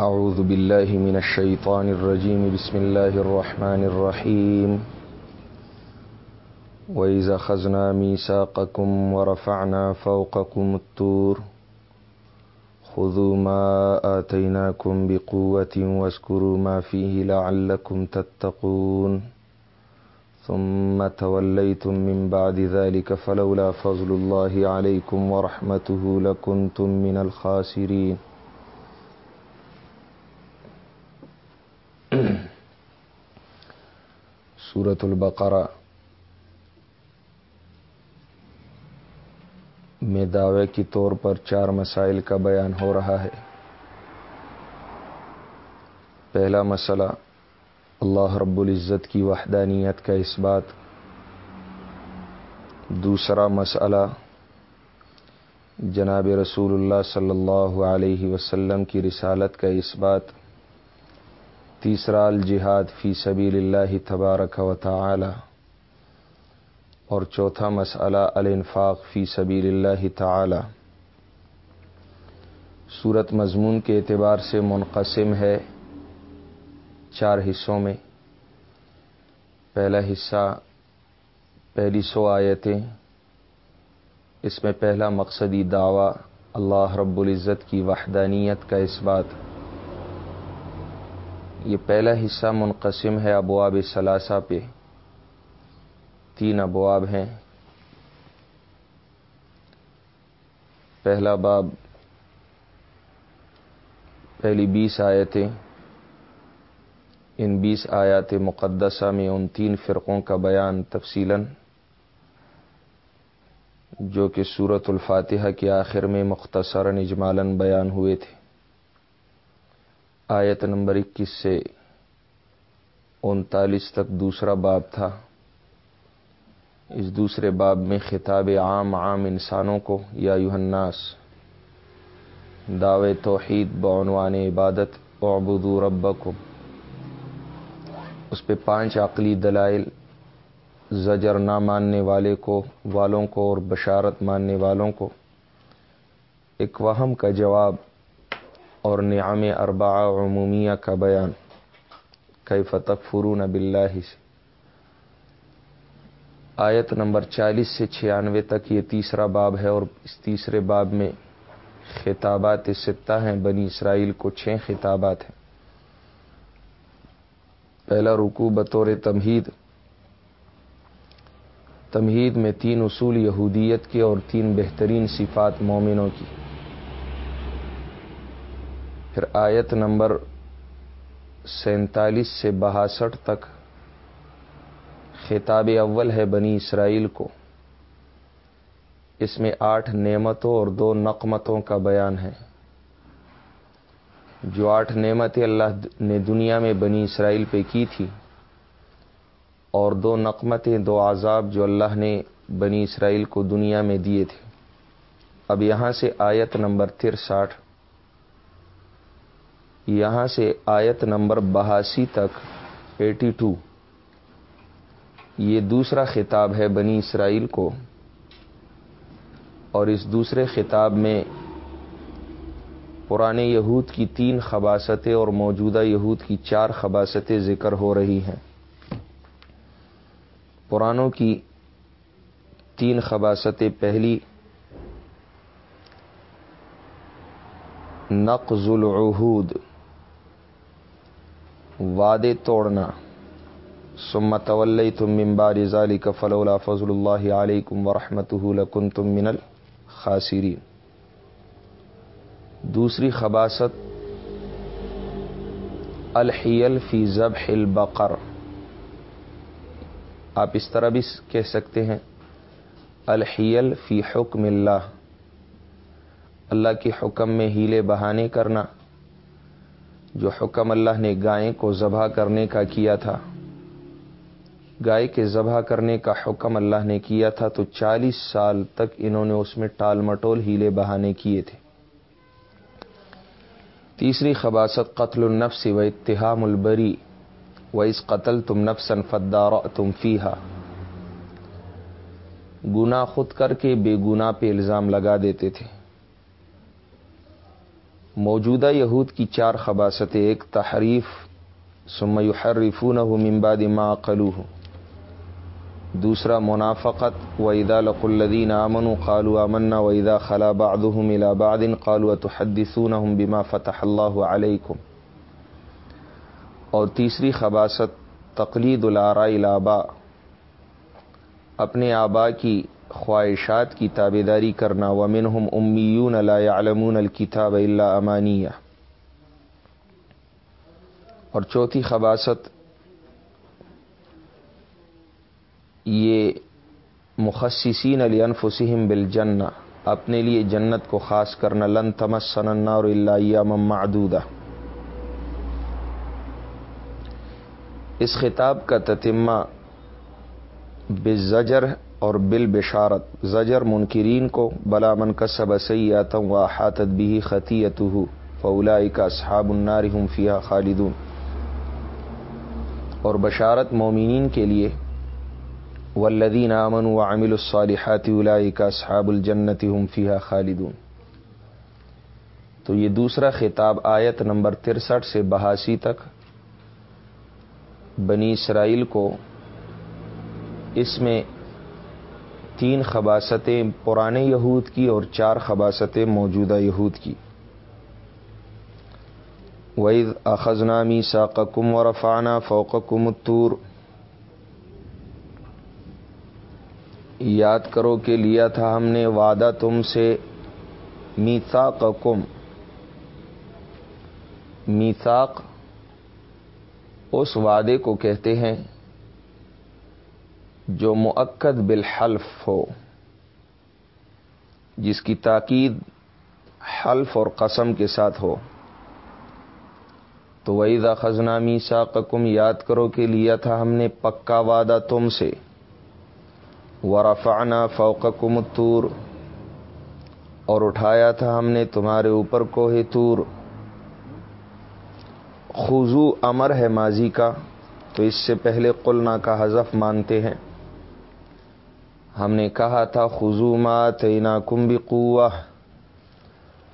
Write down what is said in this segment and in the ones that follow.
أعوذ بالله من الشيطان الرجيم. بسم الله الرحمن الرحيم. وإذا خزنا ميساقكم ورفعنا فوقكم التور خذوا ما آتيناكم بقوة واذكروا ما فيه لعلكم تتقون. ثم توليتم من بعد ذلك فلولا فضل الله عليكم ورحمته لكنتم من الخاسرين. سورة البقرہ میں دعوے کی طور پر چار مسائل کا بیان ہو رہا ہے۔ پہلا مسئلہ، اللہ رب العزت کی وحدانیت کا اس بات۔ دوسرا مسئلہ، جناب رسول اللہ صلی اللہ علیہ وسلم کی رسالت کا اس بات۔ تیسرا، الجہاد فی سبیل اللہ تبارک و تعالی. اور چوتھا مسئلہ، الانفاق فی سبیل اللہ تعالی. صورت مضمون کے اعتبار سے منقسم ہے چار حصوں میں. پہلا حصہ، پہلی سو آیتیں. اس میں پہلا مقصدی دعویٰ، اللہ رب العزت کی وحدانیت کا اس بات یہ پہلا حصہ منقسم ہے ابواب ثلاثہ پہ۔ تین ابواب ہیں۔ پہلا باب، پہلی بیس آیتیں۔ ان بیس آیات مقدسہ میں ان تین فرقوں کا بیان تفصیل جو کہ صورت الفاتحہ کے آخر میں مختصر اجمالاً بیان ہوئے تھے۔ آیت نمبر اکیس سے انتالیس تک دوسرا باب تھا۔ اس دوسرے باب میں خطاب عام عام انسانوں کو، یا یوہناس دعو توحید بعنوان عبادت اعبدو ربکم۔ اس پہ پانچ عقلی دلائل، زجر نہ ماننے والے کو، والوں کو، اور بشارت ماننے والوں کو۔ ایک وہم کا جواب اور نعم اربع عمومیہ کا بیان۔ کئی فتح فرون بلّہ سے آیت نمبر چالیس سے چھیانوے تک یہ تیسرا باب ہے اور اس تیسرے باب میں خطابات ستہ ہیں، بنی اسرائیل کو چھ خطابات ہیں۔ پہلا رکو بطور تمہید۔ تمہید میں تین اصول یہودیت کے اور تین بہترین صفات مومنوں کی۔ پھر آیت نمبر سینتالیس سے بہاسٹھ تک خطاب اول ہے بنی اسرائیل کو۔ اس میں آٹھ نعمتوں اور دو نقمتوں کا بیان ہے۔ جو آٹھ نعمتیں اللہ نے دنیا میں بنی اسرائیل پہ کی تھی اور دو نقمتیں، دو عذاب جو اللہ نے بنی اسرائیل کو دنیا میں دیے تھے۔ اب یہاں سے آیت نمبر ترسٹھ یہاں سے آیت نمبر بہاسی تک ایٹی ٹو یہ دوسرا خطاب ہے بنی اسرائیل کو۔ اور اس دوسرے خطاب میں پرانے یہود کی تین خباستیں اور موجودہ یہود کی چار خباستیں ذکر ہو رہی ہیں۔ پرانوں کی تین خباستیں، پہلی، نقض العہود۔ وعدے توڑنا. سمت تم ممبار ضالی کا فلولا فضل اللہ علیکم ورحمۃ لکن تم من الخاصرین دوسری خباست، الحیل فی ذبح البقر. آپ اس طرح بھی کہہ سکتے ہیں، الحیل فی حکم اللہ. اللہ کے حکم میں ہیلے بہانے کرنا. جو حکم اللہ نے گائیں کو ذبح کرنے کا کیا تھا۔ گائے کے ذبح کرنے کا حکم اللہ نے کیا تھا تو چالیس سال تک انہوں نے اس میں ٹال مٹول ہیلے بہانے کیے تھے۔ تیسری خباست قتل النفس و اتحام البری و اس قتل تم نفسن فدار تم فیحا گنا خود کر کے بے گنا پہ الزام لگا دیتے تھے۔ موجودہ یہود کی چار خباستیں ایک تحریف سم یحرفون من بعد ما قلوہ دوسرا، منافقت و ادا لق الدین امن و قالو امن و ادا خلا بعدهم الى بعد قالوا تحدثونهم بما فتح اللہ علیکم اور تیسری خباست تقلید العراء الابا اپنے آبا کی خواہشات کی تابے داری کرنا ومن ہم امیون علمون الکتاب اللہ امانیہ۔ اور چوتھی خباست یہ مخصصین علی انفسہم بالجنہ، اپنے لیے جنت کو خاص کرنا، لن تمسن النار الا ایام معدودہ۔ اس خطاب کا تتمہ بزجر اور بل بشارت، زجر منکرین کو، بلا من کا سب سیاتم و حاطت بھی خطیت ہو فولا کا صحاب النار ہم فیا خالدون۔ اور بشارت مومنین کے لیے ولدین امن و عامل الصالحات الائی کا صحاب الجنت ہم فیا خالدون۔ تو یہ دوسرا خطاب آیت نمبر ترسٹھ سے بہاسی تک بنی اسرائیل کو اس میں تین خباستیں پرانے یہود کی اور چار خباستیں موجودہ یہود کی۔ وید اخذنامی ساقم و رفانہ فوقم الطور۔ یاد کرو کہ لیا تھا ہم نے وعدہ تم سے میساک کم میساک اس وعدے کو کہتے ہیں جو معقد بالحلف ہو، جس کی تاکید حلف اور قسم کے ساتھ ہو۔ تو ویزا خزنامی ساقم یاد کرو کہ لیا تھا ہم نے پکا وعدہ تم سے۔ ورفعنا فوقکم تور اور اٹھایا تھا ہم نے تمہارے اوپر کو ہی تور خضو امر ہے ماضی کا، تو اس سے پہلے قلنا کا حذف مانتے ہیں۔ ہم نے کہا تھا خزومات کم بھی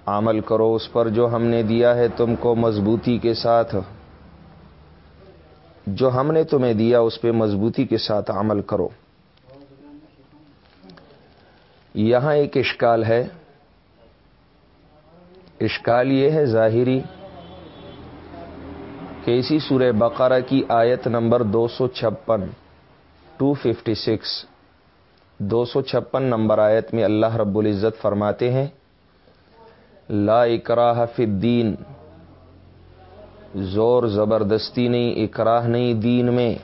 عمل کرو اس پر جو ہم نے دیا ہے تم کو مضبوطی کے ساتھ۔ جو ہم نے تمہیں دیا اس پہ مضبوطی کے ساتھ عمل کرو۔ یہاں ایک اشکال ہے۔ اشکال یہ ہے ظاہری کہ اسی سورہ بقرہ کی آیت نمبر دو سو چھپن ٹو ففٹی سکس دو سو چھپن نمبر آیت میں اللہ رب العزت فرماتے ہیں، لا اکراہ فی الدین۔ زور زبردستی نہیں، اکراہ نہیں دین میں۔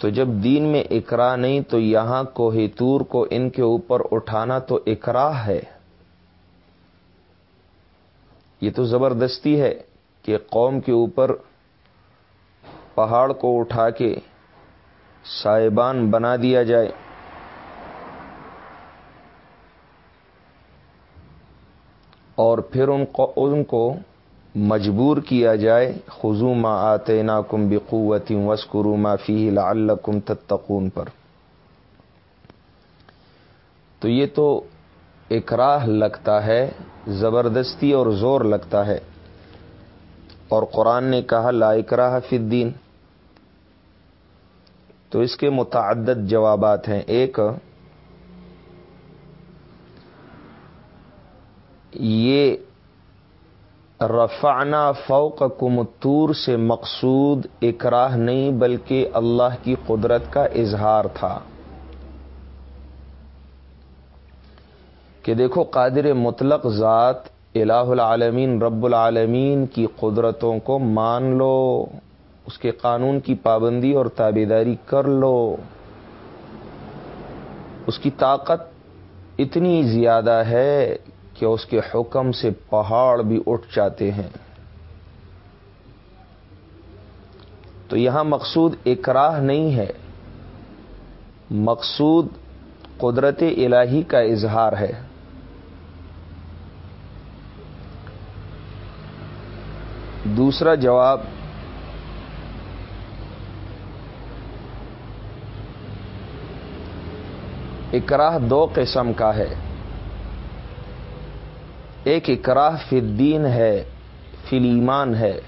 تو جب دین میں اکراہ نہیں، تو یہاں کوہیتور کو ان کے اوپر اٹھانا تو اکراہ ہے۔ یہ تو زبردستی ہے کہ قوم کے اوپر پہاڑ کو اٹھا کے سائبان بنا دیا جائے۔ اور پھر ان کو ان کو مجبور کیا جائے۔ خزو ما آتے نا کم بقوتی وسکرو ما فی لعلکم تتقون پر۔ تو یہ تو اکراہ لگتا ہے، زبردستی اور زور لگتا ہے۔ اور قرآن نے کہا، لا اکراہ فی الدین۔ تو اس کے متعدد جوابات ہیں۔ ایک، یہ رفعنا فوق کمتور سے مقصود اکراہ نہیں بلکہ اللہ کی قدرت کا اظہار تھا۔ کہ دیکھو قادر مطلق ذات الہ العالمین رب العالمین کی قدرتوں کو مان لو۔ اس کے قانون کی پابندی اور تابے داری کر لو۔ اس کی طاقت اتنی زیادہ ہے کہ اس کے حکم سے پہاڑ بھی اٹھ جاتے ہیں۔ تو یہاں مقصود اکراہ نہیں ہے۔ مقصود قدرت الہی کا اظہار ہے۔ دوسرا جواب اکراہ دو قسم کا ہے۔ ایک اکراہ فی الدین ہے، فی ایمان ہے،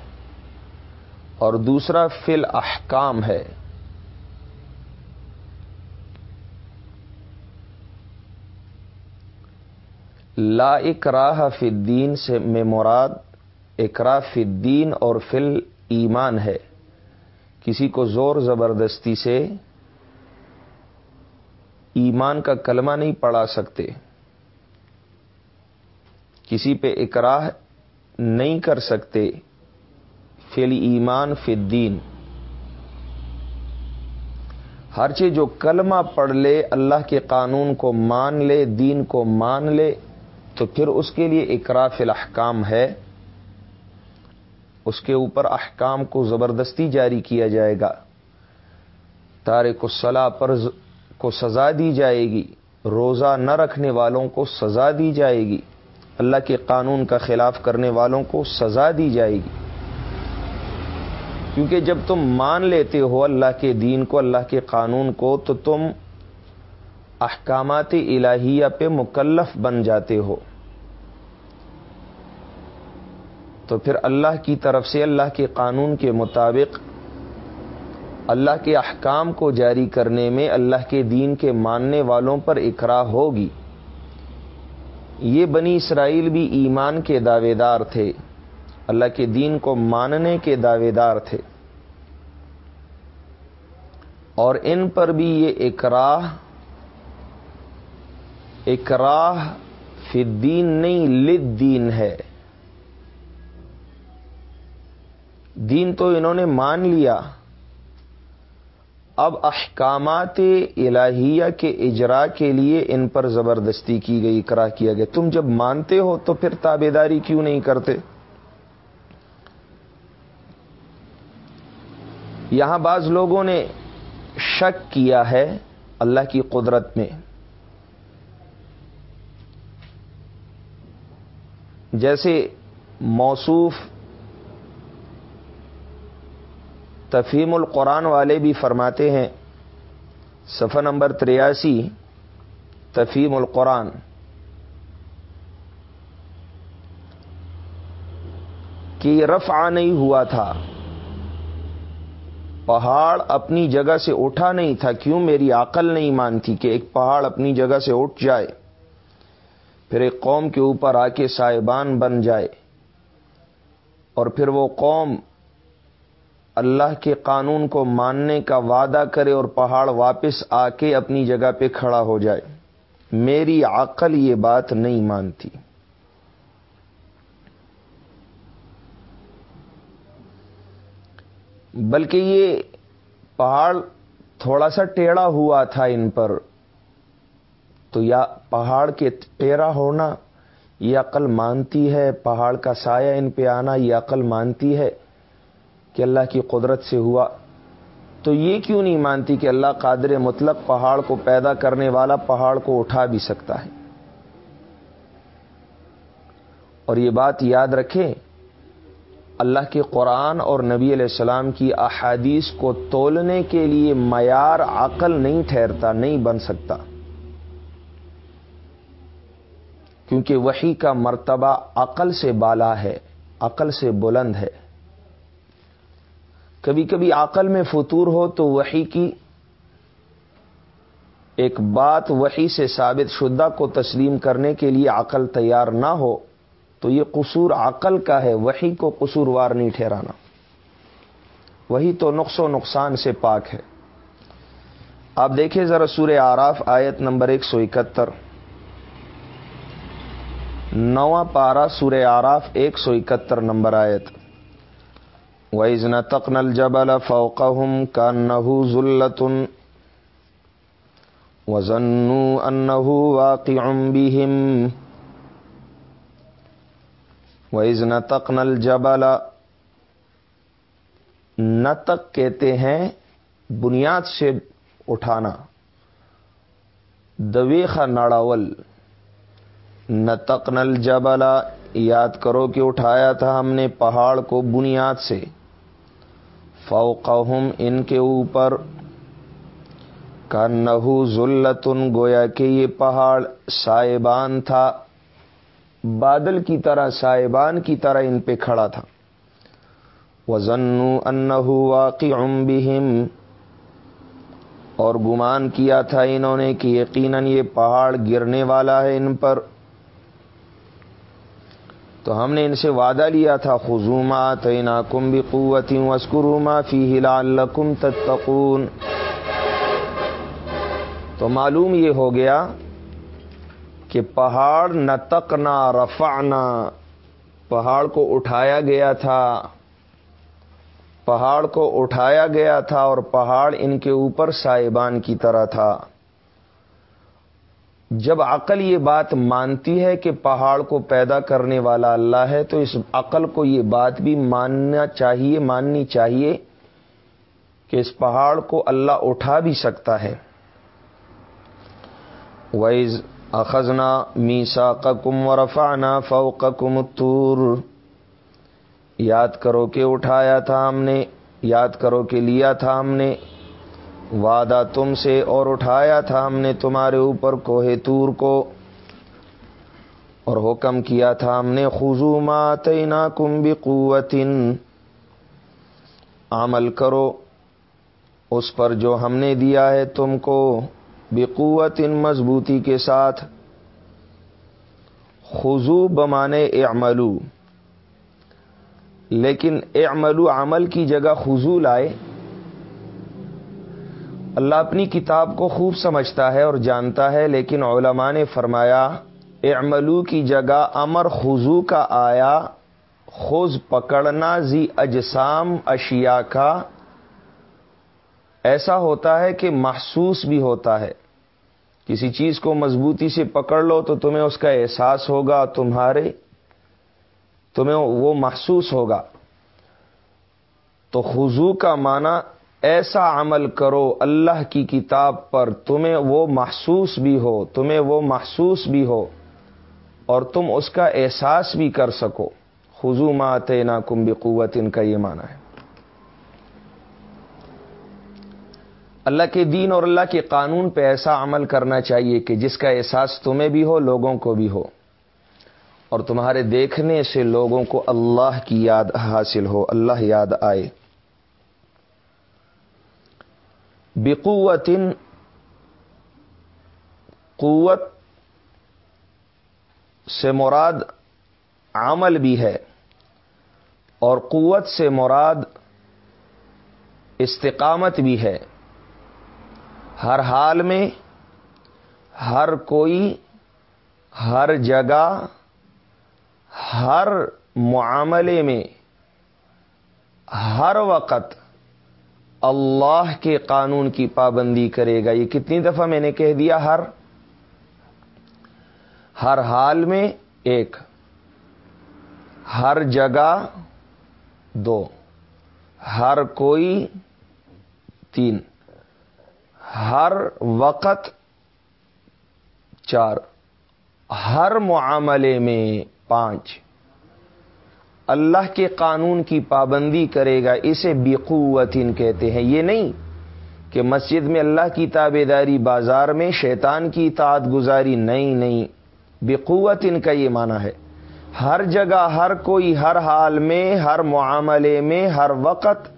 اور دوسرا فل احکام ہے۔ لا اکراہ فی الدین سے میں مراد اکراہ فی الدین اور فل ایمان ہے۔ کسی کو زور زبردستی سے ایمان کا کلمہ نہیں پڑھا سکتے۔ کسی پہ اکراہ نہیں کر سکتے۔ فل ایمان فدین ہر چیز جو کلمہ پڑھ لے، اللہ کے قانون کو مان لے، دین کو مان لے، تو پھر اس کے لیے اقرا فی الحکام ہے۔ اس کے اوپر احکام کو زبردستی جاری کیا جائے گا۔ تارک الصلاح پر کو سزا دی جائے گی، روزہ نہ رکھنے والوں کو سزا دی جائے گی، اللہ کے قانون کا خلاف کرنے والوں کو سزا دی جائے گی۔ کیونکہ جب تم مان لیتے ہو اللہ کے دین کو، اللہ کے قانون کو، تو تم احکامات الہیہ پہ مکلف بن جاتے ہو۔ تو پھر اللہ کی طرف سے، اللہ کے قانون کے مطابق اللہ کے احکام کو جاری کرنے میں اللہ کے دین کے ماننے والوں پر اقرا ہوگی۔ یہ بنی اسرائیل بھی ایمان کے دعوے دار تھے۔ اللہ کے دین کو ماننے کے دعوے دار تھے۔ اور ان پر بھی یہ اکراہ اکراہ فی دین نہیں لد دین ہے۔ دین تو انہوں نے مان لیا۔ اب احکامات الہیہ کے اجرا کے لیے ان پر زبردستی کی گئی کرا کیا گیا۔ تم جب مانتے ہو تو پھر تابے داری کیوں نہیں کرتے؟ یہاں بعض لوگوں نے شک کیا ہے اللہ کی قدرت میں۔ جیسے موصوف تفہیم القرآن والے بھی فرماتے ہیں، صفحہ نمبر تریاسی، تفہیم القرآن۔ کہ رفع نہیں ہوا تھا۔ پہاڑ اپنی جگہ سے اٹھا نہیں تھا۔ کیوں میری عقل نہیں مانتی کہ ایک پہاڑ اپنی جگہ سے اٹھ جائے، پھر ایک قوم کے اوپر آ کے صاحبان بن جائے، اور پھر وہ قوم اللہ کے قانون کو ماننے کا وعدہ کرے اور پہاڑ واپس آ کے اپنی جگہ پہ کھڑا ہو جائے۔ میری عقل یہ بات نہیں مانتی۔ بلکہ یہ پہاڑ تھوڑا سا ٹیڑھا ہوا تھا ان پر۔ تو یا پہاڑ کے ٹیڑھا ہونا یہ عقل مانتی ہے، پہاڑ کا سایہ ان پہ آنا یہ عقل مانتی ہے۔ کہ اللہ کی قدرت سے ہوا۔ تو یہ کیوں نہیں مانتی کہ اللہ قادر مطلق پہاڑ کو پیدا کرنے والا پہاڑ کو اٹھا بھی سکتا ہے؟ اور یہ بات یاد رکھیں، اللہ کے قرآن اور نبی علیہ السلام کی احادیث کو تولنے کے لیے معیار عقل نہیں ٹھہرتا، نہیں بن سکتا۔ کیونکہ وہی کا مرتبہ عقل سے بالا ہے، عقل سے بلند ہے۔ کبھی کبھی عقل میں فطور ہو تو وہی کی ایک بات وہی سے ثابت شدہ کو تسلیم کرنے کے لیے عقل تیار نہ ہو تو یہ قصور عقل کا ہے وہی کو قصوروار نہیں ٹھہرانا۔ وہی تو نقص و نقصان سے پاک ہے۔ آپ دیکھیں ذرا سورہ آراف آیت نمبر ایک سو اکہتر۔ نواں پارا سورہ آراف ایک سو اکہتر نمبر آیت۔ وَإِذْ نَتَقْنَا الْجَبَلَ فَوْقَهُمْ كَأَنَّهُ ذُلَّةٌ وَظَنُّوا أَنَّهُ وَاقِعٌ بِهِمْ. وَإِذْ نَتَقْنَا الْجَبَلَ، نتق کہتے ہیں بنیاد سے اٹھانا دویخ ناڑاول۔ نتقن الجبل، یاد کرو کہ اٹھایا تھا ہم نے پہاڑ کو بنیاد سے۔ فوقہم ان کے اوپر کا نحو ذلتن، گویا کہ یہ پہاڑ سائبان تھا، بادل کی طرح صاحبان کی طرح ان پہ کھڑا تھا۔ وزن انہو واقع بہم اور گمان کیا تھا انہوں نے کہ یقیناً یہ پہاڑ گرنے والا ہے ان پر۔ تو ہم نے ان سے وعدہ لیا تھا خزومات نا کم بھی قوتی وسکروما فی ہلا کم تتقون۔ تو معلوم یہ ہو گیا کہ پہاڑ نہ تکنا رفعنا۔ پہاڑ کو اٹھایا گیا تھا، پہاڑ کو اٹھایا گیا تھا اور پہاڑ ان کے اوپر سائبان کی طرح تھا۔ جب عقل یہ بات مانتی ہے کہ پہاڑ کو پیدا کرنے والا اللہ ہے، تو اس عقل کو یہ بات بھی ماننا چاہیے، ماننی چاہیے کہ اس پہاڑ کو اللہ اٹھا بھی سکتا ہے۔ ویز اخذنا میسا کم و رفانہ فوقم تور یاد کرو کہ اٹھایا تھا ہم نے، یاد کرو کہ لیا تھا ہم نے۔ وعدہ تم سے اور اٹھایا تھا ہم نے تمہارے اوپر کوہ تور کو، اور حکم کیا تھا ہم نے خزومات نا کم بھی عمل کرو، اس پر جو ہم نے دیا ہے تم کو بقوت مضبوطی کے ساتھ۔ خزو بمانے اعملو۔ لیکن اعملو عمل کی جگہ خزو لائے۔ اللہ اپنی کتاب کو خوب سمجھتا ہے اور جانتا ہے، لیکن علماء نے فرمایا، اعملو کی جگہ امر خزو کا آیا، خوز پکڑنا زی اجسام اشیاء کا۔ ایسا ہوتا ہے کہ محسوس بھی ہوتا ہے۔ کسی چیز کو مضبوطی سے پکڑ لو تو تمہیں اس کا احساس ہوگا، تمہارے، تمہیں وہ محسوس ہوگا۔ تو خضو کا معنی ایسا عمل کرو، اللہ کی کتاب پر تمہیں وہ محسوس بھی ہو، تمہیں وہ محسوس بھی ہو، اور تم اس کا احساس بھی کر سکو۔ خزو مات نا کمب قوت ان کا یہ معنی ہے۔ اللہ کے دین اور اللہ کے قانون پہ ایسا عمل کرنا چاہیے کہ جس کا احساس تمہیں بھی ہو، لوگوں کو بھی ہو۔ اور تمہارے دیکھنے سے لوگوں کو اللہ کی یاد حاصل ہو، اللہ یاد آئے۔ بقوت قوت سے مراد عمل بھی ہے اور قوت سے مراد استقامت بھی ہے۔ ہر حال میں ہر کوئی، ہر جگہ، ہر معاملے میں، ہر وقت اللہ کے قانون کی پابندی کرے گا۔ یہ کتنی دفعہ میں نے کہہ دیا، ہر ہر حال میں ایک، ہر جگہ دو، ہر کوئی تین، ہر وقت چار، ہر معاملے میں پانچ۔ اللہ کے قانون کی پابندی کرے گا، اسے بقوتن کہتے ہیں۔ یہ نہیں کہ مسجد میں اللہ کی تابے داری بازار میں شیطان کی اطاعت گزاری، نہیں نہیں۔ بقوتن کا یہ معنی ہے۔ ہر جگہ، ہر کوئی، ہر حال میں، ہر معاملے میں، ہر وقت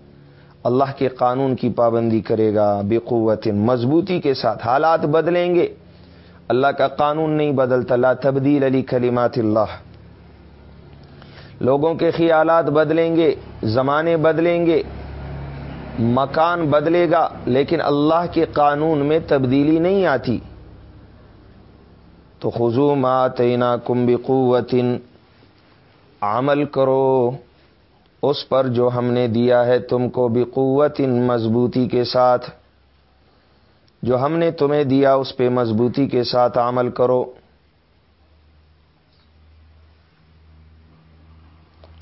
اللہ کے قانون کی پابندی کرے گا۔ بقوت مضبوطی کے ساتھ۔ حالات بدلیں گے۔ اللہ کا قانون نہیں بدلتا۔ لا تبدیل علی کلمات اللہ۔ لوگوں کے خیالات بدلیں گے، زمانے بدلیں گے، مکان بدلے گا، لیکن اللہ کے قانون میں تبدیلی نہیں آتی۔ تو خزومات کمب قوتن عمل کرو۔ اس پر جو ہم نے دیا ہے تم کو بھی قوت مضبوطی کے ساتھ۔ جو ہم نے تمہیں دیا، اس پہ مضبوطی کے ساتھ عمل کرو۔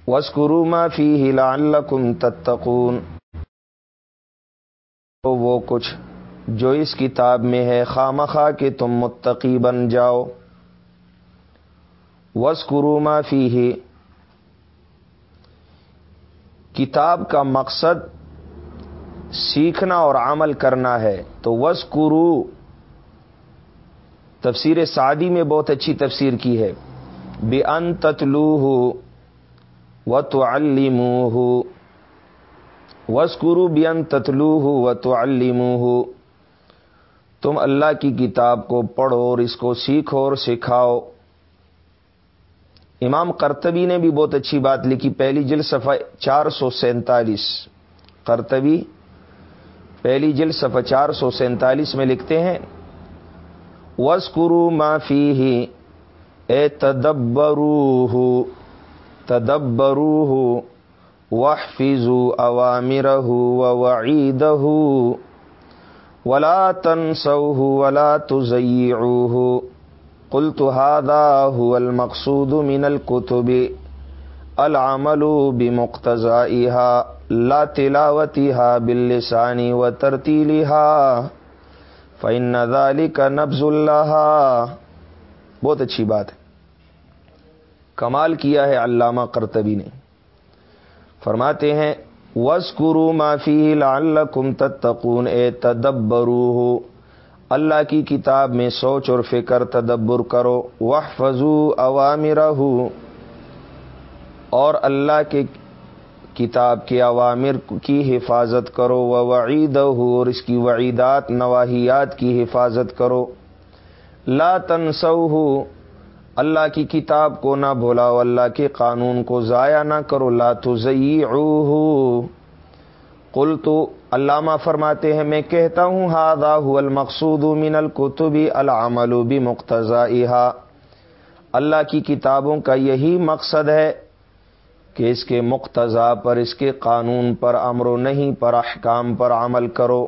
وسکروما فی ہلا تتقون۔ تو وہ کچھ جو اس کتاب میں ہے خام خواہ کہ تم متقی بن جاؤ۔ وسکروما فی کتاب کا مقصد سیکھنا اور عمل کرنا ہے۔ تو وسکرو تفسیر سعدی میں بہت اچھی تفسیر کی ہے۔ بے ان تتلو ہو و تو ہو وسکرو بے تتلو ہو و تو ہو تم اللہ کی کتاب کو پڑھو اور اس کو سیکھو اور سکھاؤ۔ امام کرتبی نے بھی بہت اچھی بات لکھی، پہلی جل صفحہ چار سو سینتالیس۔ کرتبی پہلی جل صفحہ چار سو سینتالیس میں لکھتے ہیں وسکرو معافی ہی اے تدبرو تدبرو وہ فیضو عوامر وعید ولا تنسوه ولا تزيعوه قلت هذا هو المقصود من الكتب العمل بمقتضائها لا تلاوتها باللسان وترتيلها فإن ذلك نبز اللہ بہت اچھی بات ہے۔ کمال کیا ہے علامہ کرتبی نے۔ فرماتے ہیں وس کرو معافی لال کم تتقون۔ اے تدبرو ہو اللہ کی کتاب میں سوچ اور فکر تدبر کرو۔ وہ فضو عوامر اور اللہ کے کتاب کے عوامر کی حفاظت کرو۔ و وعید ہو اور اس کی وعیدات، نواحیات کی حفاظت کرو۔ لا تنسو ہو اللہ کی کتاب کو نہ بھولاؤ، اللہ کے قانون کو ضائع نہ کرو۔ لا تو کل تو علامہ فرماتے ہیں، میں کہتا ہوں ہادا المقصود من القتبی العمل بھی اللہ کی کتابوں کا یہی مقصد ہے کہ اس کے مقتضا پر، اس کے قانون پر امر و نہیں، پر احکام پر عمل کرو۔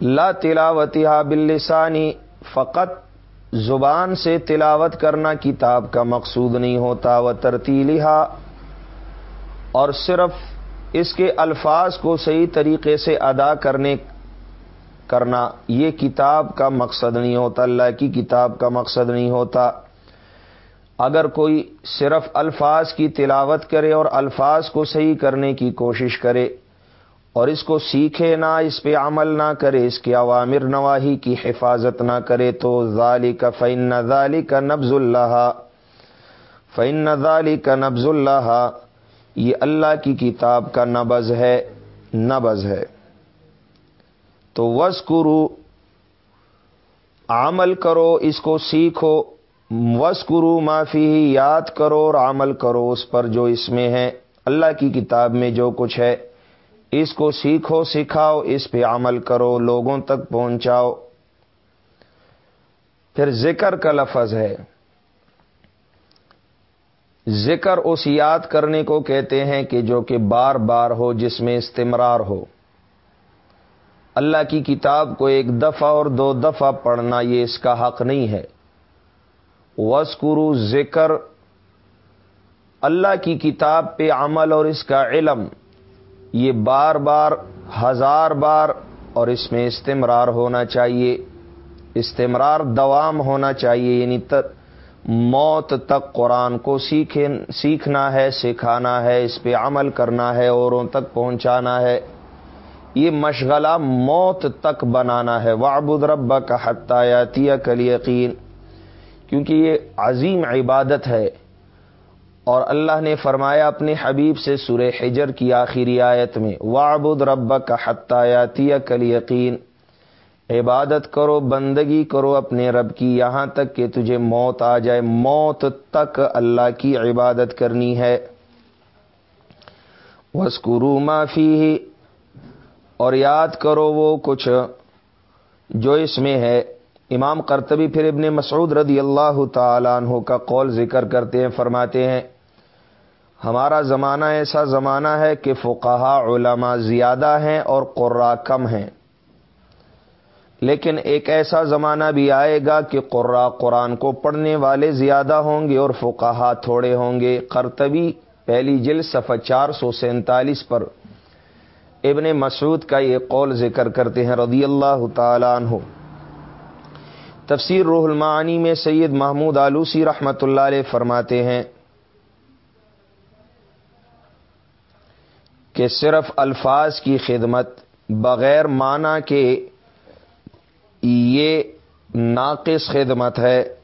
لا تلاوتہ باللسانی فقط زبان سے تلاوت کرنا کتاب کا مقصود نہیں ہوتا وہ ترتیلیہ اور صرف اس کے الفاظ کو صحیح طریقے سے ادا کرنے، کرنا، یہ کتاب کا مقصد نہیں ہوتا، اللہ کی کتاب کا مقصد نہیں ہوتا۔ اگر کوئی صرف الفاظ کی تلاوت کرے اور الفاظ کو صحیح کرنے کی کوشش کرے اور اس کو سیکھے نہ، اس پہ عمل نہ کرے، اس کے عوامر نواحی کی حفاظت نہ کرے تو ظالی کا فعن ظالی کا نبز اللہ فعن ظالی کا نبز اللہ یہ اللہ کی کتاب کا نبز ہے نبز ہے۔ تو وس عمل کرو، اس کو سیکھو۔ وس کرو معافی یاد کرو اور عمل کرو اس پر جو اس میں ہے۔ اللہ کی کتاب میں جو کچھ ہے۔ اس کو سیکھو، سکھاؤ، اس پہ عمل کرو، لوگوں تک پہنچاؤ۔ پھر ذکر کا لفظ ہے۔ ذکر اس یاد کرنے کو کہتے ہیں کہ جو کہ بار بار ہو، جس میں استمرار ہو۔ اللہ کی کتاب کو ایک دفعہ اور دو دفعہ پڑھنا یہ اس کا حق نہیں ہے۔ وسکرو ذکر۔ اللہ کی کتاب پہ عمل اور اس کا علم۔ یہ بار بار، ہزار بار اور اس میں استمرار ہونا چاہیے، استمرار دوام ہونا چاہیے یعنی موت تک قرآن کو سیکھنا ہے، سکھانا ہے، اس پہ عمل کرنا ہے، اوروں تک پہنچانا ہے۔ یہ مشغلہ موت تک بنانا ہے۔ وعبد رب کا حتیاتی کل یقین کیونکہ یہ عظیم عبادت ہے۔ اور اللہ نے فرمایا اپنے حبیب سے سورہ حجر کی آخری آیت میں وابد رب کا حتیاتی کل یقین عبادت کرو، بندگی کرو اپنے رب کی، یہاں تک کہ تجھے موت آ جائے۔ موت تک اللہ کی عبادت کرنی ہے۔ وسکرو معافی اور یاد کرو وہ کچھ جو اس میں ہے۔ امام کرتبی پھر ابن مسعود رضی اللہ تعالیٰ عنہ کا قول ذکر کرتے ہیں، فرماتے ہیں ہمارا زمانہ ایسا زمانہ ہے کہ فقہا علماء زیادہ ہیں اور قرا کم ہیں۔ لیکن ایک ایسا زمانہ بھی آئے گا کہ قرا قرآن کو پڑھنے والے زیادہ ہوں گے اور فقہا تھوڑے ہوں گے۔ کرتبی پہلی جل صفحہ چار سو سینتالیس پر ابن مسعود کا یہ قول ذکر کرتے ہیں، رضی اللہ تعالیٰ عنہ۔ تفسیر روح المعانی میں سید محمود آلوسی رحمۃ اللہ علیہ فرماتے ہیں کہ صرف الفاظ کی خدمت بغیر معنی کے یہ ناقص خدمت ہے۔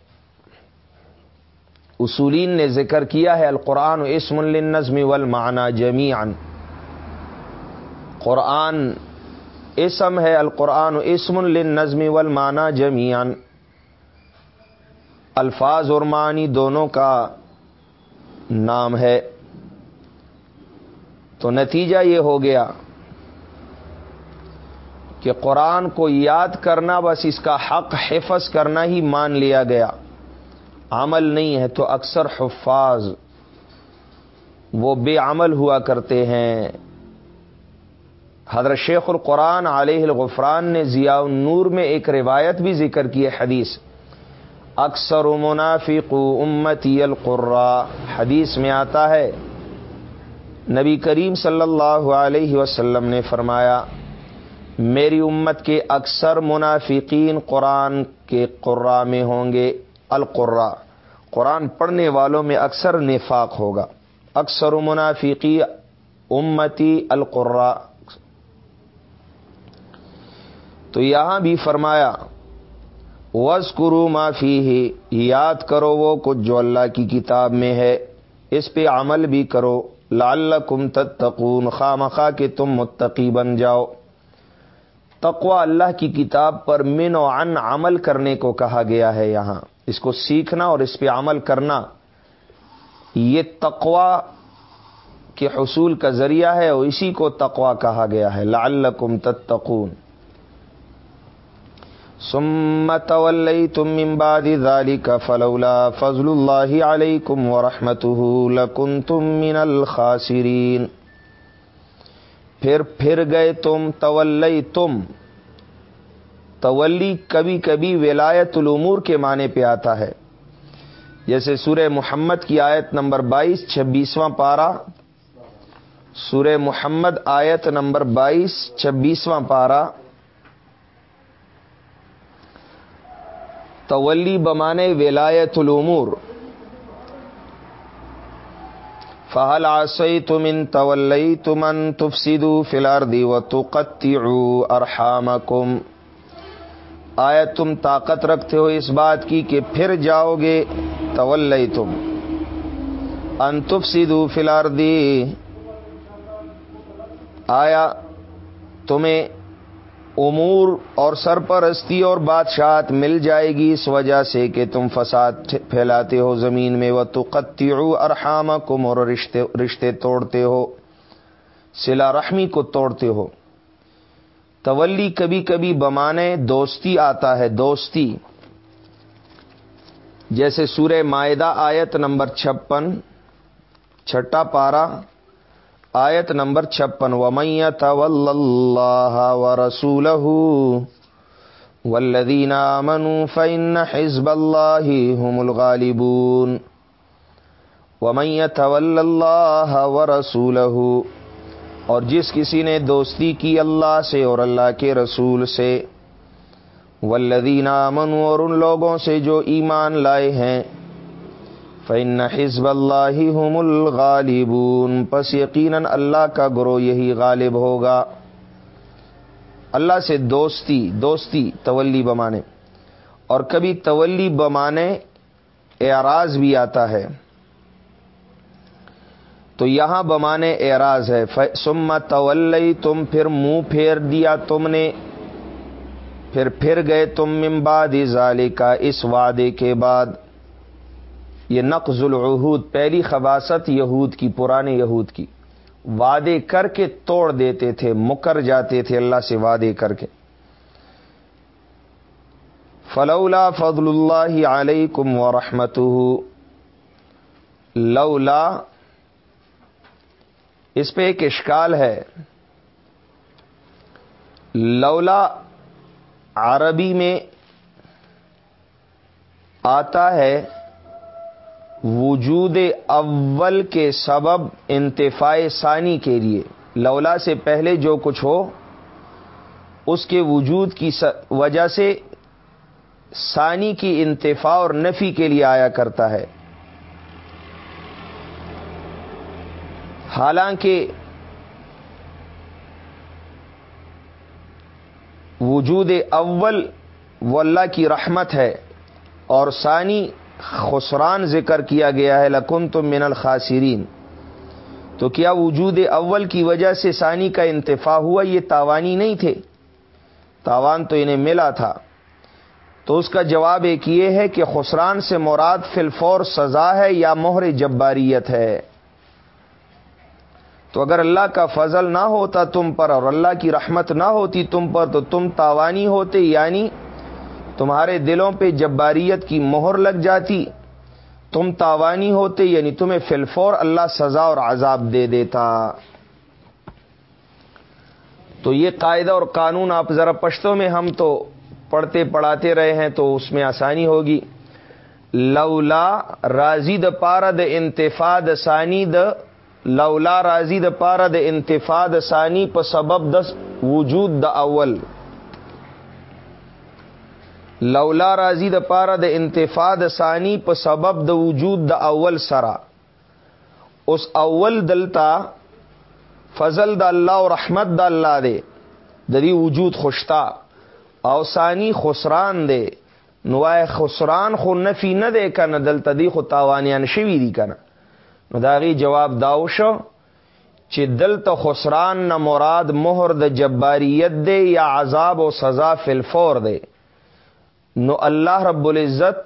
اصولین نے ذکر کیا ہے، القرآن اسم النظم والمعنی جمیعا۔ قرآن اسم ہے، القرآن اسم النظم والمعنی جمیعا۔ الفاظ اور معنی دونوں کا نام ہے۔ تو نتیجہ یہ ہو گیا کہ قرآن کو یاد کرنا بس اس کا حق حفظ کرنا ہی مان لیا گیا۔ عمل نہیں ہے تو اکثر حفاظ وہ بے عمل ہوا کرتے ہیں۔ حضرت شیخ القرآن علیہ الغفران نے ضیاء النور میں ایک روایت بھی ذکر کی ہے حدیث۔ اکثر منافق امتی القرا حدیث میں آتا ہے نبی کریم صلی اللہ علیہ وسلم نے فرمایا، میری امت کے اکثر منافقین قرآن کے قرا میں ہوں گے القرا قرآن پڑھنے والوں میں اکثر نفاق ہوگا۔ اکثر منافقی امتی القرا تو یہاں بھی فرمایا وز کرو معافی ہی یاد کرو وہ کچھ جو اللہ کی کتاب میں ہے، اس پہ عمل بھی کرو۔ لال تتقون خام خواہ کہ تم متقی بن جاؤ۔ تقوا اللہ کی کتاب پر من و ان عمل کرنے کو کہا گیا ہے یہاں۔ اس کو سیکھنا اور اس پہ عمل کرنا، یہ تقوا کے حصول کا ذریعہ ہے اور اسی کو تقوا کہا گیا ہے۔ لعلکم تتقون۔ سمت تم بعد ذلك فلولا فضل اللہ علیکم ورحمته لکنتم من الخاسرین پھر پھر گئے تم تولی تم تولی کبھی کبھی ولایت الامور کے معنی پہ آتا ہے۔ جیسے سورہ محمد کی آیت نمبر بائیس، چھبیسواں پارا سورہ محمد آیت نمبر بائیس، چھبیسواں پارا تولی بمانے ولایت الامور فہل آسئی تم ان طلئی تمن تفسیدو فلار دی و تو ارحام کم آیا تم طاقت رکھتے ہو اس بات کی کہ پھر جاؤ گے طول تم انتف سیدو فلار دی آیا تمہیں امور اور سرپرستی اور بادشاہت مل جائے گی اس وجہ سے کہ تم فساد پھیلاتے ہو زمین میں وہ تو قطع ارحام کم اور رشتے رشتے توڑتے ہو، سلا رحمی کو توڑتے ہو۔ تولی کبھی کبھی بمانے دوستی آتا ہے، دوستی۔ جیسے سورہ معدہ آیت نمبر چھپن، چھٹا پارا آیت نمبر چھپن ومیت اللہ و رسول ولدین منو فن حزب اللہ ہم الغالبون. ومیت اللہ و رسول اور جس کسی نے دوستی کی اللہ سے اور اللہ کے رسول سے ولدین امن اور ان لوگوں سے جو ایمان لائے ہیں فن حزب اللہ ہم الغالبون پس یقیناً اللہ کا گرو یہی غالب ہوگا۔ اللہ سے دوستی دوستی، تولی بمانے۔ اور کبھی تولی بمانے اعراض بھی آتا ہے۔ تو یہاں بمانے اعراض ہے۔ سما طول تم پھر منہ پھیر دیا تم نے۔ پھر پھر گئے تم ممباد ظالی کا اس وعدے کے بعد۔ یہ نقض العہود، پہلی خباست یہود کی، پرانے یہود کی۔ وعدے کر کے توڑ دیتے تھے، مکر جاتے تھے اللہ سے وعدے کر کے۔ فلولا فضل اللہ علیکم ورحمتہ۔ لولا اس پہ ایک اشکال ہے۔ لولا عربی میں آتا ہے وجود اول کے سبب انتفاع ثانی کے لیے۔ لولا سے پہلے جو کچھ ہو، اس کے وجود کی وجہ سے ثانی کی انتفاع اور نفی کے لیے آیا کرتا ہے۔ حالانکہ وجود اول وہ اللہ کی رحمت ہے اور ثانی خسران ذکر کیا گیا ہے لکن تم من الخاسرین۔ تو کیا وجود اول کی وجہ سے ثانی کا انتفا ہوا؟ یہ تاوانی نہیں تھے۔ تاوان تو انہیں ملا تھا۔ تو اس کا جواب ایک یہ ہے کہ خسران سے مراد فلفور سزا ہے یا مہر جباریت ہے۔ تو اگر اللہ کا فضل نہ ہوتا تم پر اور اللہ کی رحمت نہ ہوتی تم پر، تو تم تاوانی ہوتے یعنی تمہارے دلوں پہ جباریت کی مہر لگ جاتی۔ تم تاوانی ہوتے یعنی تمہیں فلفور اللہ سزا اور عذاب دے دیتا۔ تو یہ قاعدہ اور قانون آپ ذرا پشتوں میں ہم تو پڑھتے پڑھاتے رہے ہیں تو اس میں آسانی ہوگی۔ لولا راضی د پارد انتفاد ثانی د لولا راضی د پارد انتفاد ثانی پ سبب دس وجود د اول۔ لولا راضی د پارد انتفاد ثانی پ سبب د وجود د اول سرا اس اول دلتا فضل د الله او رحمت د الله دے د دې وجود خوشتا. اوسانی خسران دے نوای خسران خو نفی نه دی کنه؟ دلته دی خو تاوانیان شوی دی کنه. نو داغي جواب داو شو چې دلته خسران نه مراد مہر د جباریت دی یا عذاب او سزا فلفور دی. نو الله رب العزت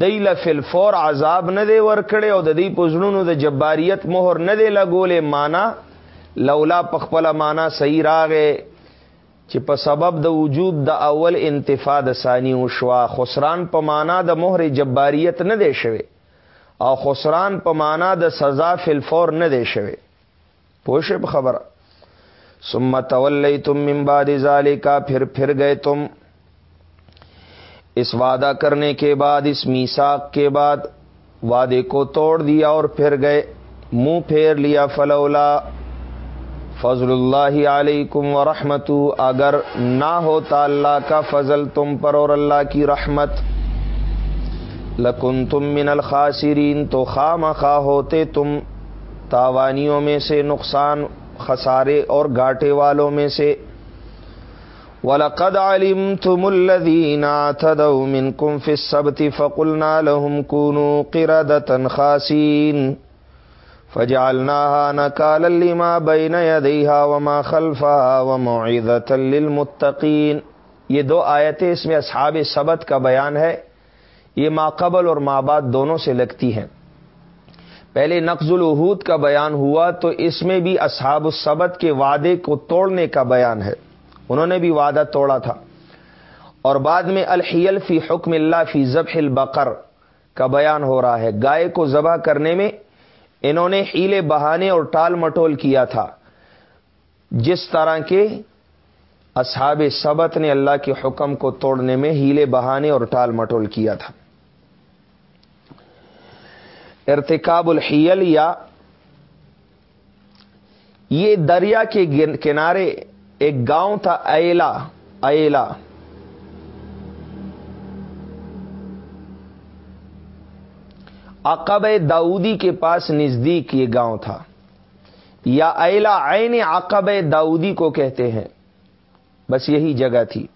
دیل فلفور عذاب نه دی ورکړي او د دې پزړونو د جباریت مہر نه دی لګولې معنا لولا پخپل معنا صحیح راغې چې په سبب د وجود د اول انتفاع د ثانی وشوا خسران په معنا د مهر جباریت نه دی شوی او خسران په معنا د سزا فلفور نه دی شوی پوښه په خبره ثم تولیتم من بعد ذالک پھر پھر گئے تم۔ اس وعدہ کرنے کے بعد، اس میساک کے بعد وعدے کو توڑ دیا اور پھر گئے، منہ پھیر لیا، فلولا فضل اللہ علیکم ورحمت اگر نہ ہوتا اللہ کا فضل تم پر اور اللہ کی رحمت لکن تم من الخاسرین، تو خواہ مخواہ ہوتے تم تاوانیوں میں سے نقصان، خسارے اور گاٹے والوں میں سے۔ وَلَقَدْ عَلِمْتُمُ الَّذِينَ اعْتَدَوْا مِنْكُمْ فِي السَّبْتِ فَقُلْنَا لَهُمْ كُونُوا قِرَدَةً خَاسِينَ فجعلناها نكالا لما بين يديها وما خلفها وموعظة للمتقين یہ دو آیتیں اس میں اصحاب سبت کا بیان ہے۔ یہ ماقبل اور ماں بعد دونوں سے لگتی ہیں۔ پہلے نقض العہود کا بیان ہوا تو اس میں بھی اصحاب السبت کے وعدے کو توڑنے کا بیان ہے۔ انہوں نے بھی وعدہ توڑا تھا۔ اور بعد میں الحیل فی حکم اللہ فی ذبح البقر کا بیان ہو رہا ہے۔ گائے کو ذبح کرنے میں انہوں نے ہیلے بہانے اور ٹال مٹول کیا تھا۔ جس طرح کے اصحاب سبت نے اللہ کے حکم کو توڑنے میں ہیلے بہانے اور ٹال مٹول کیا تھا۔ ارتکاب الحیل یا یہ دریا کے کنارے ایک گاؤں تھا ایلا ایلا۔ عقب داودی کے پاس نزدیک یہ گاؤں تھا۔ یا ایلا، عین عقب داودی کو کہتے ہیں۔ بس یہی جگہ تھی۔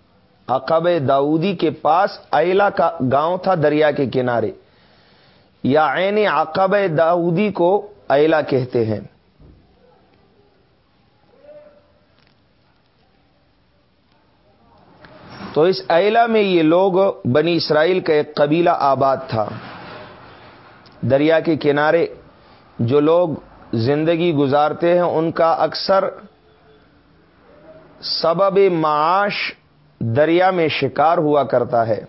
عقب داودی کے پاس ایلا کا گاؤں تھا دریا کے کنارے۔ یا عین عقب داودی کو ایلا کہتے ہیں۔ تو اس ایلا میں یہ لوگ بنی اسرائیل کا ایک قبیلہ آباد تھا۔ دریا کے کنارے جو لوگ زندگی گزارتے ہیں، ان کا اکثر سبب معاش دریا میں شکار ہوا کرتا ہے۔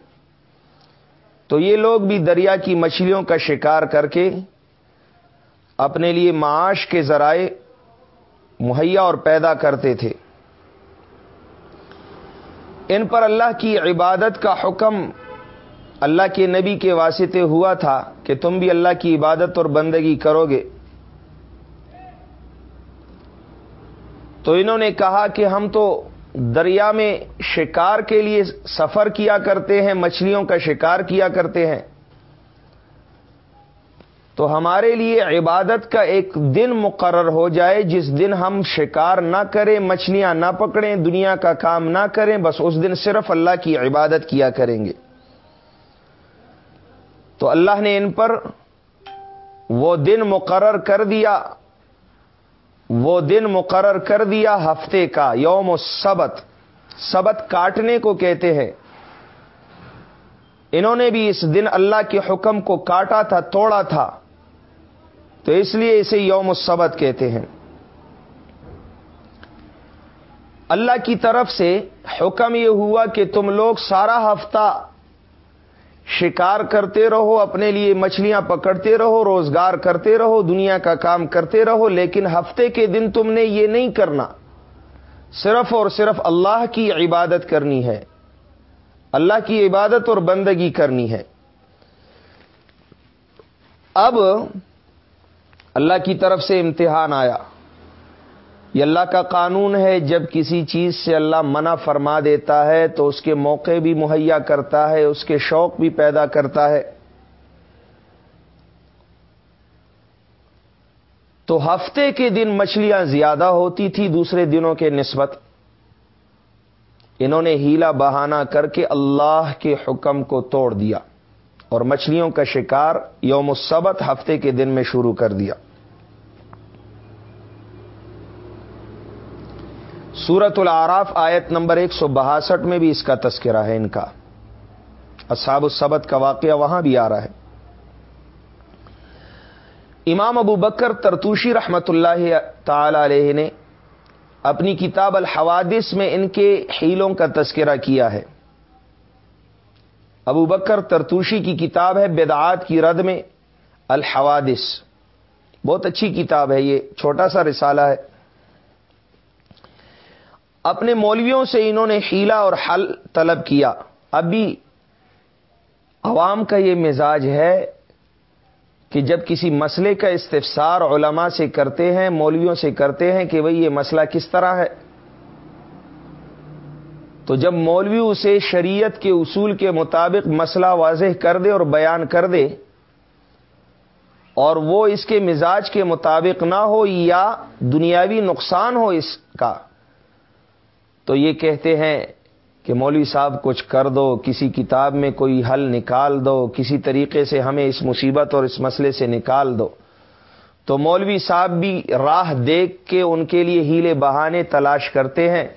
تو یہ لوگ بھی دریا کی مچھلیوں کا شکار کر کے اپنے لیے معاش کے ذرائع مہیا اور پیدا کرتے تھے۔ ان پر اللہ کی عبادت کا حکم اللہ کے نبی کے واسطے ہوا تھا کہ تم بھی اللہ کی عبادت اور بندگی کرو گے۔ تو انہوں نے کہا کہ ہم تو دریا میں شکار کے لیے سفر کیا کرتے ہیں، مچھلیوں کا شکار کیا کرتے ہیں۔ تو ہمارے لیے عبادت کا ایک دن مقرر ہو جائے، جس دن ہم شکار نہ کریں، مچھلیاں نہ پکڑیں، دنیا کا کام نہ کریں، بس اس دن صرف اللہ کی عبادت کیا کریں گے۔ تو اللہ نے ان پر وہ دن مقرر کر دیا، وہ دن مقرر کر دیا ہفتے کا، یوم و سبت سبت کاٹنے کو کہتے ہیں۔ انہوں نے بھی اس دن اللہ کے حکم کو کاٹا تھا، توڑا تھا۔ تو اس لیے اسے یوم السبت کہتے ہیں۔ اللہ کی طرف سے حکم یہ ہوا کہ تم لوگ سارا ہفتہ شکار کرتے رہو، اپنے لیے مچھلیاں پکڑتے رہو، روزگار کرتے رہو، دنیا کا کام کرتے رہو، لیکن ہفتے کے دن تم نے یہ نہیں کرنا۔ صرف اور صرف اللہ کی عبادت کرنی ہے۔ اللہ کی عبادت اور بندگی کرنی ہے۔ اب اللہ کی طرف سے امتحان آیا۔ یہ اللہ کا قانون ہے، جب کسی چیز سے اللہ منع فرما دیتا ہے، تو اس کے موقع بھی مہیا کرتا ہے، اس کے شوق بھی پیدا کرتا ہے۔ تو ہفتے کے دن مچھلیاں زیادہ ہوتی تھی، دوسرے دنوں کے نسبت۔ انہوں نے ہیلا بہانہ کر کے اللہ کے حکم کو توڑ دیا۔ اور مچھلیوں کا شکار یوم السبت ہفتے کے دن میں شروع کر دیا۔ سورت العراف آیت نمبر ایک سو بہاسٹھ میں بھی اس کا تذکرہ ہے ان کا۔ اصحاب السبت کا واقعہ وہاں بھی آ رہا ہے۔ امام ابو بکر ترتوشی رحمت اللہ تعالی علیہ نے اپنی کتاب الحوادث میں ان کے حیلوں کا تذکرہ کیا ہے۔ ابو بکر ترتوشی کی کتاب ہے بدعات کی رد میں الحوادث۔ بہت اچھی کتاب ہے یہ، چھوٹا سا رسالہ ہے۔ اپنے مولویوں سے انہوں نے ہیلا اور حل طلب کیا۔ ابھی عوام کا یہ مزاج ہے کہ جب کسی مسئلے کا استفسار علماء سے کرتے ہیں، مولویوں سے کرتے ہیں کہ بھئی یہ مسئلہ کس طرح ہے۔ تو جب مولوی اسے شریعت کے اصول کے مطابق مسئلہ واضح کر دے اور بیان کر دے اور وہ اس کے مزاج کے مطابق نہ ہو یا دنیاوی نقصان ہو اس کا، تو یہ کہتے ہیں کہ مولوی صاحب کچھ کر دو، کسی کتاب میں کوئی حل نکال دو، کسی طریقے سے ہمیں اس مصیبت اور اس مسئلے سے نکال دو۔ تو مولوی صاحب بھی راہ دیکھ کے ان کے لیے ہیلے بہانے تلاش کرتے ہیں۔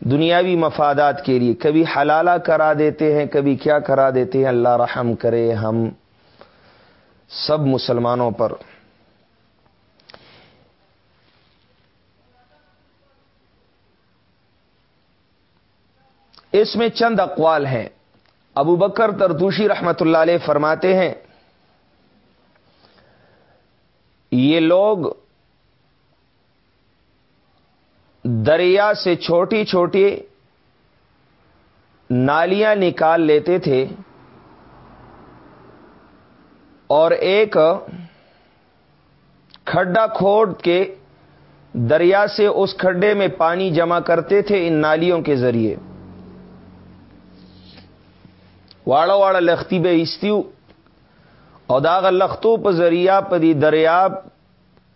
دنیاوی مفادات کے لیے کبھی حلالہ کرا دیتے ہیں، کبھی کیا کرا دیتے ہیں؟ اللہ رحم کرے ہم سب مسلمانوں پر۔ اس میں چند اقوال ہیں۔ ابو بکر تردوشی رحمت اللہ علیہ فرماتے ہیں، یہ لوگ دریا سے چھوٹی چھوٹی نالیاں نکال لیتے تھے اور ایک کھڈا کھوڑ کے دریا سے اس کھڈے میں پانی جمع کرتے تھے ان نالیوں کے ذریعے۔ واڑا واڑا لختی بے استیو او داغ لختو په ذریعہ پدی دریاب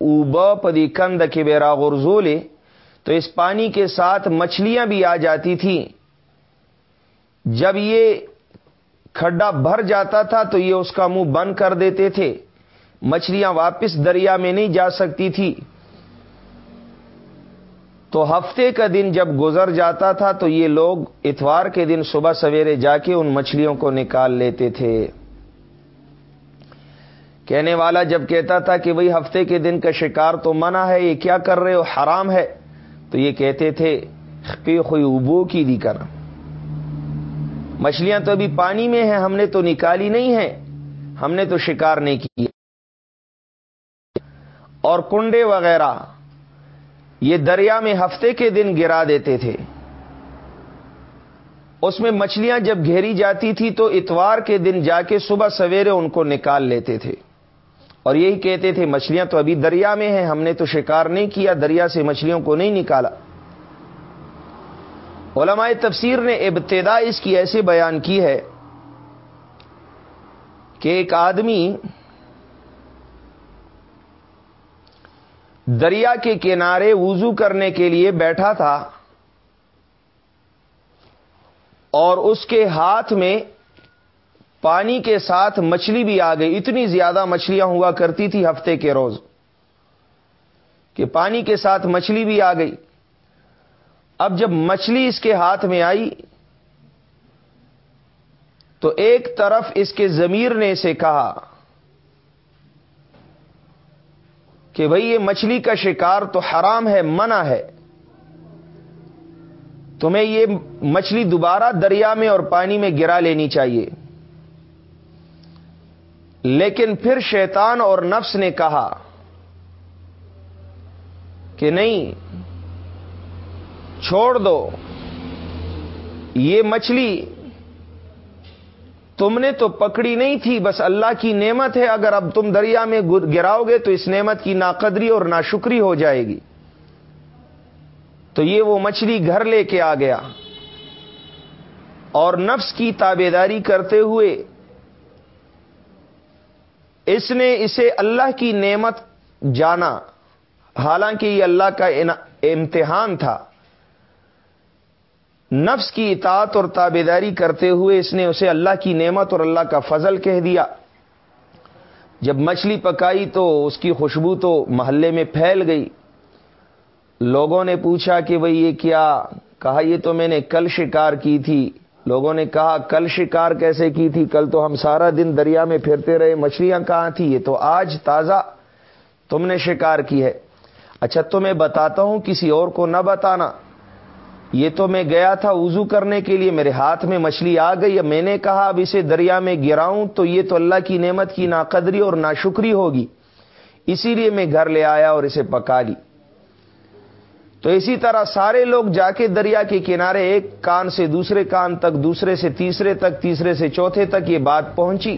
اوبا پدی کند کے بیرا غرزولے تو اس پانی کے ساتھ مچھلیاں بھی آ جاتی تھیں۔ جب یہ کھڈا بھر جاتا تھا تو یہ اس کا منہ بند کر دیتے تھے۔ مچھلیاں واپس دریا میں نہیں جا سکتی تھی۔ تو ہفتے کا دن جب گزر جاتا تھا تو یہ لوگ اتوار کے دن صبح سویرے جا کے ان مچھلیوں کو نکال لیتے تھے۔ کہنے والا جب کہتا تھا کہ بھائی ہفتے کے دن کا شکار تو منع ہے، یہ کیا کر رہے ہو؟ حرام ہے۔ تو یہ کہتے تھے کہ کوئی ابو کی دی کر مچھلیاں تو ابھی پانی میں ہیں، ہم نے تو نکالی نہیں ہے ہم نے تو شکار نہیں کی اور کنڈے وغیرہ، یہ دریا میں ہفتے کے دن گرا دیتے تھے۔ اس میں مچھلیاں جب گھیری جاتی تھی تو اتوار کے دن جا کے صبح سویرے ان کو نکال لیتے تھے۔ اور یہی کہتے تھے، مچھلیاں تو ابھی دریا میں ہیں، ہم نے تو شکار نہیں کیا، دریا سے مچھلیوں کو نہیں نکالا۔ علماء تفسیر نے ابتدا اس کی ایسے بیان کی ہے کہ ایک آدمی دریا کے کنارے وضو کرنے کے لیے بیٹھا تھا اور اس کے ہاتھ میں پانی کے ساتھ مچھلی بھی آ گئی اتنی زیادہ مچھلیاں ہوا کرتی تھی ہفتے کے روز کہ پانی کے ساتھ مچھلی بھی آ گئی۔ اب جب مچھلی اس کے ہاتھ میں آئی تو ایک طرف اس کے ضمیر نے اسے کہا کہ بھئی یہ مچھلی کا شکار تو حرام ہے، منع ہے۔ تمہیں یہ مچھلی دوبارہ دریا میں اور پانی میں گرا لینی چاہیے۔ لیکن پھر شیطان اور نفس نے کہا کہ نہیں، چھوڑ دو، یہ مچھلی تم نے تو پکڑی نہیں تھی، بس اللہ کی نعمت ہے، اگر اب تم دریا میں گراؤ گے تو اس نعمت کی ناقدری اور ناشکری ہو جائے گی۔ تو یہ وہ مچھلی گھر لے کے آ گیا اور نفس کی تابے داری کرتے ہوئے اس نے اسے اللہ کی نعمت جانا، حالانکہ یہ اللہ کا امتحان تھا۔ نفس کی اطاعت اور تابے داری کرتے ہوئے اس نے اسے اللہ کی نعمت اور اللہ کا فضل کہہ دیا۔ جب مچھلی پکائی تو اس کی خوشبو تو محلے میں پھیل گئی۔ لوگوں نے پوچھا کہ بھئی یہ کیا؟ کہا، یہ تو میں نے کل شکار کی تھی۔ لوگوں نے کہا، کل شکار کیسے کی تھی؟ کل تو ہم سارا دن دریا میں پھرتے رہے، مچھلیاں کہاں تھی یہ تو آج تازہ تم نے شکار کی ہے۔ اچھا تو میں بتاتا ہوں، کسی اور کو نہ بتانا۔ یہ تو میں گیا تھا وضو کرنے کے لیے، میرے ہاتھ میں مچھلی آ گئی۔ اب میں نے کہا، اب اسے دریا میں گراؤں تو یہ تو اللہ کی نعمت کی ناقدری اور ناشکری ہوگی۔ اسی لیے میں گھر لے آیا اور اسے پکا لی۔ تو اسی طرح سارے لوگ جا کے دریا کے کنارے ایک کان سے دوسرے کان تک، دوسرے سے تیسرے تک، تیسرے سے چوتھے تک یہ بات پہنچی۔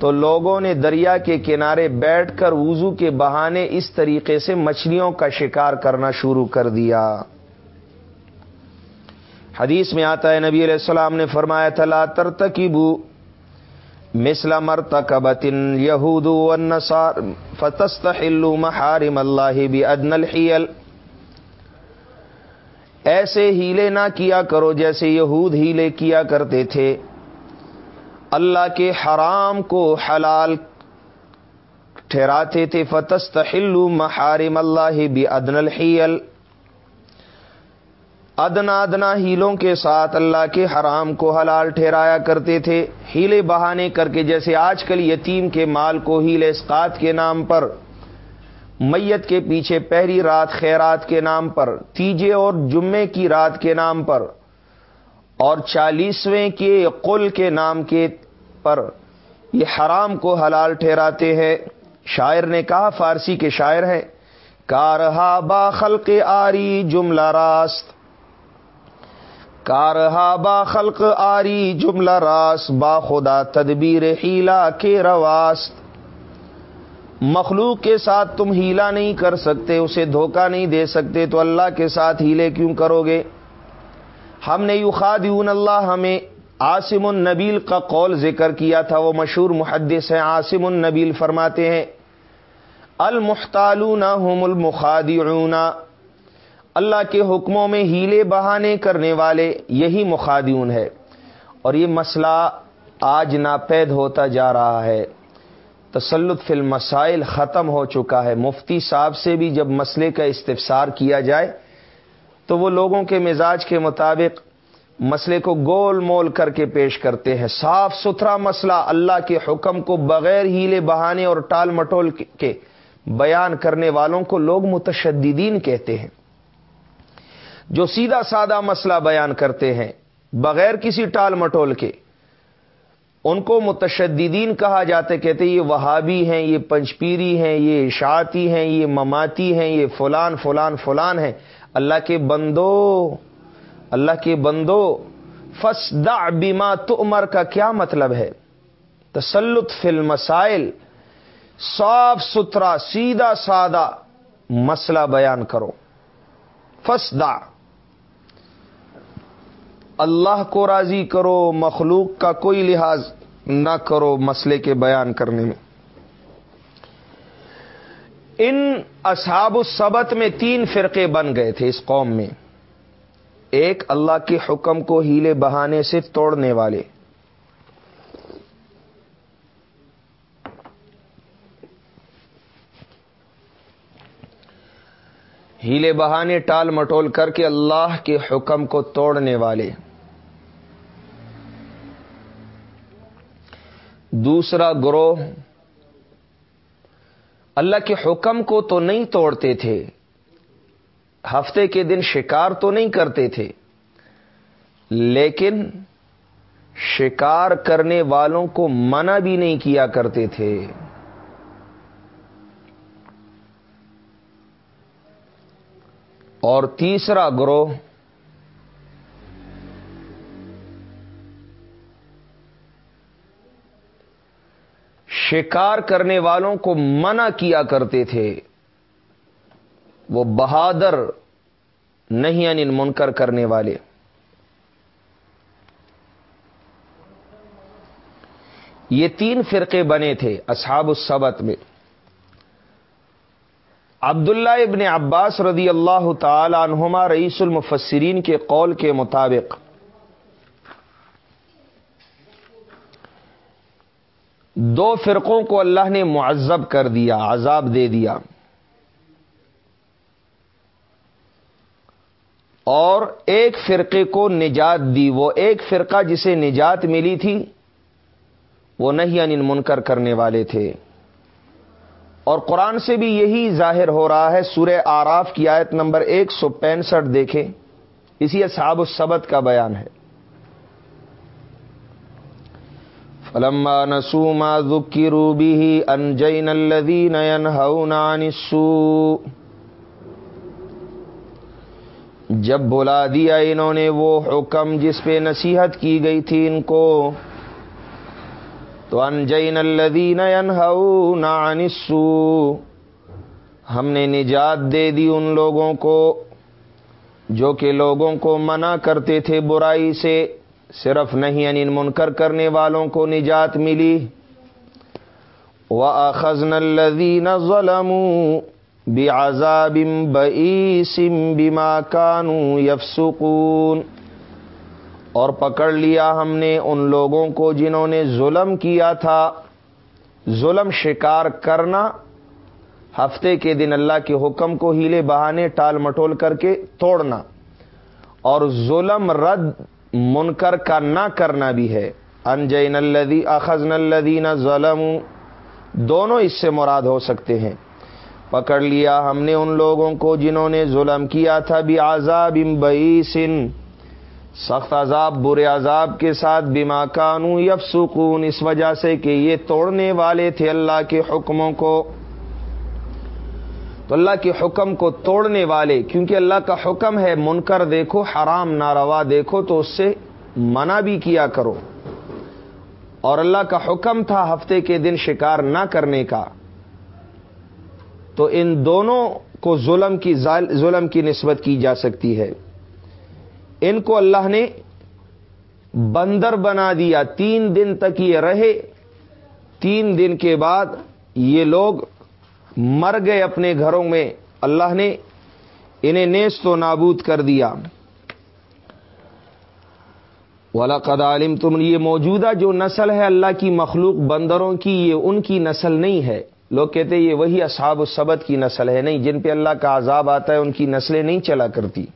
تو لوگوں نے دریا کے کنارے بیٹھ کر وضو کے بہانے اس طریقے سے مچھلیوں کا شکار کرنا شروع کر دیا۔ حدیث میں آتا ہے، نبی علیہ السلام نے فرمایا تھا لا ترتکبو مثل مرتکبت یہود والنصار فتستحلوا محارم اللہ بأدن الحیل ایسے ہیلے نہ کیا کرو جیسے یہود ہیلے کیا کرتے تھے۔ اللہ کے حرام کو حلال ٹھہراتے تھے۔ فتستحلوا محارم اللہ بأدن الحیل ادنا ادنا ہیلوں کے ساتھ اللہ کے حرام کو حلال ٹھہرایا کرتے تھے۔ ہیلے بہانے کر کے جیسے آج کل یتیم کے مال کو ہیلے اسقات کے نام پر۔ میت کے پیچھے پہلی رات خیرات کے نام پر، تیجے اور جمعے کی رات کے نام پر، اور چالیسویں کے قل کے نام کے پر یہ حرام کو حلال ٹھہراتے ہیں۔ شاعر نے کہا، فارسی کے شاعر ہیں، کارہا با خلق آری جملہ راست۔ کارہا با خلق آری جملہ راس با خدا تدبیر ہیلا کے رواست۔ مخلوق کے ساتھ تم ہیلا نہیں کر سکتے، اسے دھوکہ نہیں دے سکتے، تو اللہ کے ساتھ ہیلے کیوں کرو گے؟ ہم نے یوخادیون اللہ، ہمیں عاصم النبیل کا قول ذکر کیا تھا، وہ مشہور محدث ہیں، عاصم النبیل فرماتے ہیں، المحتالون هم المخادعون، اللہ کے حکموں میں ہیلے بہانے کرنے والے یہی مخادیون ہے۔ اور یہ مسئلہ آج ناپید ہوتا جا رہا ہے۔ تسلط فی المسائل ختم ہو چکا ہے۔ مفتی صاحب سے بھی جب مسئلے کا استفسار کیا جائے، تو وہ لوگوں کے مزاج کے مطابق مسئلے کو گول مول کر کے پیش کرتے ہیں۔ صاف ستھرا مسئلہ اللہ کے حکم کو بغیر ہیلے بہانے اور ٹال مٹول کے بیان کرنے والوں کو لوگ متشددین کہتے ہیں۔ جو سیدھا سادہ مسئلہ بیان کرتے ہیں، بغیر کسی ٹال مٹول کے۔ ان کو متشددین کہا جاتے کہتے یہ وہابی ہیں، یہ پنچپیری ہیں، یہ اشاعتی ہیں، یہ مماتی ہیں، یہ فلان فلان فلان ہیں۔ اللہ کے بندو، اللہ کے بندو فسدا بیما تو عمر کا کیا مطلب ہے؟ تسلط فی المسائل، صاف ستھرا، سیدھا سادہ مسئلہ بیان کرو۔ فسدا اللہ کو راضی کرو، مخلوق کا کوئی لحاظ نہ کرو مسئلے کے بیان کرنے میں۔ ان اصحاب السبت میں تین فرقے بن گئے تھے اس قوم میں۔ ایک اللہ کے حکم کو ہیلے بہانے سے توڑنے والے۔ ہیلے بہانے ٹال مٹول کر کے اللہ کے حکم کو توڑنے والے۔ دوسرا گروہ۔ اللہ کے حکم کو تو نہیں توڑتے تھے، ہفتے کے دن شکار تو نہیں کرتے تھے، لیکن شکار کرنے والوں کو منع بھی نہیں کیا کرتے تھے۔ اور تیسرا گروہ۔ شکار کرنے والوں کو منع کیا کرتے تھے، وہ بہادر نہیں یعنی منکر کرنے والے۔ یہ تین فرقے بنے تھے اصحاب السبت میں۔ عبداللہ ابن عباس رضی اللہ تعالی عنہما رئیس المفسرین کے قول کے مطابق دو فرقوں کو اللہ نے معذب کر دیا، عذاب دے دیا۔ اور ایک فرقے کو نجات دی، وہ ایک فرقہ جسے نجات ملی تھی، وہ نہیں ان منکر کرنے والے تھے۔ اور قرآن سے بھی یہی ظاہر ہو رہا ہے، سورہ آراف کی آیت نمبر ایک سو پینسٹھ دیکھیں۔ اسی اصحاب السبت کا بیان ہے۔ فلما نسوما ذکروا به انجينا الذين ينهون عن السوء. جب بلا دیا انہوں نے وہ حکم جس پہ نصیحت کی گئی تھی ان کو، تو انجین الذین ينهون عن السوء. ہم نے نجات دے دی ان لوگوں کو جو کہ لوگوں کو منع کرتے تھے برائی سے۔ صرف نہیں یعنی منکر کرنے والوں کو نجات ملی۔ و اخذن الدین ظلم بعذاب بئیس بما كانوا يفسقون۔ اور پکڑ لیا ہم نے ان لوگوں کو جنہوں نے ظلم کیا تھا۔ ظلم شکار کرنا، ہفتے کے دن اللہ کے حکم کو ہیلے بہانے ٹال مٹول کر کے توڑنا۔ اور ظلم رد منکر کا نہ کرنا بھی ہے۔ انجین الدی اخذن الدین ظلم دونوں اس سے مراد ہو سکتے ہیں۔ پکڑ لیا ہم نے ان لوگوں کو جنہوں نے ظلم کیا تھا بھی آزاب بئیسن سخت عذاب، برے عذاب کے ساتھ بیما کانو یف سکون اس وجہ سے کہ یہ توڑنے والے تھے اللہ کے حکموں کو۔ تو اللہ کے حکم کو توڑنے والے، کیونکہ اللہ کا حکم ہے منکر دیکھو، حرام ناروا دیکھو، تو اس سے منع بھی کیا کرو۔ اور اللہ کا حکم تھا ہفتے کے دن شکار نہ کرنے کا۔ تو ان دونوں کو ظلم کی ظلم کی نسبت کی جا سکتی ہے۔ ان کو اللہ نے بندر بنا دیا۔ تین دن تک یہ رہے۔ تین دن کے بعد یہ لوگ مر گئے اپنے گھروں میں اللہ نے انہیں نیست و نابود کر دیا۔ والا قد عالم تم یہ موجودہ جو نسل ہے اللہ کی مخلوق بندروں کی، یہ ان کی نسل نہیں ہے۔ لوگ کہتے یہ وہی اصحاب السبت کی نسل ہے، نہیں، جن پہ اللہ کا عذاب آتا ہے، ان کی نسلیں نہیں چلا کرتی۔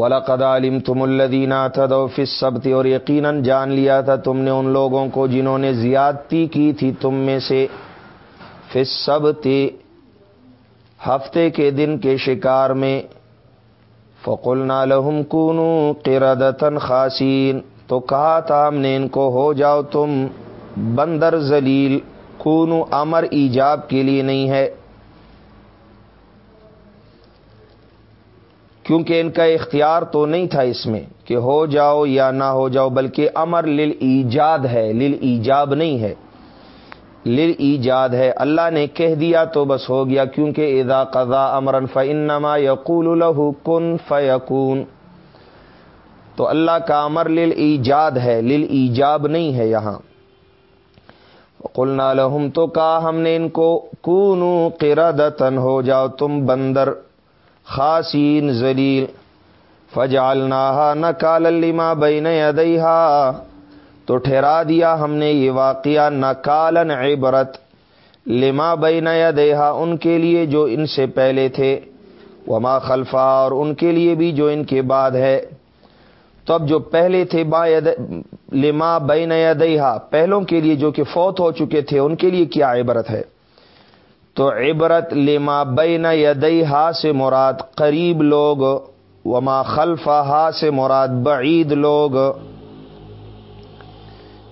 ولاقد عالم تم الدینہ تدوف سبتی اور یقیناً جان لیا تھا تم نے ان لوگوں کو جنہوں نے زیادتی کی تھی تم میں سے فصبتی ہفتے کے دن کے شکار میں۔ فقل نالحم کونو قردتن خاصین تو کہا تھا ہم نے ان کو، ہو جاؤ تم بندر ذلیل، کونو امر ایجاب کے لیے نہیں ہے۔ کیونکہ ان کا اختیار تو نہیں تھا اس میں کہ ہو جاؤ یا نہ ہو جاؤ، بلکہ امر لل ایجاد ہے لل ایجاب نہیں ہے۔ لل ایجاد ہے۔ اللہ نے کہہ دیا تو بس ہو گیا، کیونکہ ادا قضا امرن فنما یقول الہ کن فیقون تو اللہ کا امر لل ایجاد ہے لل ایجاب نہیں ہے یہاں۔ قلنا لہم تو کہا ہم نے ان کو، کونو قردتن ہو جاؤ تم بندر۔ خاصین زلیل فجالنا نہ لما بین ادیہا تو ٹھہرا دیا ہم نے یہ واقعہ نہ کالن عبرت لما بین دیہا ان کے لیے جو ان سے پہلے تھے، وما خلفا اور ان کے لیے بھی جو ان کے بعد ہے۔ تو اب جو پہلے تھے با لما بین دیہا پہلوں کے لیے جو کہ فوت ہو چکے تھے، ان کے لیے کیا عبرت ہے؟ تو عبرت لما بین یدیہا سے مراد قریب لوگ وما خلفہ سے مراد بعید لوگ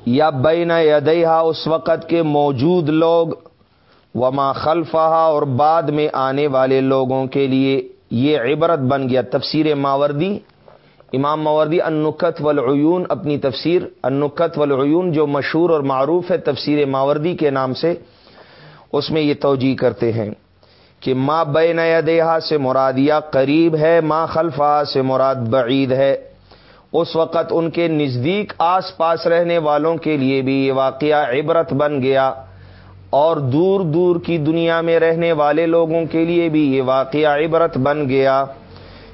یا بین یدیہا اس وقت کے موجود لوگ وما خلفہ اور بعد میں آنے والے لوگوں کے لیے یہ عبرت بن گیا تفسیر ماوردی۔ امام ماوردی انکت والعیون اپنی تفسیر انکت والعیون جو مشہور اور معروف ہے تفسیر ماوردی کے نام سے۔ اس میں یہ توجہ کرتے ہیں کہ ماں بین دیہا سے مرادیہ قریب ہے ماں خلفہ سے مراد بعید ہے۔ اس وقت ان کے نزدیک آس پاس رہنے والوں کے لیے بھی یہ واقعہ عبرت بن گیا۔ اور دور دور کی دنیا میں رہنے والے لوگوں کے لیے بھی یہ واقعہ عبرت بن گیا۔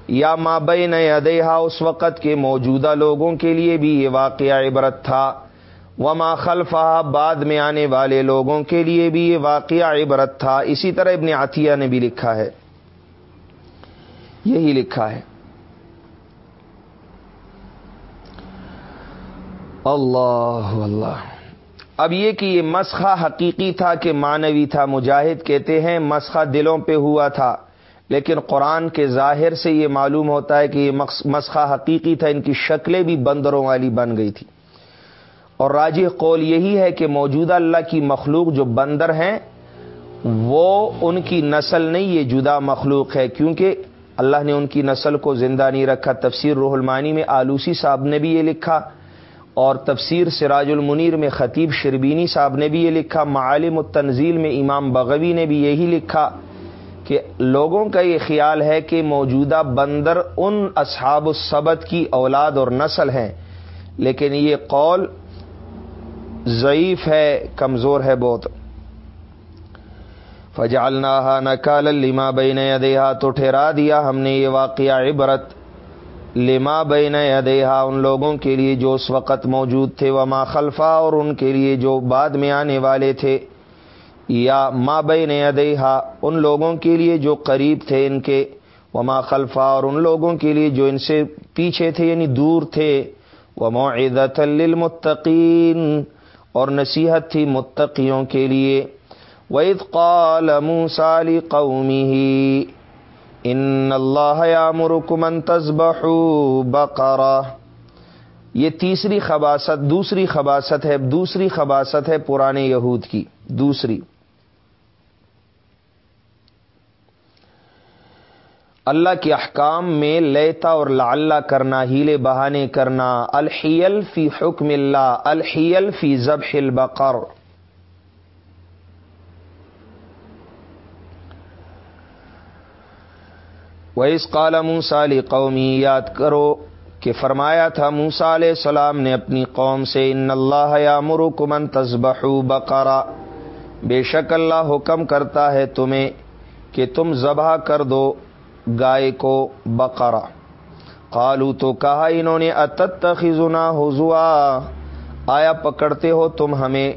یا مابین ادیہا اس وقت کے موجودہ لوگوں کے لیے بھی یہ واقعہ عبرت تھا۔ وما خلفہ بعد میں آنے والے لوگوں کے لیے بھی یہ واقعہ عبرت تھا۔ اسی طرح ابن عطیہ نے بھی لکھا ہے۔ یہی لکھا ہے۔ اللہ اللہ اب یہ کہ یہ مسخہ حقیقی تھا کہ مانوی تھا۔ مجاہد کہتے ہیں مسخہ دلوں پہ ہوا تھا۔ لیکن قرآن کے ظاہر سے یہ معلوم ہوتا ہے کہ یہ مسخہ حقیقی تھا۔ ان کی شکلیں بھی بندروں والی بن گئی تھی اور راجی قول یہی ہے کہ موجودہ اللہ کی مخلوق جو بندر ہیں، وہ ان کی نسل نہیں، یہ جدا مخلوق ہے، کیونکہ اللہ نے ان کی نسل کو زندہ نہیں رکھا۔ تفسیر روح المانی میں آلوسی صاحب نے بھی یہ لکھا، اور تفسیر سراج المنیر میں خطیب شربینی صاحب نے بھی یہ لکھا، معالم التنزیل میں امام بغوی نے بھی یہی لکھا کہ لوگوں کا یہ خیال ہے کہ موجودہ بندر ان اصحاب السبت کی اولاد اور نسل ہیں۔ لیکن یہ قول ضعیف ہے، کمزور ہے بہت۔ فجالنا نکال لما بین دیہا تو ٹھہرا دیا ہم نے یہ واقعہ عبرت۔ لما بین ادیہا ان لوگوں کے لیے جو اس وقت موجود تھے، وما خلفا، اور ان کے لیے جو بعد میں آنے والے تھے۔ یا ما بین ادیہا ان لوگوں کے لیے جو قریب تھے ان کے۔ وما خلفا، اور ان لوگوں کے لیے جو ان سے پیچھے تھے یعنی دور تھے۔ وہ معدت للمتقین اور نصیحت تھی متقیوں کے لیے۔ وید قال موسالی قومی ہی ان اللہ یامرکم تذبح بقرہ یہ تیسری خباصت دوسری خباست ہے، دوسری خباست ہے پرانے یہود کی، دوسری۔ اللہ کے احکام میں لیتا اور لعلہ کرنا، ہیلے بہانے کرنا، الحیل فی حکم اللہ، الحیل فی ذبح البقر۔ ویس قال موسا علی قومی یاد کرو کہ فرمایا تھا موسا علیہ السلام نے اپنی قوم سے، ان اللہ یا مرکمن تذبح بقرا بے شک اللہ حکم کرتا ہے تمہیں کہ تم ذبح کر دو۔ گائے کو بقرا قالو تو کہا انہوں نے اتت خزنا حضوا؟ آیا پکڑتے ہو تم ہمیں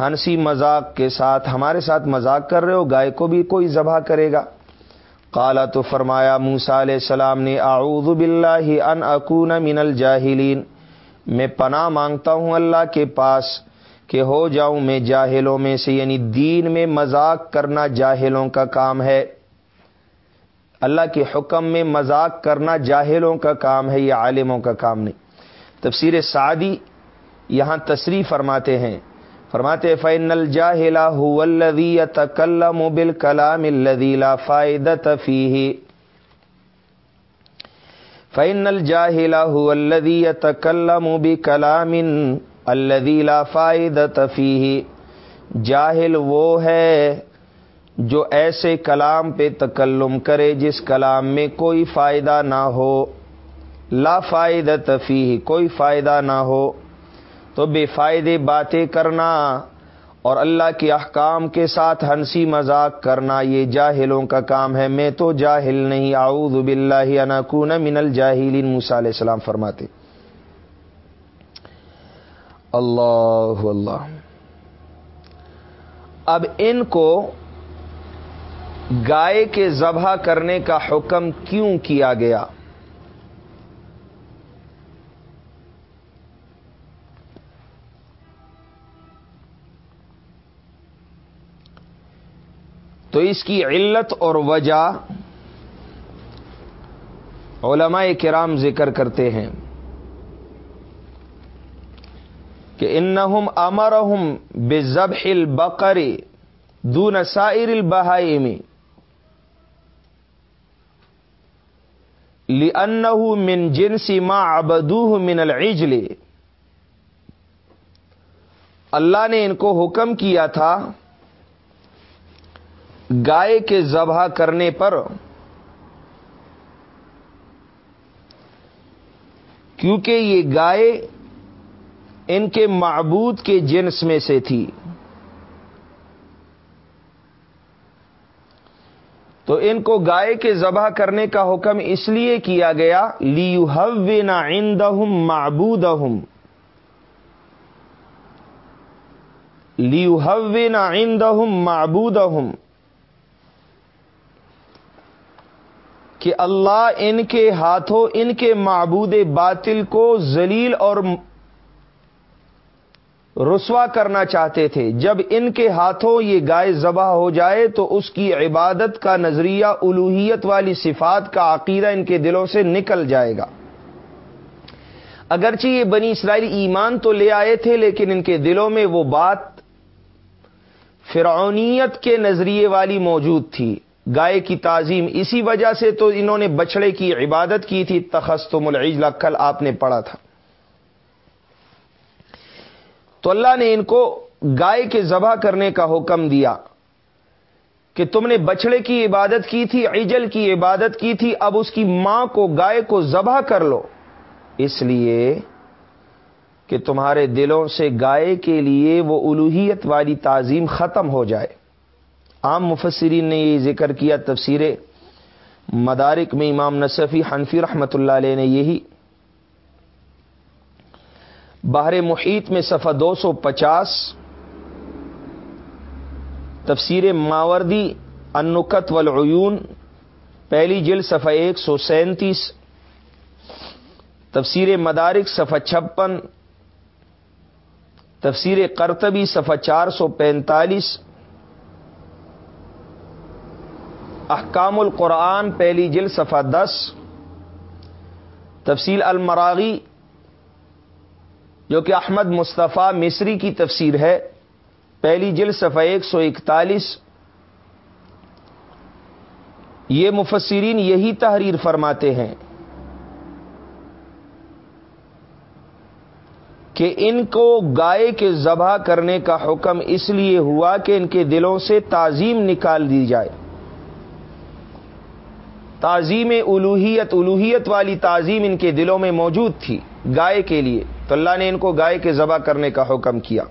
ہنسی مذاق کے ساتھ؟ ہمارے ساتھ مذاق کر رہے ہو، گائے کو بھی کوئی ذبح کرے گا؟ کالا تو فرمایا موسا علیہ السلام نے، اعوذ باللہ ان اکون من الجاہلین۔ میں پناہ مانگتا ہوں اللہ کے پاس کہ ہو جاؤں میں جاہلوں میں سے یعنی دین میں مذاق کرنا جاہلوں کا کام ہے۔ اللہ کے حکم میں مذاق کرنا جاہلوں کا کام ہے یہ عالموں کا کام نہیں۔ تفسیر سعدی یہاں تصریح فرماتے ہیں۔ فرماتے فین الجاہلا هو الذي يتكلم بالكلام الذي لا فائدة فيه۔ فإن الجاهل هو الذي يتكلم بكلام الذي لا فائدة فيه۔ جاہل وہ ہے جو ایسے کلام پہ تکلم کرے جس کلام میں کوئی فائدہ نہ ہو، لا فائدہ فیہ، کوئی فائدہ نہ ہو، تو بے فائدے باتیں کرنا اور اللہ کے احکام کے ساتھ ہنسی مذاق کرنا یہ جاہلوں کا کام ہے۔ میں تو جاہل نہیں، اعوذ باللہ انا کون من الجاہلین، موسیٰ علیہ السلام فرماتے۔ اللہ اللہ۔ اب ان کو گائے کے ذبح کرنے کا حکم کیوں کیا گیا؟ تو اس کی علت اور وجہ علماء کرام ذکر کرتے ہیں کہ انہم امرہم بذبح البقر دون سائر البہائم لأنه من جنس ما عبدوه من العجل۔ اللہ نے ان کو حکم کیا تھا گائے کے ذبح کرنے پر۔ کیونکہ یہ گائے ان کے معبود کے جنس میں سے تھی۔ تو ان کو گائے کے ذبح کرنے کا حکم اس لیے کیا گیا لیو حو نا اندہم معبود لیو حو کہ اللہ ان کے ہاتھوں، ان کے معبود باطل کو ذلیل اور رسوا کرنا چاہتے تھے۔ جب ان کے ہاتھوں یہ گائے ذبح ہو جائے تو اس کی عبادت کا نظریہ الوحیت والی صفات کا عقیدہ ان کے دلوں سے نکل جائے گا۔ اگرچہ یہ بنی اسرائیل ایمان تو لے آئے تھے، لیکن ان کے دلوں میں وہ بات فرعونیت کے نظریے والی موجود تھی۔ گائے کی تعظیم اسی وجہ سے تو انہوں نے بچڑے کی عبادت کی تھی۔ تخستم العجل، کل آپ نے پڑھا تھا۔ تو اللہ نے ان کو گائے کے ذبح کرنے کا حکم دیا کہ تم نے بچڑے کی عبادت کی تھی، عجل کی عبادت کی تھی، اب اس کی ماں کو، گائے کو ذبح کر لو۔ اس لیے کہ تمہارے دلوں سے گائے کے لیے وہ الوحیت والی تعظیم ختم ہو جائے۔ عام مفسرین نے یہ ذکر کیا، تفسیر مدارک میں امام نصفی حنفی رحمۃ اللہ علیہ نے یہی باہر محیط میں صفحہ دو سو پچاس، تفسیر ماوردی انکت والعیون، پہلی جل صفحہ ایک سو سینتیس، تفسیر مدارک صفحہ چھپن، تفسیر کرتبی صفحہ چار سو پینتالیس، احکام القرآن پہلی جل صفحہ دس، تفصیل المراغی جو کہ احمد مصطفیٰ مصری کی تفسیر ہے، پہلی جل صفحہ ایک سو اکتالیس۔ یہ مفسرین یہی تحریر فرماتے ہیں کہ ان کو گائے کے ذبح کرنے کا حکم اس لیے ہوا کہ ان کے دلوں سے تعظیم نکال دی جائے۔ تعظیم الوحیت الوحیت والی تعظیم ان کے دلوں میں موجود تھی گائے کے لیے۔ تو اللہ نے ان کو گائے کے ذبح کرنے کا حکم کیا۔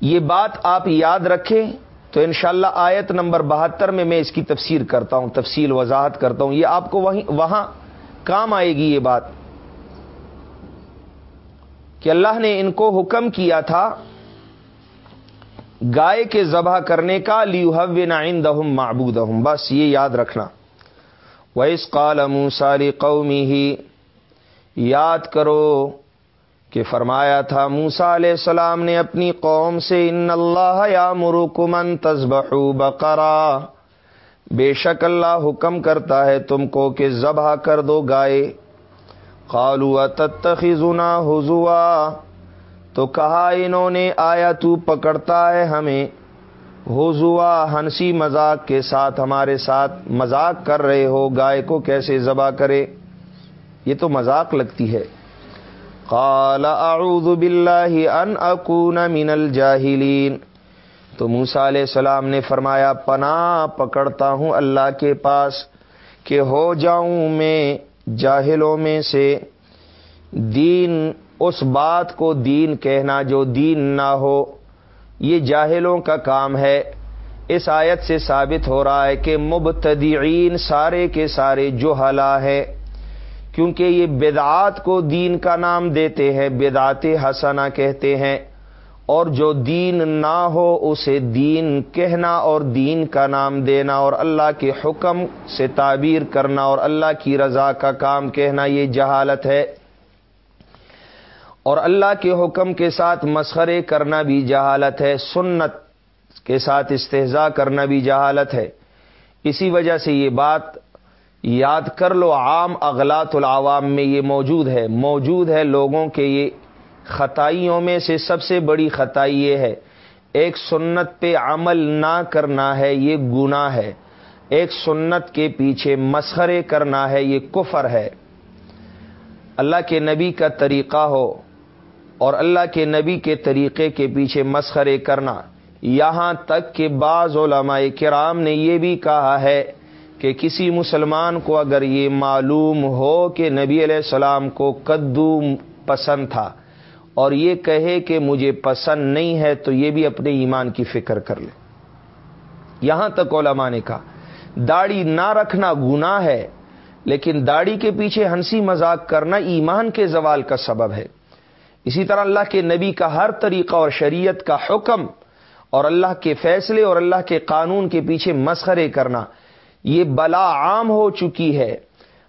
یہ بات آپ یاد رکھیں تو انشاءاللہ آیت نمبر بہتر میں میں اس کی تفسیر کرتا ہوں، تفصیل وضاحت کرتا ہوں۔ یہ آپ کو وہیں، وہاں کام آئے گی یہ بات۔ کہ اللہ نے ان کو حکم کیا تھا گائے کے ذبح کرنے کا لیو نائن دہم معبود بس یہ یاد رکھنا۔ ویس کال موساری قومی ہی یاد کرو کہ فرمایا تھا موسا علیہ السلام نے اپنی قوم سے، ان اللہ یا مرکمن تذبح بقرا بے شک اللہ حکم کرتا ہے تم کو کہ ذبح کر دو گائے۔ قالوا تتخذنا حضوا۔ تو کہا انہوں نے، آیا تو پکڑتا ہے ہمیں۔ حضوا، ہنسی مذاق کے ساتھ ہمارے ساتھ مذاق کر رہے ہو، گائے کو کیسے ذبح کرے؟ یہ تو مذاق لگتی ہے۔ قال اعوذ باللہ ان اکون من الجاہلین۔ تو موسا علیہ السلام نے فرمایا، پناہ پکڑتا ہوں اللہ کے پاس کہ ہو جاؤں میں جاہلوں میں سے۔ دین، اس بات کو دین کہنا جو دین نہ ہو، یہ جاہلوں کا کام ہے۔ اس آیت سے ثابت ہو رہا ہے کہ مبتدعین سارے کے سارے جو ہلا ہے کیونکہ یہ بدعات کو دین کا نام دیتے ہیں، بدعات حسنا کہتے ہیں۔ اور جو دین نہ ہو، اسے دین کہنا اور دین کا نام دینا اور اللہ کے حکم سے تعبیر کرنا اور اللہ کی رضا کا کام کہنا یہ جہالت ہے۔ اور اللہ کے حکم کے ساتھ مسخرے کرنا بھی جہالت ہے، سنت کے ساتھ استحضاء کرنا بھی جہالت ہے۔ اسی وجہ سے یہ بات یاد کر لو عام اغلاط العوام میں یہ موجود ہے۔ موجود ہے لوگوں کے یہ خطائیوں میں سے سب سے بڑی خطائی یہ ہے۔ ایک سنت پہ عمل نہ کرنا ہے یہ گناہ ہے۔ ایک سنت کے پیچھے مسخرے کرنا ہے یہ کفر ہے۔ اللہ کے نبی کا طریقہ ہو اور اللہ کے نبی کے طریقے کے پیچھے مسخرے کرنا۔ یہاں تک کہ بعض علماء کرام نے یہ بھی کہا ہے کہ کسی مسلمان کو اگر یہ معلوم ہو کہ نبی علیہ السلام کو کدو پسند تھا اور یہ کہے کہ مجھے پسند نہیں ہے تو یہ بھی اپنے ایمان کی فکر کر لے۔ یہاں تک علماء نے کہا، داڑھی نہ رکھنا گنا ہے، لیکن داڑھی کے پیچھے ہنسی مذاق کرنا ایمان کے زوال کا سبب ہے۔ اسی طرح اللہ کے نبی کا ہر طریقہ اور شریعت کا حکم اور اللہ کے فیصلے اور اللہ کے قانون کے پیچھے مسخرے کرنا یہ بلا عام ہو چکی ہے۔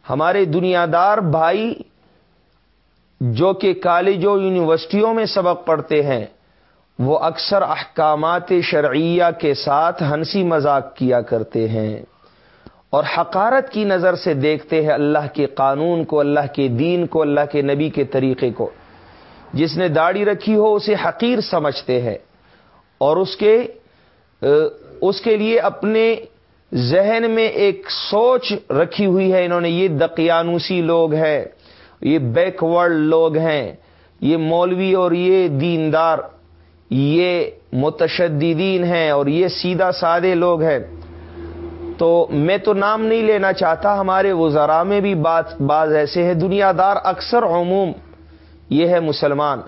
ہمارے دنیا دار بھائی جو کہ کالجوں یونیورسٹیوں میں سبق پڑھتے ہیں، وہ اکثر احکامات شرعیہ کے ساتھ ہنسی مذاق کیا کرتے ہیں۔ اور حقارت کی نظر سے دیکھتے ہیں اللہ کے قانون کو، اللہ کے دین کو، اللہ کے نبی کے طریقے کو۔ جس نے داڑھی رکھی ہو، اسے حقیر سمجھتے ہیں۔ اور اس کے اس کے لیے اپنے ذہن میں ایک سوچ رکھی ہوئی ہے، انہوں نے یہ دقیانوسی لوگ ہیں، یہ بیکورڈ لوگ ہیں، یہ مولوی اور یہ دیندار، یہ متشددین ہیں اور یہ سیدھا سادے لوگ ہیں۔ تو میں تو نام نہیں لینا چاہتا، ہمارے وزراء میں بھی بات، بعض ایسے ہیں۔ دنیا دار اکثر عموم یہ ہے مسلمان۔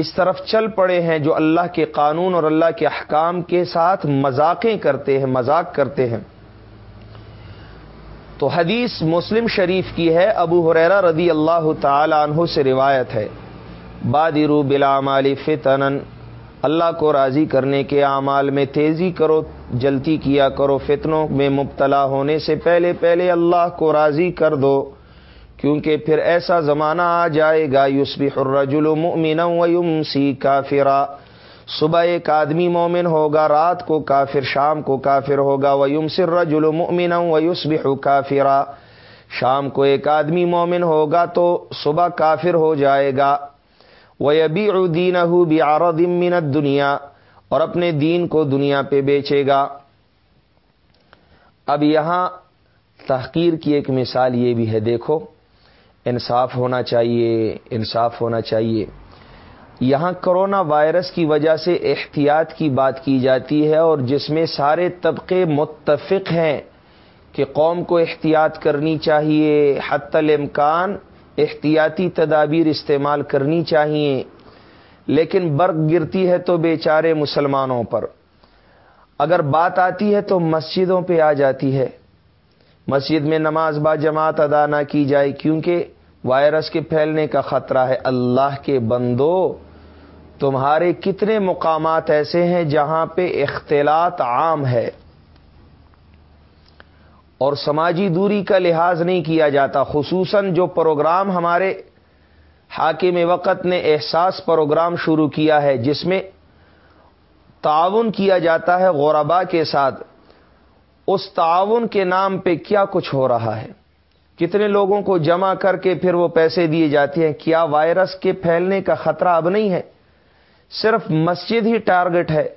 اس طرف چل پڑے ہیں جو اللہ کے قانون اور اللہ کے احکام کے ساتھ مذاقیں کرتے ہیں، مذاق کرتے ہیں۔ تو حدیث مسلم شریف کی ہے، ابو حریرا رضی اللہ تعالی عنہ سے روایت ہے۔ بادرو بلا مالی فتن اللہ کو راضی کرنے کے اعمال میں تیزی کرو، جلتی کیا کرو، فتنوں میں مبتلا ہونے سے پہلے پہلے اللہ کو راضی کر دو۔ کیونکہ پھر ایسا زمانہ آ جائے گا یوسف الرجل مؤمنا ویمسی کافرا۔ صبح ایک آدمی مومن ہوگا، رات کو کافر، شام کو کافر ہوگا۔ ویم سر مؤمنا ویصبح کافرا۔ شام کو ایک آدمی مومن ہوگا تو صبح کافر ہو جائے گا۔ وہ ابھی دین من دنیا اور اپنے دین کو دنیا پہ بیچے گا۔ اب یہاں تحقیر کی ایک مثال یہ بھی ہے، دیکھو۔ انصاف ہونا چاہیے، انصاف ہونا چاہیے۔ یہاں کرونا وائرس کی وجہ سے احتیاط کی بات کی جاتی ہے اور جس میں سارے طبقے متفق ہیں کہ قوم کو احتیاط کرنی چاہیے حت الامکان احتیاطی تدابیر استعمال کرنی چاہیے۔ لیکن برق گرتی ہے تو بیچارے مسلمانوں پر۔ اگر بات آتی ہے تو مسجدوں پہ آ جاتی ہے۔ مسجد میں نماز با جماعت ادا نہ کی جائے، کیونکہ وائرس کے پھیلنے کا خطرہ ہے اللہ کے بندو، تمہارے کتنے مقامات ایسے ہیں جہاں پہ اختلاط عام ہے۔ اور سماجی دوری کا لحاظ نہیں کیا جاتا، خصوصاً جو پروگرام ہمارے حاکم وقت نے احساس پروگرام شروع کیا ہے، جس میں تعاون کیا جاتا ہے غوربا کے ساتھ۔ اس تعاون کے نام پہ کیا کچھ ہو رہا ہے؟ کتنے لوگوں کو جمع کر کے پھر وہ پیسے دیے جاتے ہیں؟ کیا وائرس کے پھیلنے کا خطرہ اب نہیں ہے؟ صرف مسجد ہی ٹارگٹ ہے۔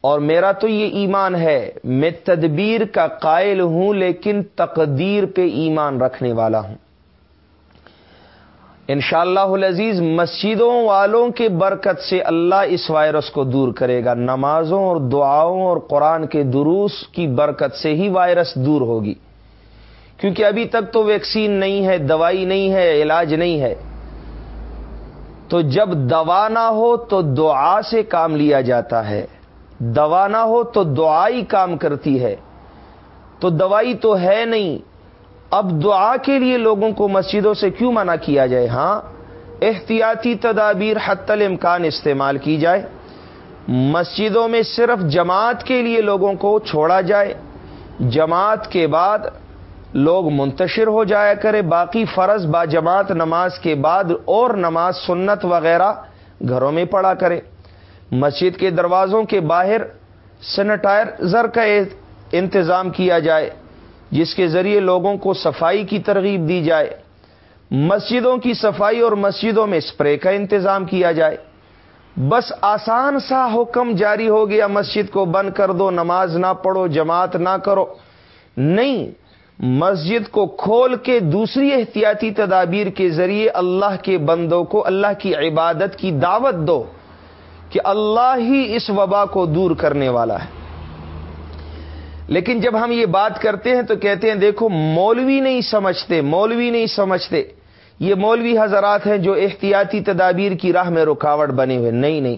اور میرا تو یہ ایمان ہے، میں تدبیر کا قائل ہوں، لیکن تقدیر پہ ایمان رکھنے والا ہوں۔ انشاءاللہ اللہ عزیز مسجدوں والوں کے برکت سے اللہ اس وائرس کو دور کرے گا۔ نمازوں اور دعاؤں اور قرآن کے دروس کی برکت سے ہی وائرس دور ہوگی۔ کیونکہ ابھی تک تو ویکسین نہیں ہے، دوائی نہیں ہے، علاج نہیں ہے۔ تو جب دوا نہ ہو تو دعا سے کام لیا جاتا ہے۔ دوا نہ ہو تو دعائی کام کرتی ہے۔ تو دوائی تو ہے نہیں۔ اب دعا کے لیے لوگوں کو مسجدوں سے کیوں منع کیا جائے؟ ہاں احتیاطی تدابیر حت الامکان استعمال کی جائے۔ مسجدوں میں صرف جماعت کے لیے لوگوں کو چھوڑا جائے۔ جماعت کے بعد لوگ منتشر ہو جایا کرے، باقی فرض با جماعت نماز کے بعد اور نماز سنت وغیرہ گھروں میں پڑا کرے۔ مسجد کے دروازوں کے باہر سینیٹائزر کا انتظام کیا جائے، جس کے ذریعے لوگوں کو صفائی کی ترغیب دی جائے۔ مسجدوں کی صفائی اور مسجدوں میں اسپرے کا انتظام کیا جائے۔ بس آسان سا حکم جاری ہو گیا، مسجد کو بند کر دو، نماز نہ پڑھو، جماعت نہ کرو۔ نہیں مسجد کو کھول کے دوسری احتیاطی تدابیر کے ذریعے اللہ کے بندوں کو اللہ کی عبادت کی دعوت دو کہ اللہ ہی اس وبا کو دور کرنے والا ہے۔ لیکن جب ہم یہ بات کرتے ہیں تو کہتے ہیں، دیکھو، مولوی نہیں سمجھتے، مولوی نہیں سمجھتے۔ یہ مولوی حضرات ہیں جو احتیاطی تدابیر کی راہ میں رکاوٹ بنے ہوئے۔ نہیں نہیں۔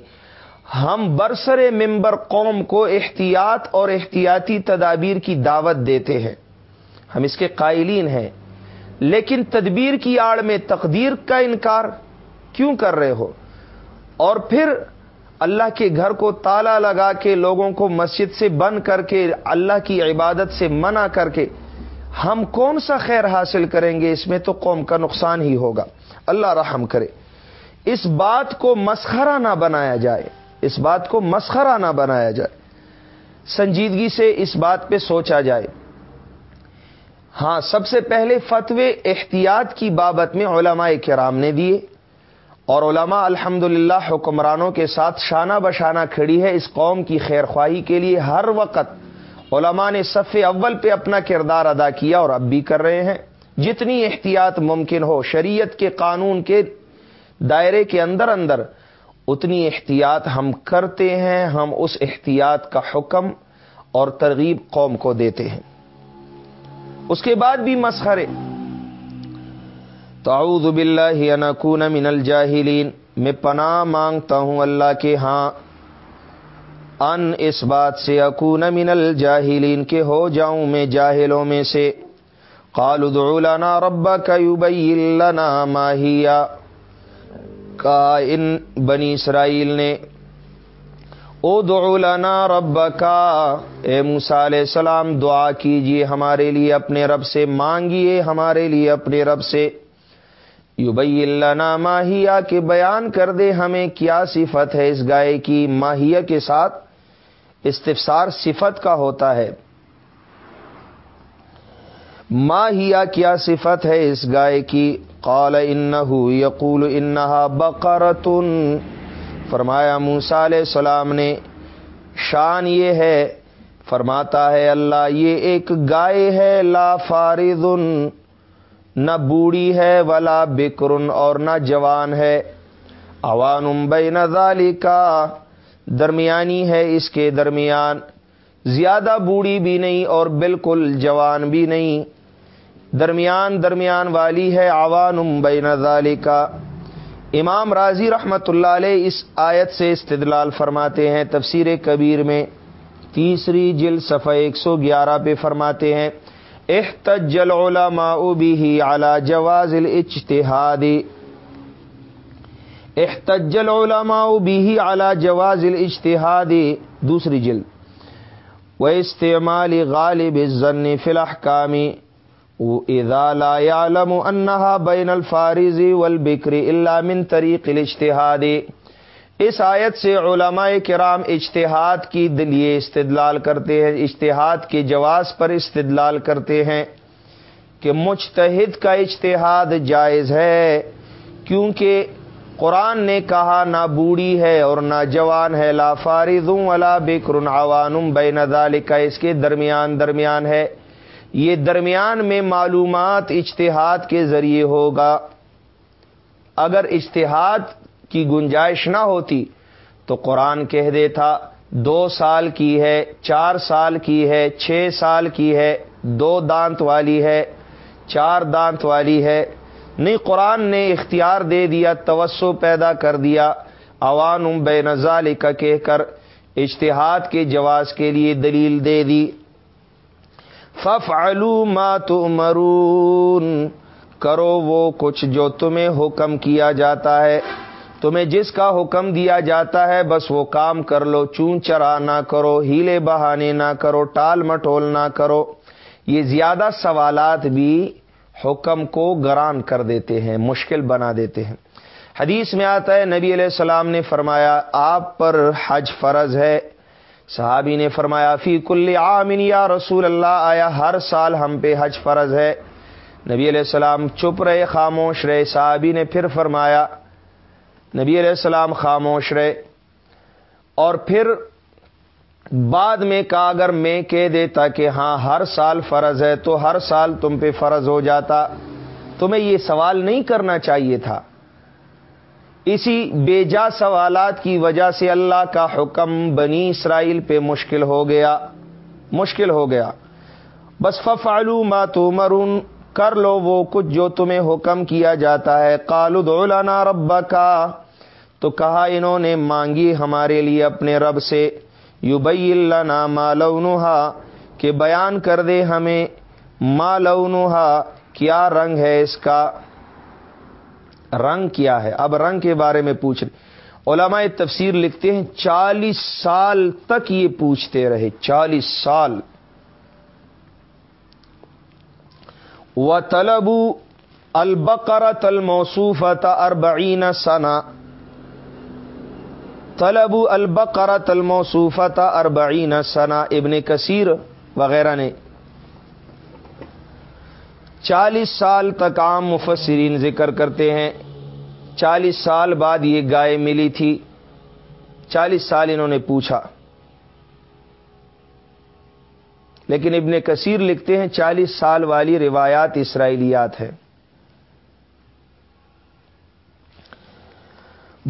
ہم برسر ممبر قوم کو احتیاط اور احتیاطی تدابیر کی دعوت دیتے ہیں۔ ہم اس کے قائلین ہیں۔ لیکن تدبیر کی آڑ میں تقدیر کا انکار کیوں کر رہے ہو؟ اور پھر اللہ کے گھر کو تالا لگا کے لوگوں کو مسجد سے بند کر کے اللہ کی عبادت سے منع کر کے ہم کون سا خیر حاصل کریں گے؟ اس میں تو قوم کا نقصان ہی ہوگا۔ اللہ رحم کرے۔ اس بات کو مسخرہ نہ بنایا جائے۔ اس بات کو مسخرہ نہ بنایا جائے۔ سنجیدگی سے اس بات پہ سوچا جائے۔ ہاں سب سے پہلے فتوے احتیاط کی بابت میں علماء کرام نے دیے۔ اور علماء الحمد حکمرانوں کے ساتھ شانہ بشانہ کھڑی ہے اس قوم کی خیر خواہی کے لیے۔ ہر وقت علماء نے صف اول پہ اپنا کردار ادا کیا اور اب بھی کر رہے ہیں۔ جتنی احتیاط ممکن ہو، شریعت کے قانون کے دائرے کے اندر اندر اتنی احتیاط ہم کرتے ہیں، ہم اس احتیاط کا حکم اور ترغیب قوم کو دیتے ہیں۔ اس کے بعد بھی مسخرے۔ تو اعوذ باللہ ان اکون من الجاہلین میں پناہ مانگتا ہوں اللہ کے ہاں۔ ان اس بات سے اکون من الجاہلین کے ہو جاؤں میں جاہلوں میں سے۔ قال ادعو لنا ربك يبين لنا ما هي کا ان بنی اسرائیل نے او دعو رب کا اے علیہ السلام، دعا کیجیے ہمارے لیے اپنے رب سے مانگیے ہمارے لیے اپنے رب سے۔ یوبئی اللہ ماہیا کے بیان کر دے ہمیں کیا صفت ہے اس گائے کی ماہیا کے ساتھ۔ استفسار صفت کا ہوتا ہے۔ ماہیا کیا صفت ہے اس گائے کی؟ قال ان یقول انہا بقرتن۔ فرمایا موسا علیہ السلام نے، شان یہ ہے، فرماتا ہے اللہ، یہ ایک گائے ہے، لا فارضن، نہ بوڑھی ہے، ولا بکرن، اور نہ جوان ہے۔ اوان بین ذالی کا درمیانی ہے اس کے درمیان۔ زیادہ بوڑھی بھی نہیں اور بالکل جوان بھی نہیں۔ درمیان درمیان والی ہے عوان بین ذالی کا امام راضی رحمت اللہ علیہ اس آیت سے استدلال فرماتے ہیں، تفسیر کبیر میں تیسری جل صفحہ ایک سو گیارہ پہ فرماتے ہیں، احتج العلماء به على جواز الاجتهاد احتج العلماء به على جواز الاجتهاد دوسری جلد۔ و استعمال غالب الظن في الاحكام اذا لا يعلم انها بين الفارز الا من طريق الاجتهاد اس آیت سے علماء کرام اجتہاد کی دلیے استدلال کرتے ہیں، اجتہاد کے جواز پر استدلال کرتے ہیں کہ مجتہد کا اجتہاد جائز ہے، کیونکہ قرآن نے کہا نہ بوڑھی ہے اور نہ جوان ہے، لا فارضوں ولا بکر عوانم بین ذالک، اس کے درمیان درمیان ہے۔ یہ درمیان میں معلومات اجتہاد کے ذریعے ہوگا۔ اگر اجتہاد کی گنجائش نہ ہوتی تو قرآن کہہ دیتا، دو سال کی ہے، چار سال کی ہے، چھ سال کی ہے، دو دانت والی ہے، چار دانت والی ہے۔ نہیں، قرآن نے اختیار دے دیا، توسع پیدا کر دیا۔ عوان بے نظال کا کہہ کر اشتہاد کے جواز کے لیے دلیل دے دی۔ فف ما تو مرون کرو وہ کچھ جو تمہیں حکم کیا جاتا ہے۔ تمہیں جس کا حکم دیا جاتا ہے، بس وہ کام کر لو۔ چون چرا نہ کرو، ہیلے بہانے نہ کرو، ٹال مٹول نہ کرو۔ یہ زیادہ سوالات بھی حکم کو گران کر دیتے ہیں، مشکل بنا دیتے ہیں۔ حدیث میں آتا ہے، نبی علیہ السلام نے فرمایا، آپ پر حج فرض ہے۔ صحابی نے فرمایا، فی کل عامن یا رسول اللہ، آیا ہر سال ہم پہ حج فرض ہے. نبی علیہ السلام چپ رہے، خاموش رہے، صحابی نے پھر فرمایا، نبی علیہ السلام خاموش رہے۔ اور پھر بعد میں کہا، اگر میں کہہ دیتا کہ ہاں ہر سال فرض ہے، تو ہر سال تم پہ فرض ہو جاتا۔ تمہیں یہ سوال نہیں کرنا چاہیے تھا۔ اسی بے جا سوالات کی وجہ سے اللہ کا حکم بنی اسرائیل پہ مشکل ہو گیا، مشکل ہو گیا۔ بس ففعلو ما تو کر لو وہ کچھ جو تمہیں حکم کیا جاتا ہے۔ کالو دولانا رب کا تو کہا انہوں نے، مانگی ہمارے لیے اپنے رب سے۔ یو بئی اللہ مالونہا کہ بیان کر دے ہمیں مالونہا کیا رنگ ہے اس کا۔ رنگ کیا ہے؟ اب رنگ کے بارے میں پوچھ رہے علماء تفسیر لکھتے ہیں، چالیس سال تک یہ پوچھتے رہے، چالیس سال۔ و طلبو البقرت الموصوفت اربعین سنا طلبو البقرت الموصوفت اربعین سنا ابن کثیر وغیرہ نے چالیس سال تک عام مفسرین ذکر کرتے ہیں۔ چالیس سال بعد یہ گائے ملی تھی۔ چالیس سال انہوں نے پوچھا۔ لیکن ابن کثیر لکھتے ہیں، چالیس سال والی روایات اسرائیلیات ہے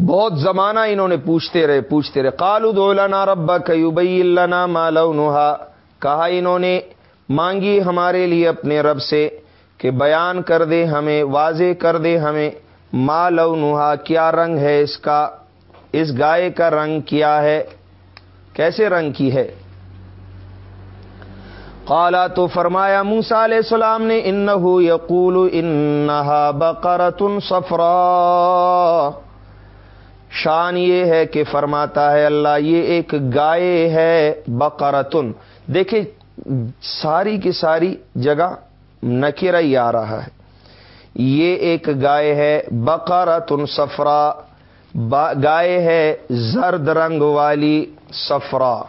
بہت زمانہ انہوں نے پوچھتے رہے پوچھتے رہے۔ کالو دولانا ربا کیوبئی اللہ مالو نوہا کہا انہوں نے، مانگی ہمارے لیے اپنے رب سے۔ کہ بیان کر دے ہمیں، واضح کر دے ہمیں مالو نوہا کیا رنگ ہے اس کا، اس گائے کا رنگ کیا ہے، کیسے رنگ کی ہے؟ قالا تو فرمایا موسا علیہ السلام نے ان یقول انہا بقرتن سفرا شان یہ ہے کہ فرماتا ہے، اللہ یہ ایک گائے ہے بقرتن دیکھیں، ساری کی ساری جگہ نکیرا ہی آ رہا ہے۔ یہ ایک گائے ہے بقرتن سفرا گائے ہے زرد رنگ والی سفرا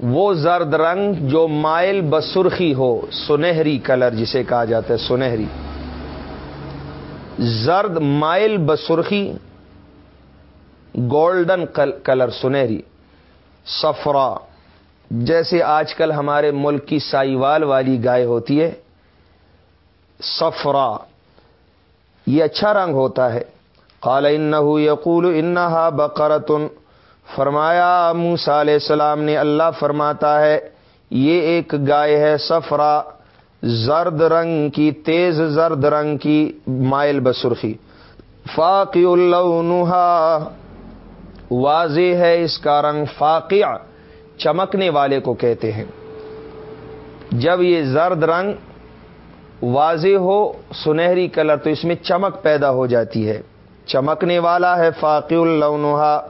وہ زرد رنگ جو مائل بسرخی ہو، سنہری کلر جسے کہا جاتا ہے، سنہری۔ زرد مائل بسرخی، گولڈن کلر سنہری۔ سفرا جیسے آج کل ہمارے ملک کی سائیوال والی گائے ہوتی ہے سفرا یہ اچھا رنگ ہوتا ہے۔ قال انہو یقول انہا بقرتن۔ فرمایا موسا علیہ السلام نے اللہ فرماتا ہے، یہ ایک گائے ہے سفرا زرد رنگ کی، تیز زرد رنگ کی مائل بسرخی۔ فاقی اللہ واضح ہے اس کا رنگ فاقع۔ چمکنے والے کو کہتے ہیں۔ جب یہ زرد رنگ واضح ہو، سنہری کلر، تو اس میں چمک پیدا ہو جاتی ہے۔ چمکنے والا ہے فاقی اللہ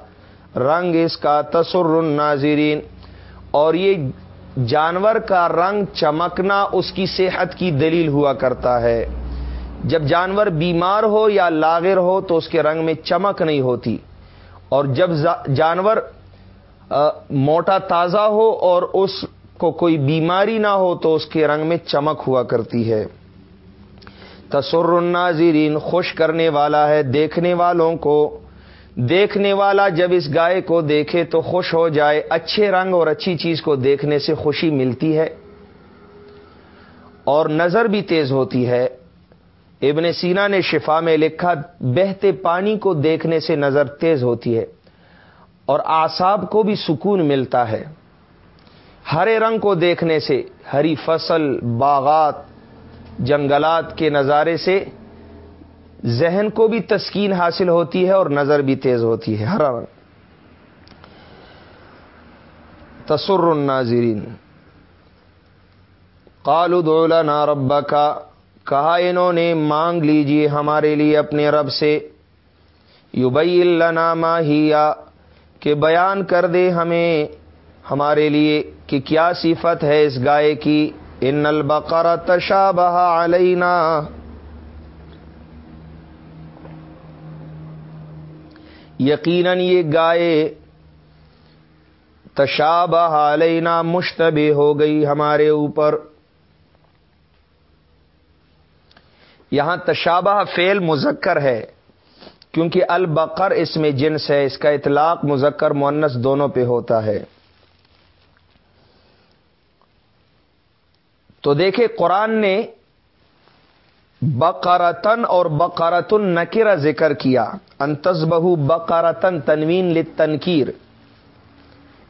رنگ اس کا تصر الناظرین۔ اور یہ جانور کا رنگ چمکنا اس کی صحت کی دلیل ہوا کرتا ہے۔ جب جانور بیمار ہو یا لاغر ہو، تو اس کے رنگ میں چمک نہیں ہوتی۔ اور جب جانور موٹا تازہ ہو اور اس کو کوئی بیماری نہ ہو تو اس کے رنگ میں چمک ہوا کرتی ہے۔ تصر الناظرین، خوش کرنے والا ہے دیکھنے والوں کو۔ دیکھنے والا جب اس گائے کو دیکھے تو خوش ہو جائے۔ اچھے رنگ اور اچھی چیز کو دیکھنے سے خوشی ملتی ہے۔ اور نظر بھی تیز ہوتی ہے۔ ابن سینا نے شفا میں لکھا، بہتے پانی کو دیکھنے سے نظر تیز ہوتی ہے۔ اور آساب کو بھی سکون ملتا ہے۔ ہرے رنگ کو دیکھنے سے، ہری فصل، باغات، جنگلات کے نظارے سے ذہن کو بھی تسکین حاصل ہوتی ہے اور نظر بھی تیز ہوتی ہے۔ ہر تصر الناظرین۔ قالو دولا نا ربا کا کہا، انہوں نے، مانگ لیجیے ہمارے لیے اپنے رب سے۔ یوبئی اللہ ماہیا کہ بیان کر دے ہمیں ہمارے لیے کہ کیا صفت ہے اس گائے کی۔ ان البقر تشابہ علینا۔ یقیناً یہ گائے تشابہ علینا مشتبہ ہو گئی ہمارے اوپر۔ یہاں تشابہ فیل مذکر ہے۔ کیونکہ البقر اس میں جنس ہے، اس کا اطلاق مذکر مونس دونوں پہ ہوتا ہے۔ تو دیکھے قرآن نے بقرتن اور بقرتن نکرا ذکر کیا۔ انتظ بہو بقرتن تنوین لنکیر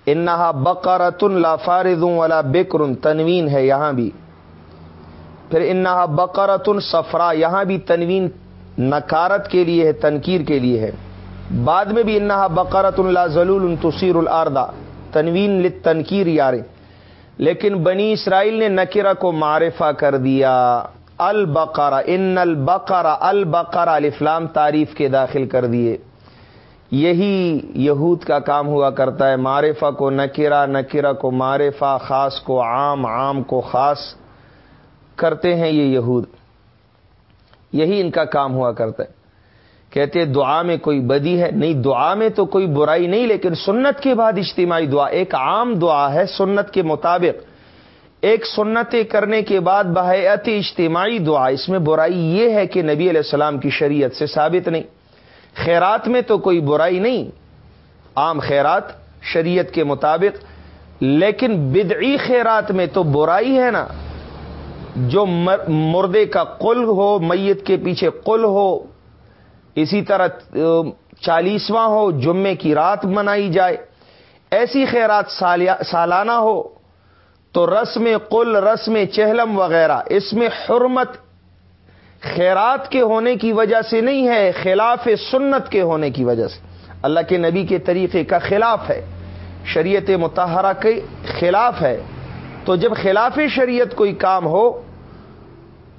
انہا بقرتن لا فارض ولا بکر، تنوین ہے یہاں بھی۔ پھر انہا بقرتن سفرا یہاں بھی تنوین نکارت کے لیے ہے، تنکیر کے لیے ہے۔ بعد میں بھی انہا بقرت اللہ ضلول تصیر الاردا تنوین لنکیر یارے لیکن بنی اسرائیل نے نکرا کو معرفہ کر دیا۔ البقرا ان البقرا البقرا الفلام تعریف کے داخل کر دیے۔ یہی یہود کا کام ہوا کرتا ہے، معرفہ کو نکرا نکرا کو معرفہ، خاص کو عام عام کو خاص کرتے ہیں یہ یہود۔ یہی ان کا کام ہوا کرتا ہے۔ کہتے دعا میں کوئی بدی ہے؟ نہیں، دعا میں تو کوئی برائی نہیں، لیکن سنت کے بعد اجتماعی دعا، ایک عام دعا ہے سنت کے مطابق۔ ایک سنتیں کرنے کے بعد بحیت اجتماعی دعا، اس میں برائی یہ ہے کہ نبی علیہ السلام کی شریعت سے ثابت نہیں۔ خیرات میں تو کوئی برائی نہیں، عام خیرات شریعت کے مطابق، لیکن بدعی خیرات میں تو برائی ہے نا۔ جو مردے کا قل ہو، میت کے پیچھے قل ہو، اسی طرح چالیسواں ہو، جمعے کی رات منائی جائے، ایسی خیرات سالانہ ہو، تو رسم قل، رسم چہلم وغیرہ، اس میں حرمت خیرات کے ہونے کی وجہ سے نہیں ہے، خلاف سنت کے ہونے کی وجہ سے۔ اللہ کے نبی کے طریقے کا خلاف ہے۔ شریعت متحرہ کے خلاف ہے۔ تو جب خلاف شریعت کوئی کام ہو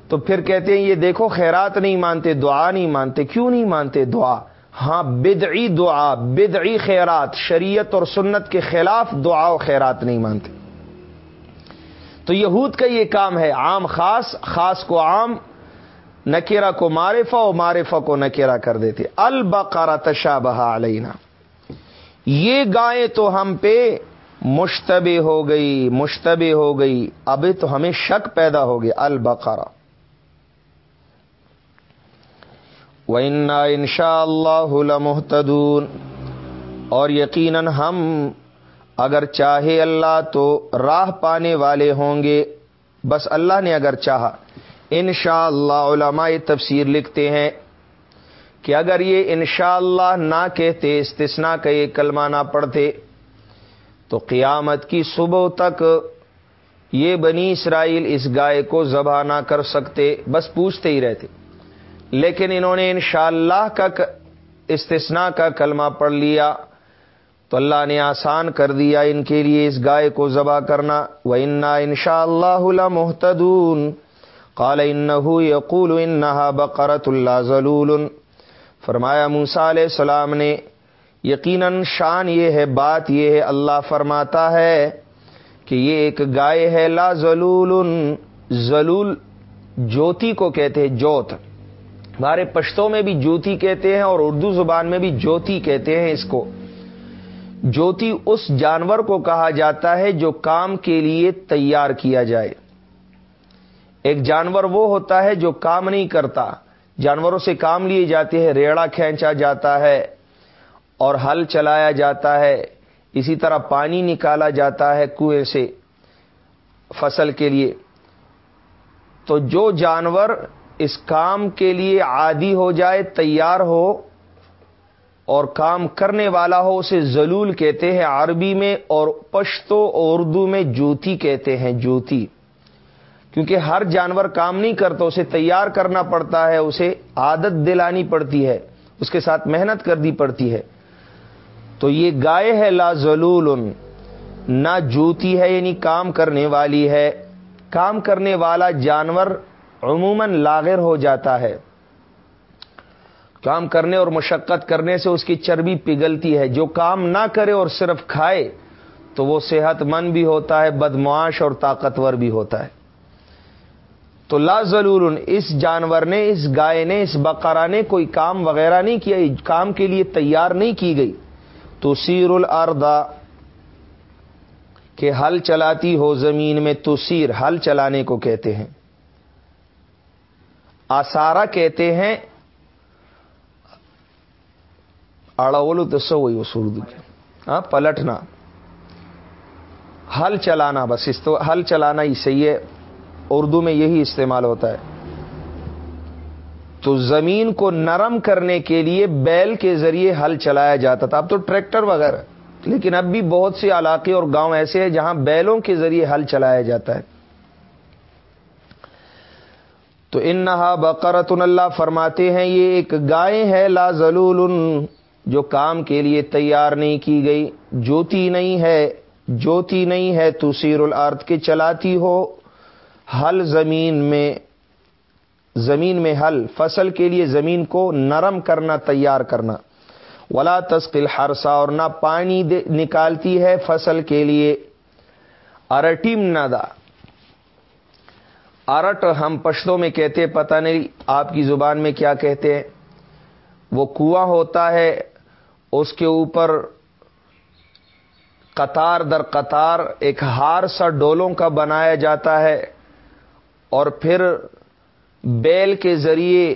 تو پھر کہتے ہیں یہ دیکھو خیرات نہیں مانتے، دعا نہیں مانتے، کیوں نہیں مانتے دعا؟ ہاں بدعی دعا، بدعی خیرات، شریعت اور سنت کے خلاف دعا و خیرات نہیں مانتے۔ تو یہود کا یہ کام ہے، عام خاص خاص کو عام نکیرا کو معرفہ و معرفہ کو نکیرا کر دیتے۔ البقارہ تشابہ علینا۔ یہ گائے تو ہم پہ مشتبہ ہو گئی، مشتبہ ہو گئی۔ ابھی تو ہمیں شک پیدا ہو گیا البقارہ ان شاء اللہ محتدون اور یقیناً ہم اگر چاہے اللہ تو راہ پانے والے ہوں گے۔ بس اللہ نے اگر چاہا ان شاء اللہ علماء تفسیر لکھتے ہیں کہ اگر یہ ان شاء اللہ نہ کہتے استثنا کا یہ کلمہ نہ پڑھتے، تو قیامت کی صبح تک یہ بنی اسرائیل اس گائے کو ذبح نہ کر سکتے، بس پوچھتے ہی رہتے۔ لیکن انہوں نے انشاءاللہ کا استثنا کا کلمہ پڑھ لیا تو اللہ نے آسان کر دیا ان کے لیے اس گائے کو ذبح کرنا۔ وہ انا ان شاء اللہ محتدون قال یقول انہا بقرت اللہ ضلول فرمایا موسا علیہ السلام نے، یقیناً شان یہ ہے، بات یہ ہے، اللہ فرماتا ہے کہ یہ ایک گائے ہے، لا ضلول ضلول جوتی کو کہتے ہیں، جوت۔ ہمارے پشتوں میں بھی جوتی کہتے ہیں اور اردو زبان میں بھی جوتی کہتے ہیں اس کو۔ جوتی اس جانور کو کہا جاتا ہے جو کام کے لیے تیار کیا جائے۔ ایک جانور وہ ہوتا ہے جو کام نہیں کرتا۔ جانوروں سے کام لیے جاتے ہیں ریڑا کھینچا جاتا ہے اور ہل چلایا جاتا ہے۔ اسی طرح پانی نکالا جاتا ہے کنویں سے فصل کے لیے۔ تو جو جانور اس کام کے لیے عادی ہو جائے، تیار ہو اور کام کرنے والا ہو، اسے زلول کہتے ہیں عربی میں اور پشتو، اردو میں جوتی کہتے ہیں، جوتی۔ کیونکہ ہر جانور کام نہیں کرتا، اسے تیار کرنا پڑتا ہے، اسے عادت دلانی پڑتی ہے، اس کے ساتھ محنت کرنی پڑتی ہے۔ تو یہ گائے ہے، لا زلول نہ جوتی ہے یعنی کام کرنے والی ہے۔ کام کرنے والا جانور عموماً لاغر ہو جاتا ہے۔ کام کرنے اور مشقت کرنے سے اس کی چربی پگھلتی ہے۔ جو کام نہ کرے اور صرف کھائے، تو وہ صحت مند بھی ہوتا ہے، بدمعاش اور طاقتور بھی ہوتا ہے۔ تو لا ضرور اس جانور نے، اس گائے نے، اس بقرہ نے کوئی کام وغیرہ نہیں کیا، کام کے لیے تیار نہیں کی گئی۔ تو سیر الردا کہ ہل چلاتی ہو زمین میں تو سیر ہل چلانے کو کہتے ہیں۔ آسارا کہتے ہیں اڑولو تو سو وہی اس اردو کی ہاں پلٹنا۔ ہل چلانا، بس اس تو ہل چلانا ہی صحیح ہے۔ اردو میں یہی استعمال ہوتا ہے۔ تو زمین کو نرم کرنے کے لیے بیل کے ذریعے ہل چلایا جاتا تھا۔ اب تو ٹریکٹر وغیرہ، لیکن اب بھی بہت سے علاقے اور گاؤں ایسے ہیں جہاں بیلوں کے ذریعے ہل چلایا جاتا ہے۔ تو ان نہا بقرت اللہ فرماتے ہیں، یہ ایک گائے ہے، لا زلول جو کام کے لیے تیار نہیں کی گئی، جوتی نہیں ہے، جوتی نہیں ہے، تو سیر الارض کے چلاتی ہو۔ ہل زمین میں زمین میں ہل فصل کے لیے زمین کو نرم کرنا، تیار کرنا۔ ولا تسقل ہرسا اور نہ پانی نکالتی ہے فصل کے لیے۔ ارٹیم نادا ارٹ ہم پشتوں میں کہتے پتہ نہیں آپ کی زبان میں کیا کہتے ہیں۔ وہ کنواں ہوتا ہے، اس کے اوپر قطار در قطار ایک ہار سا ڈولوں کا بنایا جاتا ہے، اور پھر بیل کے ذریعے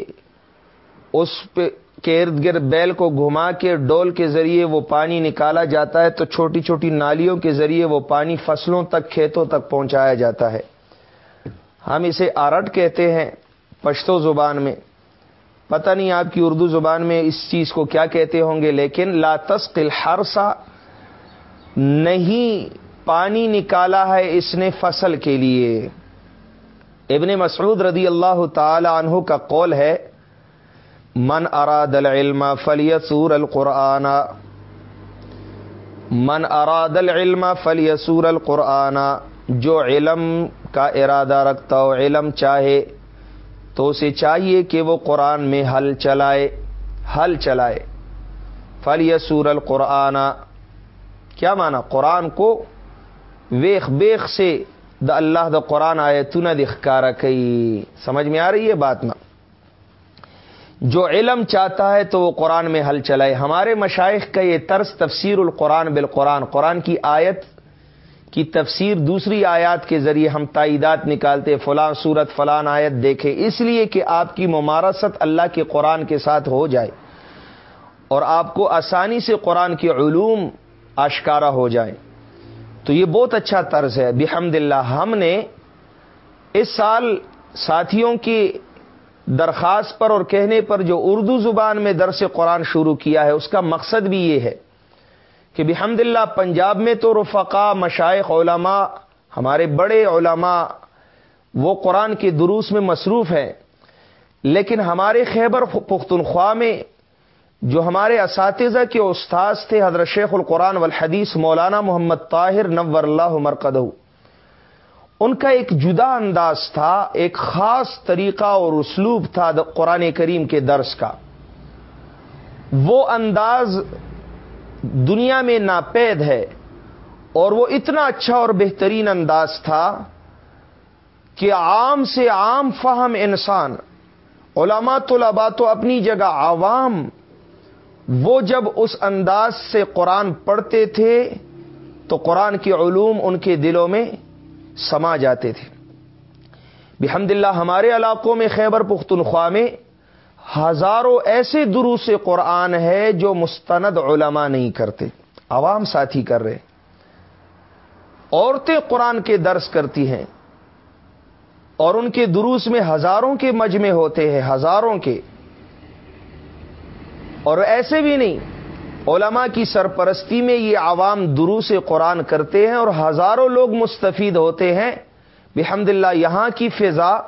اس پہ کے ارد گرد بیل کو گھما کے ڈول کے ذریعے وہ پانی نکالا جاتا ہے۔ تو چھوٹی چھوٹی نالیوں کے ذریعے وہ پانی فصلوں تک، کھیتوں تک پہنچایا جاتا ہے۔ ہم اسے آرٹ کہتے ہیں پشتو زبان میں۔ پتہ نہیں آپ کی اردو زبان میں اس چیز کو کیا کہتے ہوں گے، لیکن لا تسقل ہرسا نہیں، پانی نکالا ہے اس نے فصل کے لیے۔ ابن مسعود رضی اللہ تعالی عنہ کا قول ہے، من اراد العلم فلیسور القرآن من اراد العلم فلیسور القرآن، جو علم کا ارادہ رکھتا ہو، علم چاہے تو اسے چاہیے کہ وہ قرآن میں حل چلائے حل چلائے۔ فلیسور القرآن۔ کیا مانا؟ قرآن کو ویخ بیخ سے دا اللہ دا قرآن آئے تو نہ دکھارا کئی سمجھ میں آ رہی ہے بات نا؟ جو علم چاہتا ہے تو وہ قرآن میں حل چلائے۔ ہمارے مشائق کا یہ طرز تفسیر القرآن بالقرآن، قرآن کی آیت کی تفسیر دوسری آیات کے ذریعے ہم تائیدات نکالتے فلاں صورت، فلان آیت دیکھے اس لیے کہ آپ کی ممارست اللہ کے قرآن کے ساتھ ہو جائے اور آپ کو آسانی سے قرآن کے علوم آشکارا ہو جائیں تو یہ بہت اچھا طرز ہے۔ بحمد اللہ ہم نے اس سال ساتھیوں کی درخواست پر اور کہنے پر جو اردو زبان میں درس قرآن شروع کیا ہے، اس کا مقصد بھی یہ ہے کہ بحمد اللہ پنجاب میں تو رفقا مشائق علماء، ہمارے بڑے علماء، وہ قرآن کے دروس میں مصروف ہیں، لیکن ہمارے خیبر پختونخوا میں جو ہمارے اساتذہ کے استاذ تھے، حضرت شیخ القرآن والحدیث مولانا محمد طاہر نور اللہ مرکد ان کا ایک جدا انداز تھا، ایک خاص طریقہ اور اسلوب تھا قرآن کریم کے درس کا۔ وہ انداز دنیا میں ناپید ہے اور وہ اتنا اچھا اور بہترین انداز تھا کہ عام سے عام فہم انسان، علماء طلباء تو اپنی جگہ عوام، وہ جب اس انداز سے قرآن پڑھتے تھے تو قرآن کے علوم ان کے دلوں میں سما جاتے تھے۔ بحمد اللہ ہمارے علاقوں میں خیبر پختونخوا میں ہزاروں ایسے دروس قرآن ہے جو مستند علماء نہیں کرتے، عوام ساتھی کر رہے عورتیں قرآن کے درس کرتی ہیں اور ان کے دروس میں ہزاروں کے مجمے ہوتے ہیں، ہزاروں کے۔ اور ایسے بھی نہیں، علماء کی سرپرستی میں یہ عوام دروس قرآن کرتے ہیں اور ہزاروں لوگ مستفید ہوتے ہیں۔ بحمد اللہ، یہاں کی فضا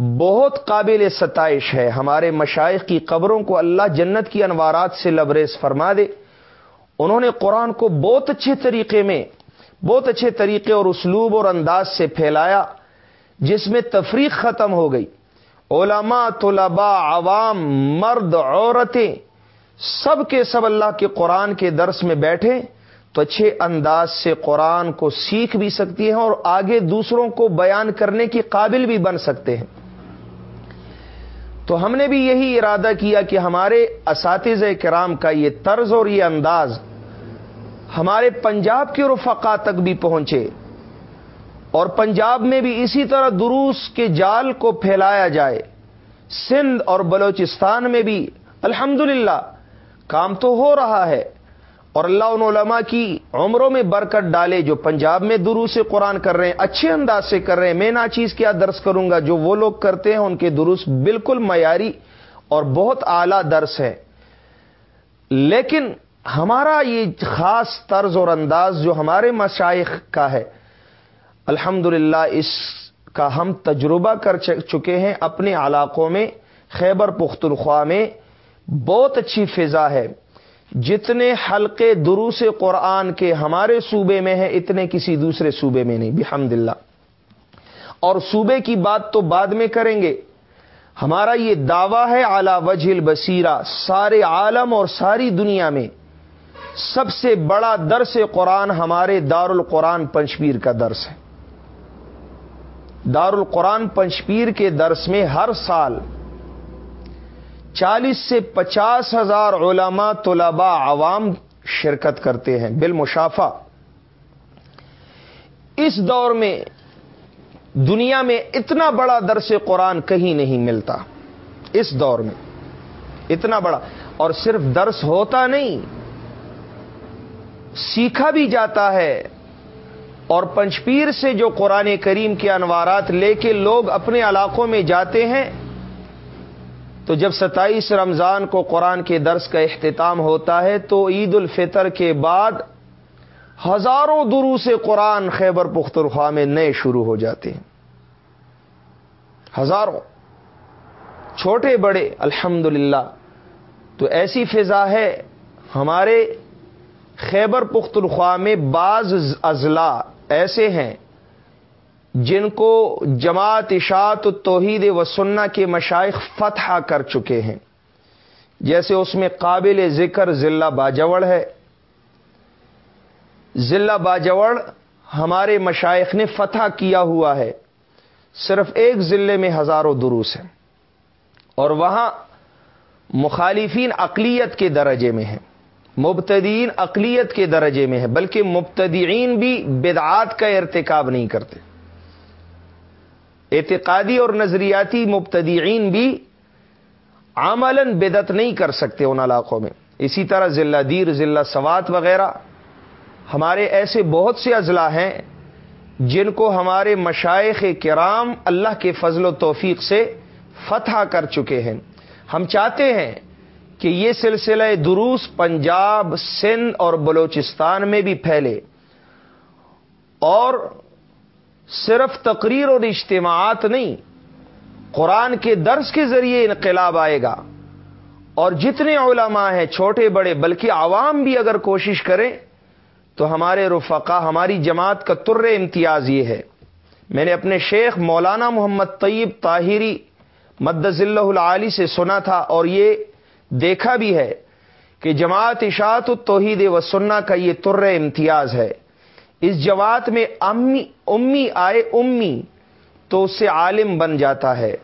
بہت قابل ستائش ہے ہمارے مشائق کی قبروں کو اللہ جنت کی انوارات سے لبریز فرما دے۔ انہوں نے قرآن کو بہت اچھے طریقے میں، بہت اچھے طریقے اور اسلوب اور انداز سے پھیلایا، جس میں تفریق ختم ہو گئی۔ علماء، طلباء، عوام، مرد، عورتیں سب کے سب اللہ کے قرآن کے درس میں بیٹھے تو اچھے انداز سے قرآن کو سیکھ بھی سکتی ہیں اور آگے دوسروں کو بیان کرنے کی قابل بھی بن سکتے ہیں۔ تو ہم نے بھی یہی ارادہ کیا کہ ہمارے اساتذہ کرام کا یہ طرز اور یہ انداز ہمارے پنجاب کے رفقا تک بھی پہنچے اور پنجاب میں بھی اسی طرح دروس کے جال کو پھیلایا جائے۔ سندھ اور بلوچستان میں بھی الحمدللہ کام تو ہو رہا ہے۔ اور اللہ ان علماء کی عمروں میں برکت ڈالے جو پنجاب میں دروس قرآن کر رہے ہیں، اچھے انداز سے کر رہے ہیں۔ میں نہ چیز کیا درس کروں گا، جو وہ لوگ کرتے ہیں، ان کے دروس بالکل معیاری اور بہت اعلی درس ہے لیکن ہمارا یہ خاص طرز اور انداز جو ہمارے مشائق کا ہے الحمد اس کا ہم تجربہ کر چکے ہیں اپنے علاقوں میں، خیبر پختونخوا میں، بہت اچھی فضا ہے۔ جتنے حلقے دروس قرآن کے ہمارے صوبے میں ہیں، اتنے کسی دوسرے صوبے میں نہیں۔ بحمد اللہ۔ اور صوبے کی بات تو بعد میں کریں گے۔ ہمارا یہ دعویٰ ہے اعلی وجہ البصیرہ، سارے عالم اور ساری دنیا میں سب سے بڑا درس قرآن ہمارے دار القرآن پنچپیر کا درس ہے۔ دار القرآن پنچپیر کے درس میں ہر سال چالیس سے پچاس ہزار علماء طلباء عوام شرکت کرتے ہیں، بالمشافہ۔ اس دور میں دنیا میں اتنا بڑا درس قرآن کہیں نہیں ملتا۔ اس دور میں اتنا بڑا۔ اور صرف درس ہوتا نہیں، سیکھا بھی جاتا ہے۔ اور پنچپیر سے جو قرآن کریم کے انوارات لے کے لوگ اپنے علاقوں میں جاتے ہیں تو جب ستائیس رمضان کو قرآن کے درس کا اختتام ہوتا ہے تو عید الفطر کے بعد ہزاروں درو سے قرآن خیبر پخترخوا میں نئے شروع ہو جاتے ہیں۔ ہزاروں۔ چھوٹے بڑے الحمد تو ایسی فضا ہے، ہمارے خیبر پخترخوا میں بعض اضلاع ایسے ہیں جن کو جماعت اشاعت توحید و سننا کے مشائق فتح کر چکے ہیں۔ جیسے اس میں قابل ذکر ضلع باجوڑ ہے۔ ضلع باجوڑ ہمارے مشائق نے فتح کیا ہوا ہے۔ صرف ایک ضلع میں ہزاروں دروس ہیں۔ اور وہاں مخالفین اقلیت کے درجے میں ہیں۔ مبتدین اقلیت کے درجے میں ہے بلکہ مبتدین بھی بدعات کا ارتکاب نہیں کرتے۔ اعتقادی اور نظریاتی مبتدئین بھی عملاً بدت نہیں کر سکتے ان علاقوں میں۔ اسی طرح ضلع دیر، ضلع سوات وغیرہ ہمارے ایسے بہت سے اضلاع ہیں جن کو ہمارے مشائق کرام اللہ کے فضل و توفیق سے فتح کر چکے ہیں۔ ہم چاہتے ہیں کہ یہ سلسلہ دروس پنجاب، سندھ اور بلوچستان میں بھی پھیلے اور صرف تقریر اور اجتماعات نہیں، قرآن کے درس کے ذریعے انقلاب آئے گا۔ اور جتنے علماء ہیں، چھوٹے بڑے، بلکہ عوام بھی اگر کوشش کریں، تو ہمارے رفقا، ہماری جماعت کا تر امتیاز یہ ہے۔ میں نے اپنے شیخ مولانا محمد طیب طاہری مدز اللہ العلی سے سنا تھا، اور یہ دیکھا بھی ہے کہ جماعت اشاعت التوحید و سننا کا یہ تر امتیاز ہے۔ اس جماعت میں امی امی آئے امی تو اس سے عالم بن جاتا ہے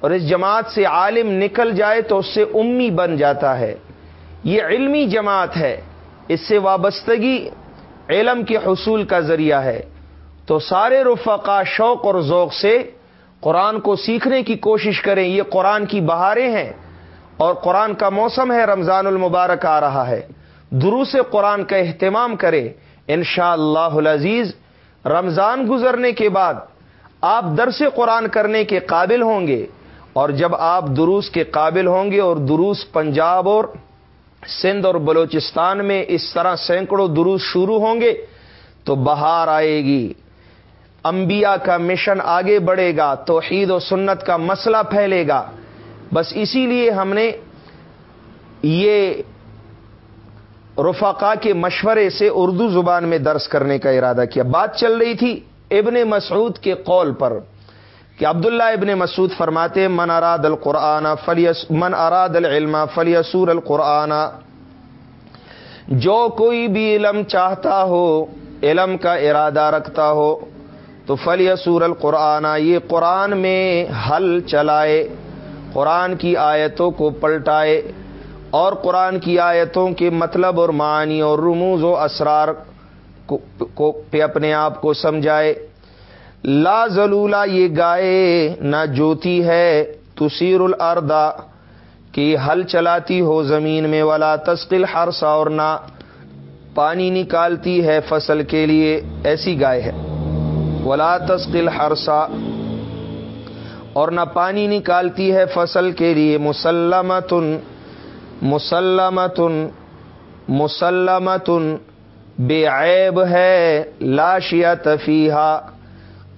اور اس جماعت سے عالم نکل جائے تو اس سے امی بن جاتا ہے۔ یہ علمی جماعت ہے۔ اس سے وابستگی علم کے حصول کا ذریعہ ہے۔ تو سارے رفقا شوق اور ذوق سے قرآن کو سیکھنے کی کوشش کریں۔ یہ قرآن کی بہاریں ہیں اور قرآن کا موسم ہے۔ رمضان المبارک آ رہا ہے۔ دروس قرآن کا اہتمام کریں۔ شاء اللہ عزیز رمضان گزرنے کے بعد آپ درس قرآن کرنے کے قابل ہوں گے اور جب آپ دروس کے قابل ہوں گے اور دروس پنجاب اور سندھ اور بلوچستان میں اس طرح سینکڑوں دروس شروع ہوں گے تو بہار آئے گی۔ انبیاء کا مشن آگے بڑھے گا، توحید و سنت کا مسئلہ پھیلے گا۔ بس اسی لیے ہم نے یہ رفقا کے مشورے سے اردو زبان میں درس کرنے کا ارادہ کیا۔ بات چل رہی تھی ابن مسعود کے قول پر کہ عبداللہ ابن مسعود فرماتے من اراد القرآن فلیس، من اراد العلم فلیسور القرآن جو کوئی بھی علم چاہتا ہو، علم کا ارادہ رکھتا ہو، تو فلیسور القرآن، یہ قرآن میں حل چلائے، قرآن کی آیتوں کو پلٹائے۔ اور قرآن کی آیتوں کے مطلب اور معنی اور رموز و اسرار کو پہ اپنے آپ کو سمجھائے۔ لا زلولا یہ گائے نہ جوتی ہے۔ تسیر الردا کہ ہل چلاتی ہو زمین میں۔ والا تسکل ہرسا اور نہ پانی نکالتی ہے فصل کے لیے۔ ایسی گائے ہے۔ ولا تسکل ہرسا اور نہ پانی نکالتی ہے فصل کے لیے۔ مسلمتن مسلمتن مسلمتن، بے عیب ہے لاشیا تفیحہ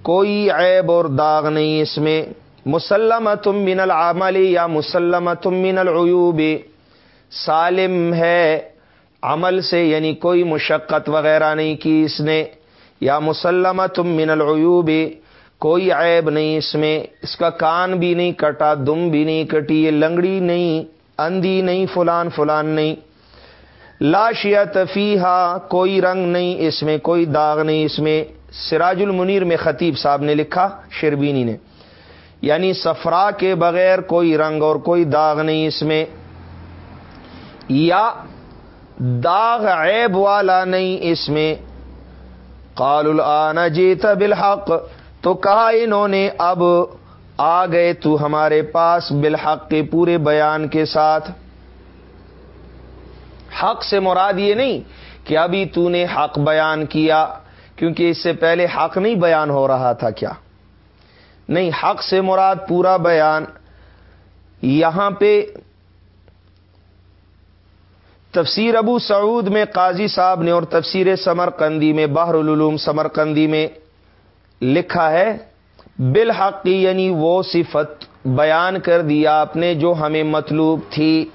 کوئی عیب اور داغ نہیں اس میں۔ مسلم تم من العمل یا مسلم تم من العیوب، سالم ہے، عمل سے یعنی کوئی مشقت وغیرہ نہیں کی اس نے۔ یا مسلم تم من العیوب، کوئی عیب نہیں اس میں۔ اس کا کان بھی نہیں کٹا، دم بھی نہیں کٹی، یہ لنگڑی نہیں۔ اندھی نہیں، فلان فلان نہیں۔ لاشیت فیحا کوئی رنگ نہیں، اس میں کوئی داغ نہیں۔ اس میں سراج المنیر میں خطیب صاحب نے لکھا، شربینی نے۔ یعنی سفرا کے بغیر کوئی رنگ اور کوئی داغ نہیں اس میں۔ یا داغ عیب والا نہیں اس میں۔ قال الان جیت بالحق۔ تو کہا انہوں نے، اب آ گئے تو ہمارے پاس بالحق کے پورے بیان کے ساتھ۔ حق سے مراد یہ نہیں کہ ابھی تو نے حق بیان کیا، کیونکہ اس سے پہلے حق نہیں بیان ہو رہا تھا کیا۔ نہیں، حق سے مراد پورا بیان یہاں پہ تفسیر ابو سعود میں قاضی صاحب نے اور تفسیر سمر قندی میں، بحر العلوم سمر قندی میں لکھا ہے۔ بالحق یعنی وہ صفت بیان کر دیا آپ نے جو ہمیں مطلوب تھی،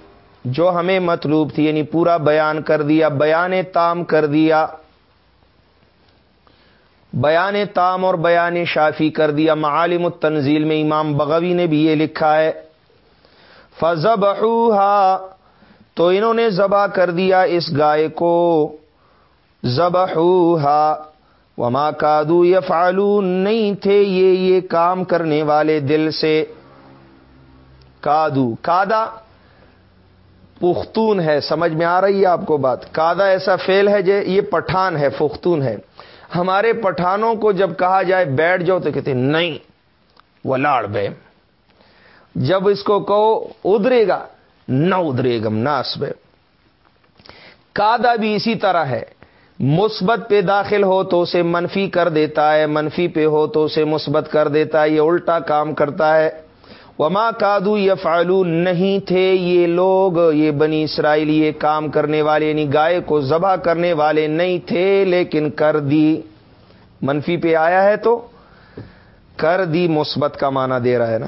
جو ہمیں مطلوب تھی یعنی پورا بیان کر دیا، بیان تام کر دیا، بیان تام اور بیان شافی کر دیا۔ معالم التنزیل میں امام بغوی نے بھی یہ لکھا ہے۔ فضب تو انہوں نے ذبح کر دیا اس گائے کو۔ ذبح وما کادو یا فالون نہیں تھے یہ یہ کام کرنے والے دل سے۔ کادو، کادا، پختون ہے، سمجھ میں آ رہی ہے آپ کو بات۔ کادا ایسا فیل ہے جو یہ پٹھان ہے، پختون ہے۔ ہمارے پٹھانوں کو جب کہا جائے بیٹھ جاؤ تو کہتے نہیں، وہ لاڑ بے۔ جب اس کو کہو ادرے گا، نہ ادرے گا ناس بے۔ کادا بھی اسی طرح ہے۔ مثبت پہ داخل ہو تو اسے منفی کر دیتا ہے، منفی پہ ہو تو اسے مثبت کر دیتا ہے، یہ الٹا کام کرتا ہے۔ وما کادو یا نہیں تھے یہ لوگ، یہ بنی اسرائیل یہ کام کرنے والے یعنی گائے کو ذبح کرنے والے نہیں تھے، لیکن کر دی۔ منفی پہ آیا ہے تو کر دی، مثبت کا معنی دے رہا ہے نا۔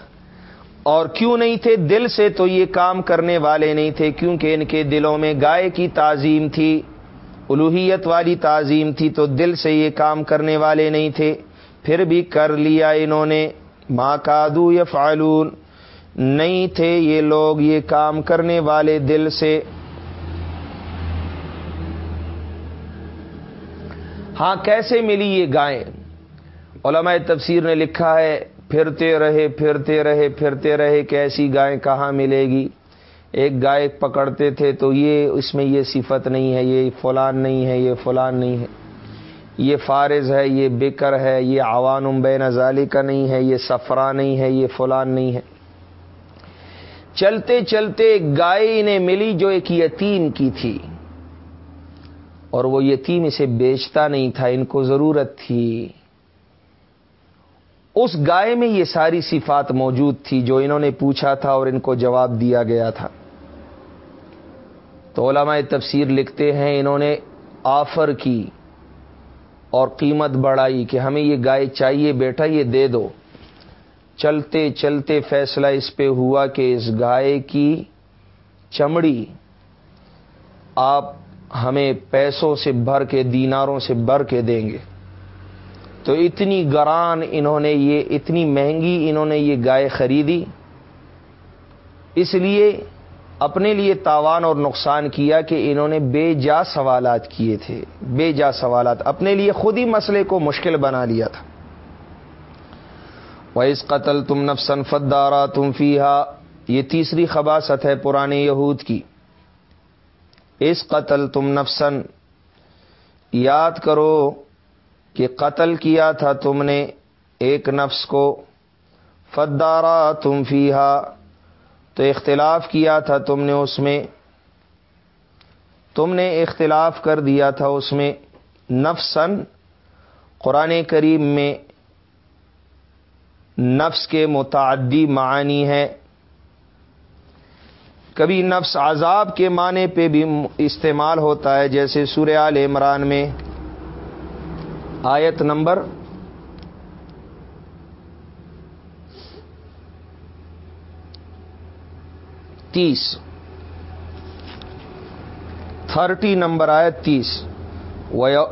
اور کیوں نہیں تھے؟ دل سے تو یہ کام کرنے والے نہیں تھے، کیونکہ ان کے دلوں میں گائے کی تعظیم تھی۔ الوحیت والی تعظیم تھی تو دل سے یہ کام کرنے والے نہیں تھے۔ پھر بھی کر لیا انہوں نے۔ ماں کادو یا فعلون نہیں تھے یہ لوگ یہ کام کرنے والے دل سے۔ ہاں کیسے ملی یہ گائے علماء تفسیر نے لکھا ہے، پھرتے رہے پھرتے رہے پھرتے رہے کہ ایسی کہاں ملے گی؟ ایک گائے پکڑتے تھے تو یہ اس میں یہ صفت نہیں ہے، یہ فلان نہیں ہے، یہ فلان نہیں ہے۔ یہ فارض ہے، یہ بکر ہے، یہ عوان بین ظالی کا نہیں ہے، یہ سفرا نہیں ہے، یہ فلان نہیں ہے۔ چلتے چلتے گائے انہیں ملی جو ایک یتیم کی تھی۔ اور وہ یتیم اسے بیچتا نہیں تھا، ان کو ضرورت تھی۔ اس گائے میں یہ ساری صفات موجود تھی جو انہوں نے پوچھا تھا اور ان کو جواب دیا گیا تھا۔ تو علماء تفسیر لکھتے ہیں انہوں نے آفر کی اور قیمت بڑھائی کہ ہمیں یہ گائے چاہیے بیٹا یہ دے دو۔ چلتے چلتے فیصلہ اس پہ ہوا کہ اس گائے کی چمڑی آپ ہمیں پیسوں سے بھر کے، دیناروں سے بھر کے دیں گے۔ تو اتنی گران انہوں نے یہ، اتنی مہنگی انہوں نے یہ گائے خریدی۔ اس لیے اپنے لیے تاوان اور نقصان کیا کہ انہوں نے بے جا سوالات کیے تھے، بے جا سوالات۔ اپنے لیے خود ہی مسئلے کو مشکل بنا لیا تھا۔ ویس قتل تم نفسن فدارا تم فیحا یہ تیسری خباست ہے پرانے یہود کی۔ اس قتل تم نفسن یاد کرو کہ قتل کیا تھا تم نے ایک نفس کو۔ فدارا تم فیحا تو اختلاف کیا تھا تم نے اس میں؟ تم نے اختلاف کر دیا تھا اس میں نفسن قرآن کریم میں نفس کے متعدی معنی ہے کبھی نفس عذاب کے معنی پہ بھی استعمال ہوتا ہے، جیسے سوریال عمران میں۔ آیت نمبر تیس۔ تھرٹی نمبر آئے تیس۔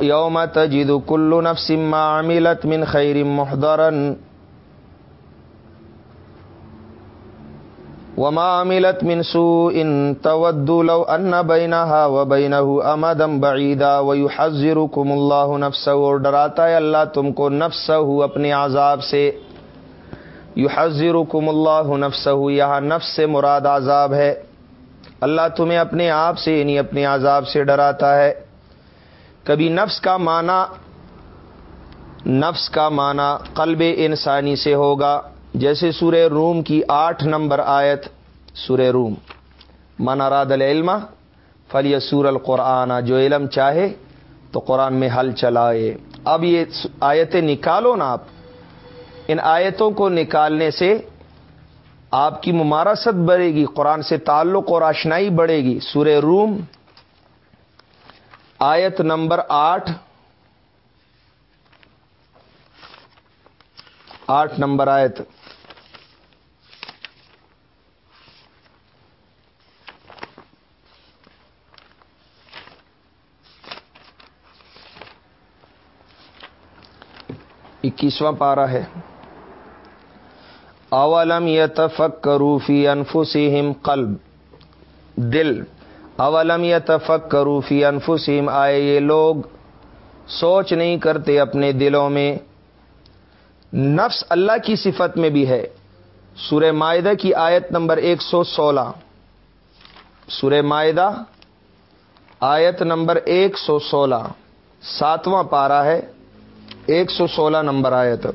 یوم تجد کلو نفسم عملت من خیر محدرن وما عملت من سوء تود لو ان بینها و بینه امدم بعیدا ویحذرکم اللہ نفسه اور ڈراتا ہے اللہ تم کو نفسه اپنے عذاب سے۔ یو حضر اللہ نفس یہاں نفس سے مراد عذاب ہے۔ اللہ تمہیں اپنے آپ سے یعنی اپنے عذاب سے ڈراتا ہے۔ کبھی نفس کا معنی، نفس کا معنی قلب انسانی سے ہوگا۔ جیسے سورہ روم کی آٹھ نمبر آیت، سورہ روم۔ من اراد العلم فلی سور القرآن، جو علم چاہے تو قرآن میں حل چلائے۔ اب یہ آیتیں نکالو نا آپ۔ ان آیتوں کو نکالنے سے آپ کی ممارست بڑھے گی، قرآن سے تعلق اور آشنائی بڑھے گی۔ سور روم، آیت نمبر آٹھ۔ آٹھ نمبر آیت۔ اکیسواں پارا ہے۔ اولم یتفک کروفی انفسم قلب؟ دل. اولم یتفک کروفی انفسم آئے یہ لوگ سوچ نہیں کرتے اپنے دلوں میں. نفس اللہ کی صفت میں بھی ہے. سورہ معدہ کی آیت نمبر ایک سو سولہ. سورہ معدہ آیت نمبر ایک سو سولہ. ساتواں پارا ہے. ایک سو سولہ نمبر آیت.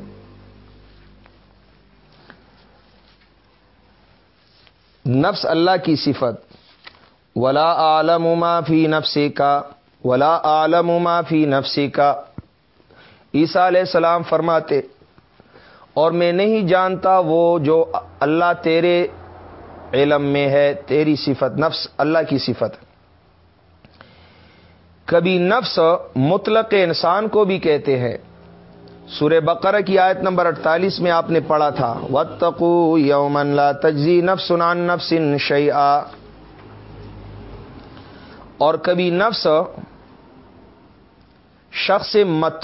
نفس اللہ کی صفت۔ ولا عالم ما فی نفسی کا ولا عالم ما فی نفسی کا عیسیٰ علیہ السلام فرماتے، اور میں نہیں جانتا وہ جو اللہ تیرے علم میں ہے، تیری صفت، نفس اللہ کی صفت۔ کبھی نفس مطلق انسان کو بھی کہتے ہیں سورہ بقرہ کی آیت نمبر اڑتالیس میں آپ نے پڑھا تھا وتقو یومن لا تجزی نفس عن نفس شیئا۔ اور کبھی نفس شخص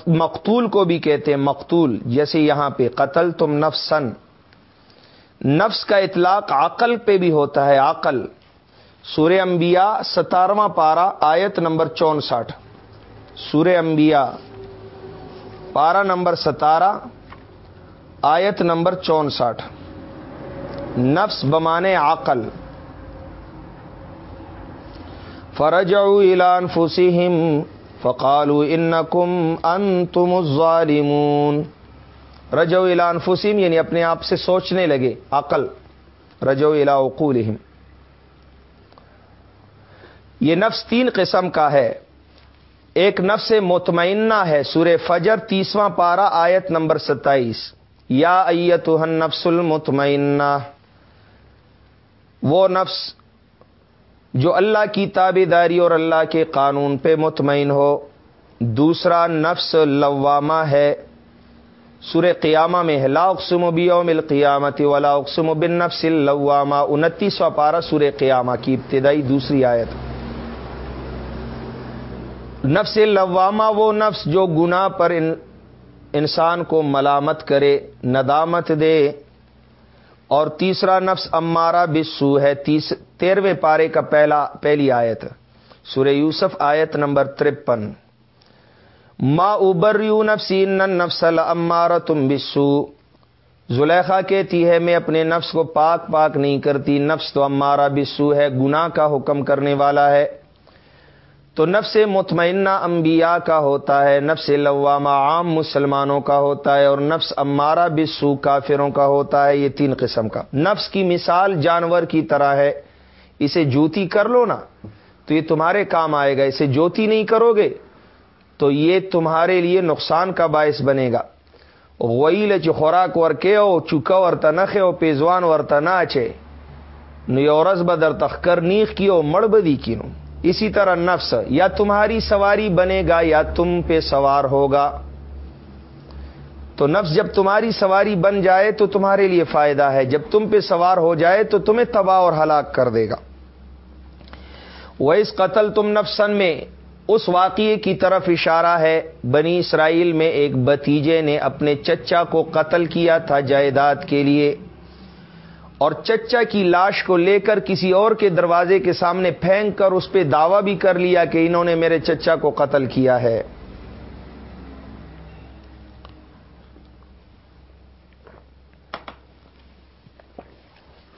مقتول کو بھی کہتے ہیں، مقتول، جیسے یہاں پہ قتل تم نفسن نفس کا اطلاق عقل پہ بھی ہوتا ہے، عقل۔ سورہ انبیاء ستارواں پارا آیت نمبر چونسٹھ۔ سورہ انبیاء پارا نمبر ستارہ، آیت نمبر چونسٹھ۔ نفس بمانے عقل۔ فرج اعلان فسیم فقالو ان کم ان تم ظالمون رجو اعلان فسیم یعنی اپنے آپ سے سوچنے لگے، عقل۔ رجو الا اقولہم یہ نفس تین قسم کا ہے۔ ایک نفس مطمئنہ ہے سور فجر، تیسواں پارا آیت نمبر ستائیس۔ یا ایت نفس المطمئنہ۔ وہ نفس جو اللہ کی تابے داری اور اللہ کے قانون پہ مطمئن ہو، دوسرا نفس لوامہ ہے۔ سور قیامہ میں ہے، لا اقسم بیوم القیامت ولا اقسم بن نفس اللوامہ۔ انتیسواں پارا سور قیامہ کی ابتدائی دوسری آیت۔ نفس لوامہ، وہ نفس جو گناہ پر انسان کو ملامت کرے، ندامت دے۔ اور تیسرا نفس امارا بسو ہے، تیس تیرہویں پارے کا پہلا پہلی آیت۔ سورہ یوسف آیت نمبر ترپن۔ ما ابر یو نفسی نفسل امارا تم بسو۔ زلیخا کہتی ہے، میں اپنے نفس کو پاک پاک نہیں کرتی، نفس تو امارا بسو ہے، گناہ کا حکم کرنے والا ہے۔ تو نفس مطمئنہ انبیاء کا ہوتا ہے، نفس لوامہ عام مسلمانوں کا ہوتا ہے اور نفس امارہ بسو کافروں کا ہوتا ہے، یہ تین قسم کا۔ نفس کی مثال جانور کی طرح ہے۔ اسے جوتی کر لو نا، تو یہ تمہارے کام آئے گا۔ اسے جوتی نہیں کرو گے، تو یہ تمہارے لیے نقصان کا باعث بنے گا۔ ویل چ خوراک ورکے ہو چکا ورتا نخے ہو، پیزوان ورتا نہ اچھے۔ نیورز بدر تخکر نیخ کی ہو، مڑ بدی کی نو۔ اسی طرح نفس، یا تمہاری سواری بنے گا یا تم پہ سوار ہوگا۔ تو نفس جب تمہاری سواری بن جائے تو تمہارے لیے فائدہ ہے۔ جب تم پہ سوار ہو جائے تو تمہیں تباہ اور ہلاک کر دے گا۔ وہ اس قتل تم نفسن میں اس واقعے کی طرف اشارہ ہے۔ بنی اسرائیل میں ایک بتیجے نے اپنے چچا کو قتل کیا تھا جائیداد کے لیے۔ اور چچا کی لاش کو لے کر کسی اور کے دروازے کے سامنے پھینک کر اس پہ دعویٰ بھی کر لیا کہ انہوں نے میرے چچا کو قتل کیا ہے۔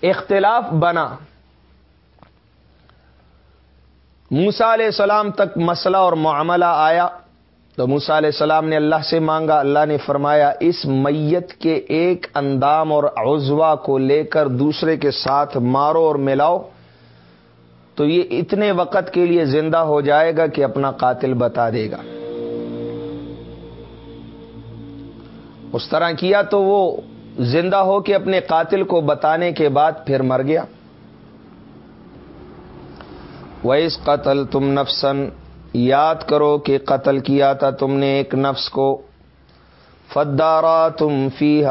اختلاف بنا۔ موسا علیہ السلام تک مسئلہ اور معاملہ آیا۔ تو موسا علیہ السلام نے اللہ سے مانگا، اللہ نے فرمایا، اس میت کے ایک اندام اور عزوا کو لے کر دوسرے کے ساتھ مارو اور ملاؤ، تو یہ اتنے وقت کے لیے زندہ ہو جائے گا کہ اپنا قاتل بتا دے گا۔ اس طرح کیا تو وہ زندہ ہو کے اپنے قاتل کو بتانے کے بعد پھر مر گیا۔ ویس قتل تم نفسن یاد کرو کہ قتل کیا تھا تم نے ایک نفس کو۔ فدارا تم فی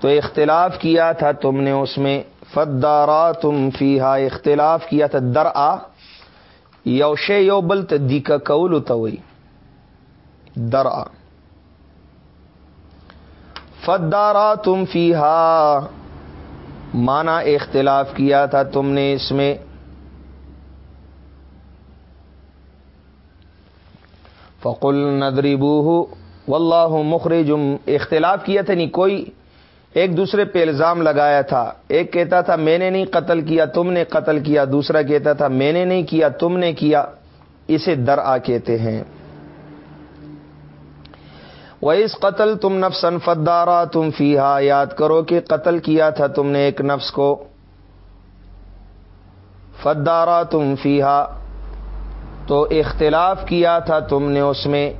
تو اختلاف کیا تھا تم نے اس میں۔ فدارا تم فی اختلاف کیا تھا۔ در آ یوش یو بلت دی کا قول توئی در آ فدارا تم فی مانا اختلاف کیا تھا تم نے اس میں۔ فقل ندری واللہ مخرجم اختلاف کیا تھا نہیں، کوئی ایک دوسرے پہ الزام لگایا تھا۔ ایک کہتا تھا، میں نے نہیں قتل کیا، تم نے قتل کیا۔ دوسرا کہتا تھا، میں نے نہیں کیا، تم نے کیا۔ اسے در آ کہتے ہیں۔ وہ اس قتل تم نفسن فدارا تم فی یاد کرو کہ قتل کیا تھا تم نے ایک نفس کو۔ فدارا تم فی تو اختلاف کیا تھا تم نے اس میں۔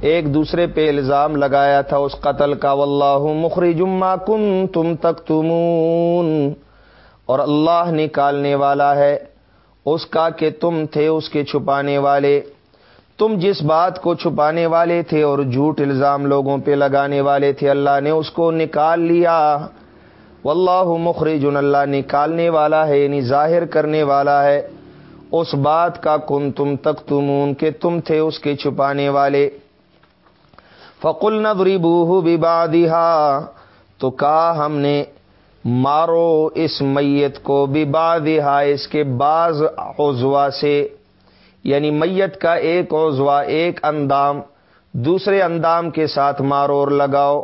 ایک دوسرے پہ الزام لگایا تھا اس قتل کا۔ واللہ مخرج ما کن تم تک تمون اور اللہ نکالنے والا ہے۔ اس کا کہ تم تھے اس کے چھپانے والے۔ تم جس بات کو چھپانے والے تھے اور جھوٹ الزام لوگوں پہ لگانے والے تھے، اللہ نے اس کو نکال لیا۔ واللہ مخرج، اللہ نکالنے والا ہے یعنی ظاہر کرنے والا ہے۔ اس بات کا کن تم تک تمون کہ تم تھے اس کے چھپانے والے۔ فقل نبری بوہ تو کہا ہم نے، مارو اس میت کو ببادہ اس کے بعض عضوا سے۔ یعنی میت کا ایک عضوا ایک اندام، دوسرے اندام کے ساتھ مارو اور لگاؤ۔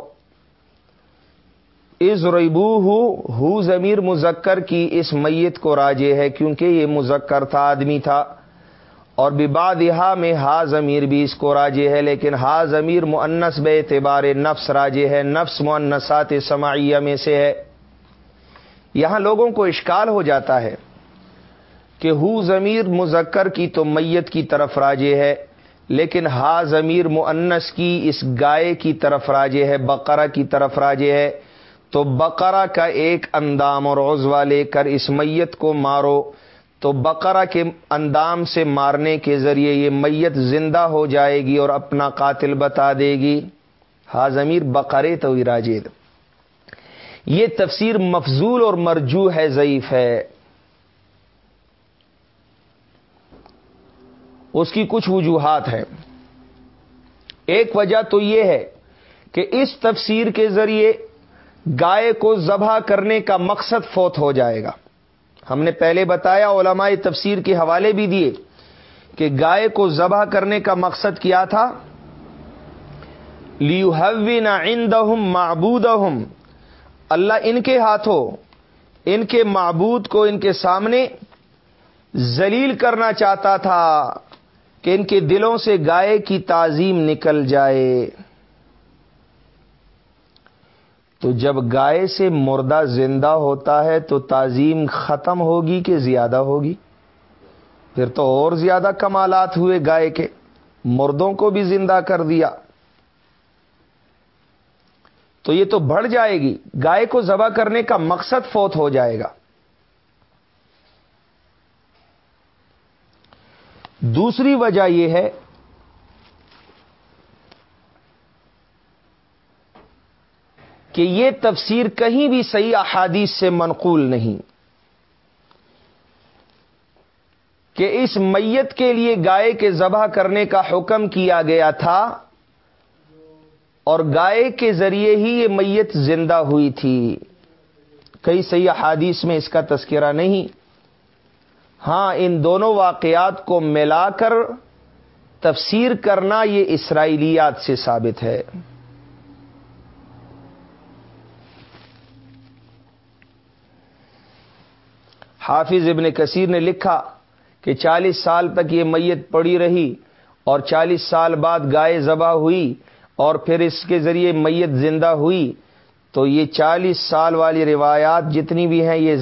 از ریبو ہو ضمیر مذکر کی اس میت کو راجے ہے کیونکہ یہ مذکر تھا، آدمی تھا۔ اور ببادہ میں ہا ضمیر بھی اس کو راجے ہے، لیکن ہا ضمیر معنس بے اعتبار نفس راجے ہے۔ نفس معنسات سماعیہ میں سے ہے۔ یہاں لوگوں کو اشکال ہو جاتا ہے کہ ہو ضمیر مذکر کی تو میت کی طرف راجے ہے، لیکن ہا ضمیر معنس کی اس گائے کی طرف راجے ہے، بقرہ کی طرف راجے ہے۔ تو بقرہ کا ایک اندام اور عضوا لے کر اس میت کو مارو۔ تو بقرہ کے اندام سے مارنے کے ذریعے یہ میت زندہ ہو جائے گی اور اپنا قاتل بتا دے گی۔ ہاضمیر بقرے تو راجید یہ تفسیر مفضول اور مرجو ہے، ضعیف ہے۔ اس کی کچھ وجوہات ہیں۔ ایک وجہ تو یہ ہے کہ اس تفسیر کے ذریعے گائے کو ذبح کرنے کا مقصد فوت ہو جائے گا۔ ہم نے پہلے بتایا، علماء تفسیر کے حوالے بھی دیے کہ گائے کو ذبح کرنے کا مقصد کیا تھا۔ لیو نہ اندہم معبود اللہ ان کے ہاتھوں، ان کے معبود کو ان کے سامنے ذلیل کرنا چاہتا تھا کہ ان کے دلوں سے گائے کی تعظیم نکل جائے۔ تو جب گائے سے مردہ زندہ ہوتا ہے تو تعظیم ختم ہوگی کہ زیادہ ہوگی؟ پھر تو اور زیادہ کمالات ہوئے گائے کے، مردوں کو بھی زندہ کر دیا۔ تو یہ تو بڑھ جائے گی، گائے کو ذبح کرنے کا مقصد فوت ہو جائے گا۔ دوسری وجہ یہ ہے کہ یہ تفسیر کہیں بھی صحیح احادیث سے منقول نہیں۔ کہ اس میت کے لیے گائے کے ذبح کرنے کا حکم کیا گیا تھا اور گائے کے ذریعے ہی یہ میت زندہ ہوئی تھی۔ کئی صحیح احادیث میں اس کا تذکرہ نہیں۔ ہاں ان دونوں واقعات کو ملا کر تفسیر کرنا یہ اسرائیلیات سے ثابت ہے۔ حافظ ابن کثیر نے لکھا کہ چالیس سال تک یہ میت پڑی رہی اور چالیس سال بعد گائے ذبح ہوئی اور پھر اس کے ذریعے میت زندہ ہوئی، تو یہ چالیس سال والی روایات جتنی بھی ہیں، یہ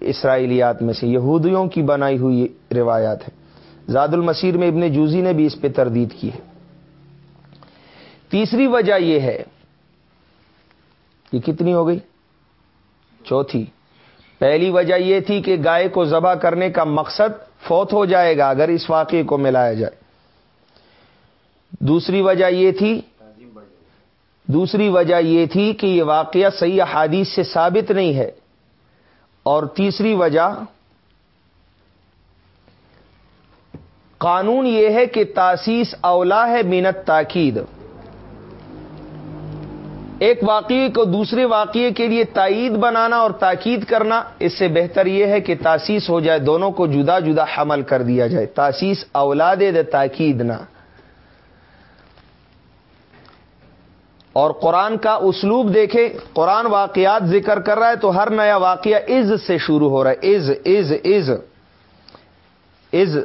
اسرائیلیات میں سے، یہودیوں کی بنائی ہوئی روایات ہیں۔ زاد المسیر میں ابن جوزی نے بھی اس پہ تردید کی ہے۔ تیسری وجہ یہ ہے، یہ کتنی ہو گئی؟ چوتھی۔ پہلی وجہ یہ تھی کہ گائے کو ذبح کرنے کا مقصد فوت ہو جائے گا اگر اس واقعے کو ملایا جائے۔ دوسری وجہ یہ تھی، دوسری وجہ یہ تھی کہ یہ واقعہ صحیح حادیث سے ثابت نہیں ہے۔ اور تیسری وجہ، قانون یہ ہے کہ تاسیس اولا ہے مینت تاکید ایک واقعے کو دوسرے واقعے کے لیے تائید بنانا اور تاکید کرنا، اس سے بہتر یہ ہے کہ تاسیس ہو جائے، دونوں کو جدا جدا حمل کر دیا جائے۔ تاسیس اولاد تاکید نہ۔ اور قرآن کا اسلوب دیکھے قرآن واقعات ذکر کر رہا ہے تو ہر نیا واقعہ از سے شروع ہو رہا ہے۔ از از از از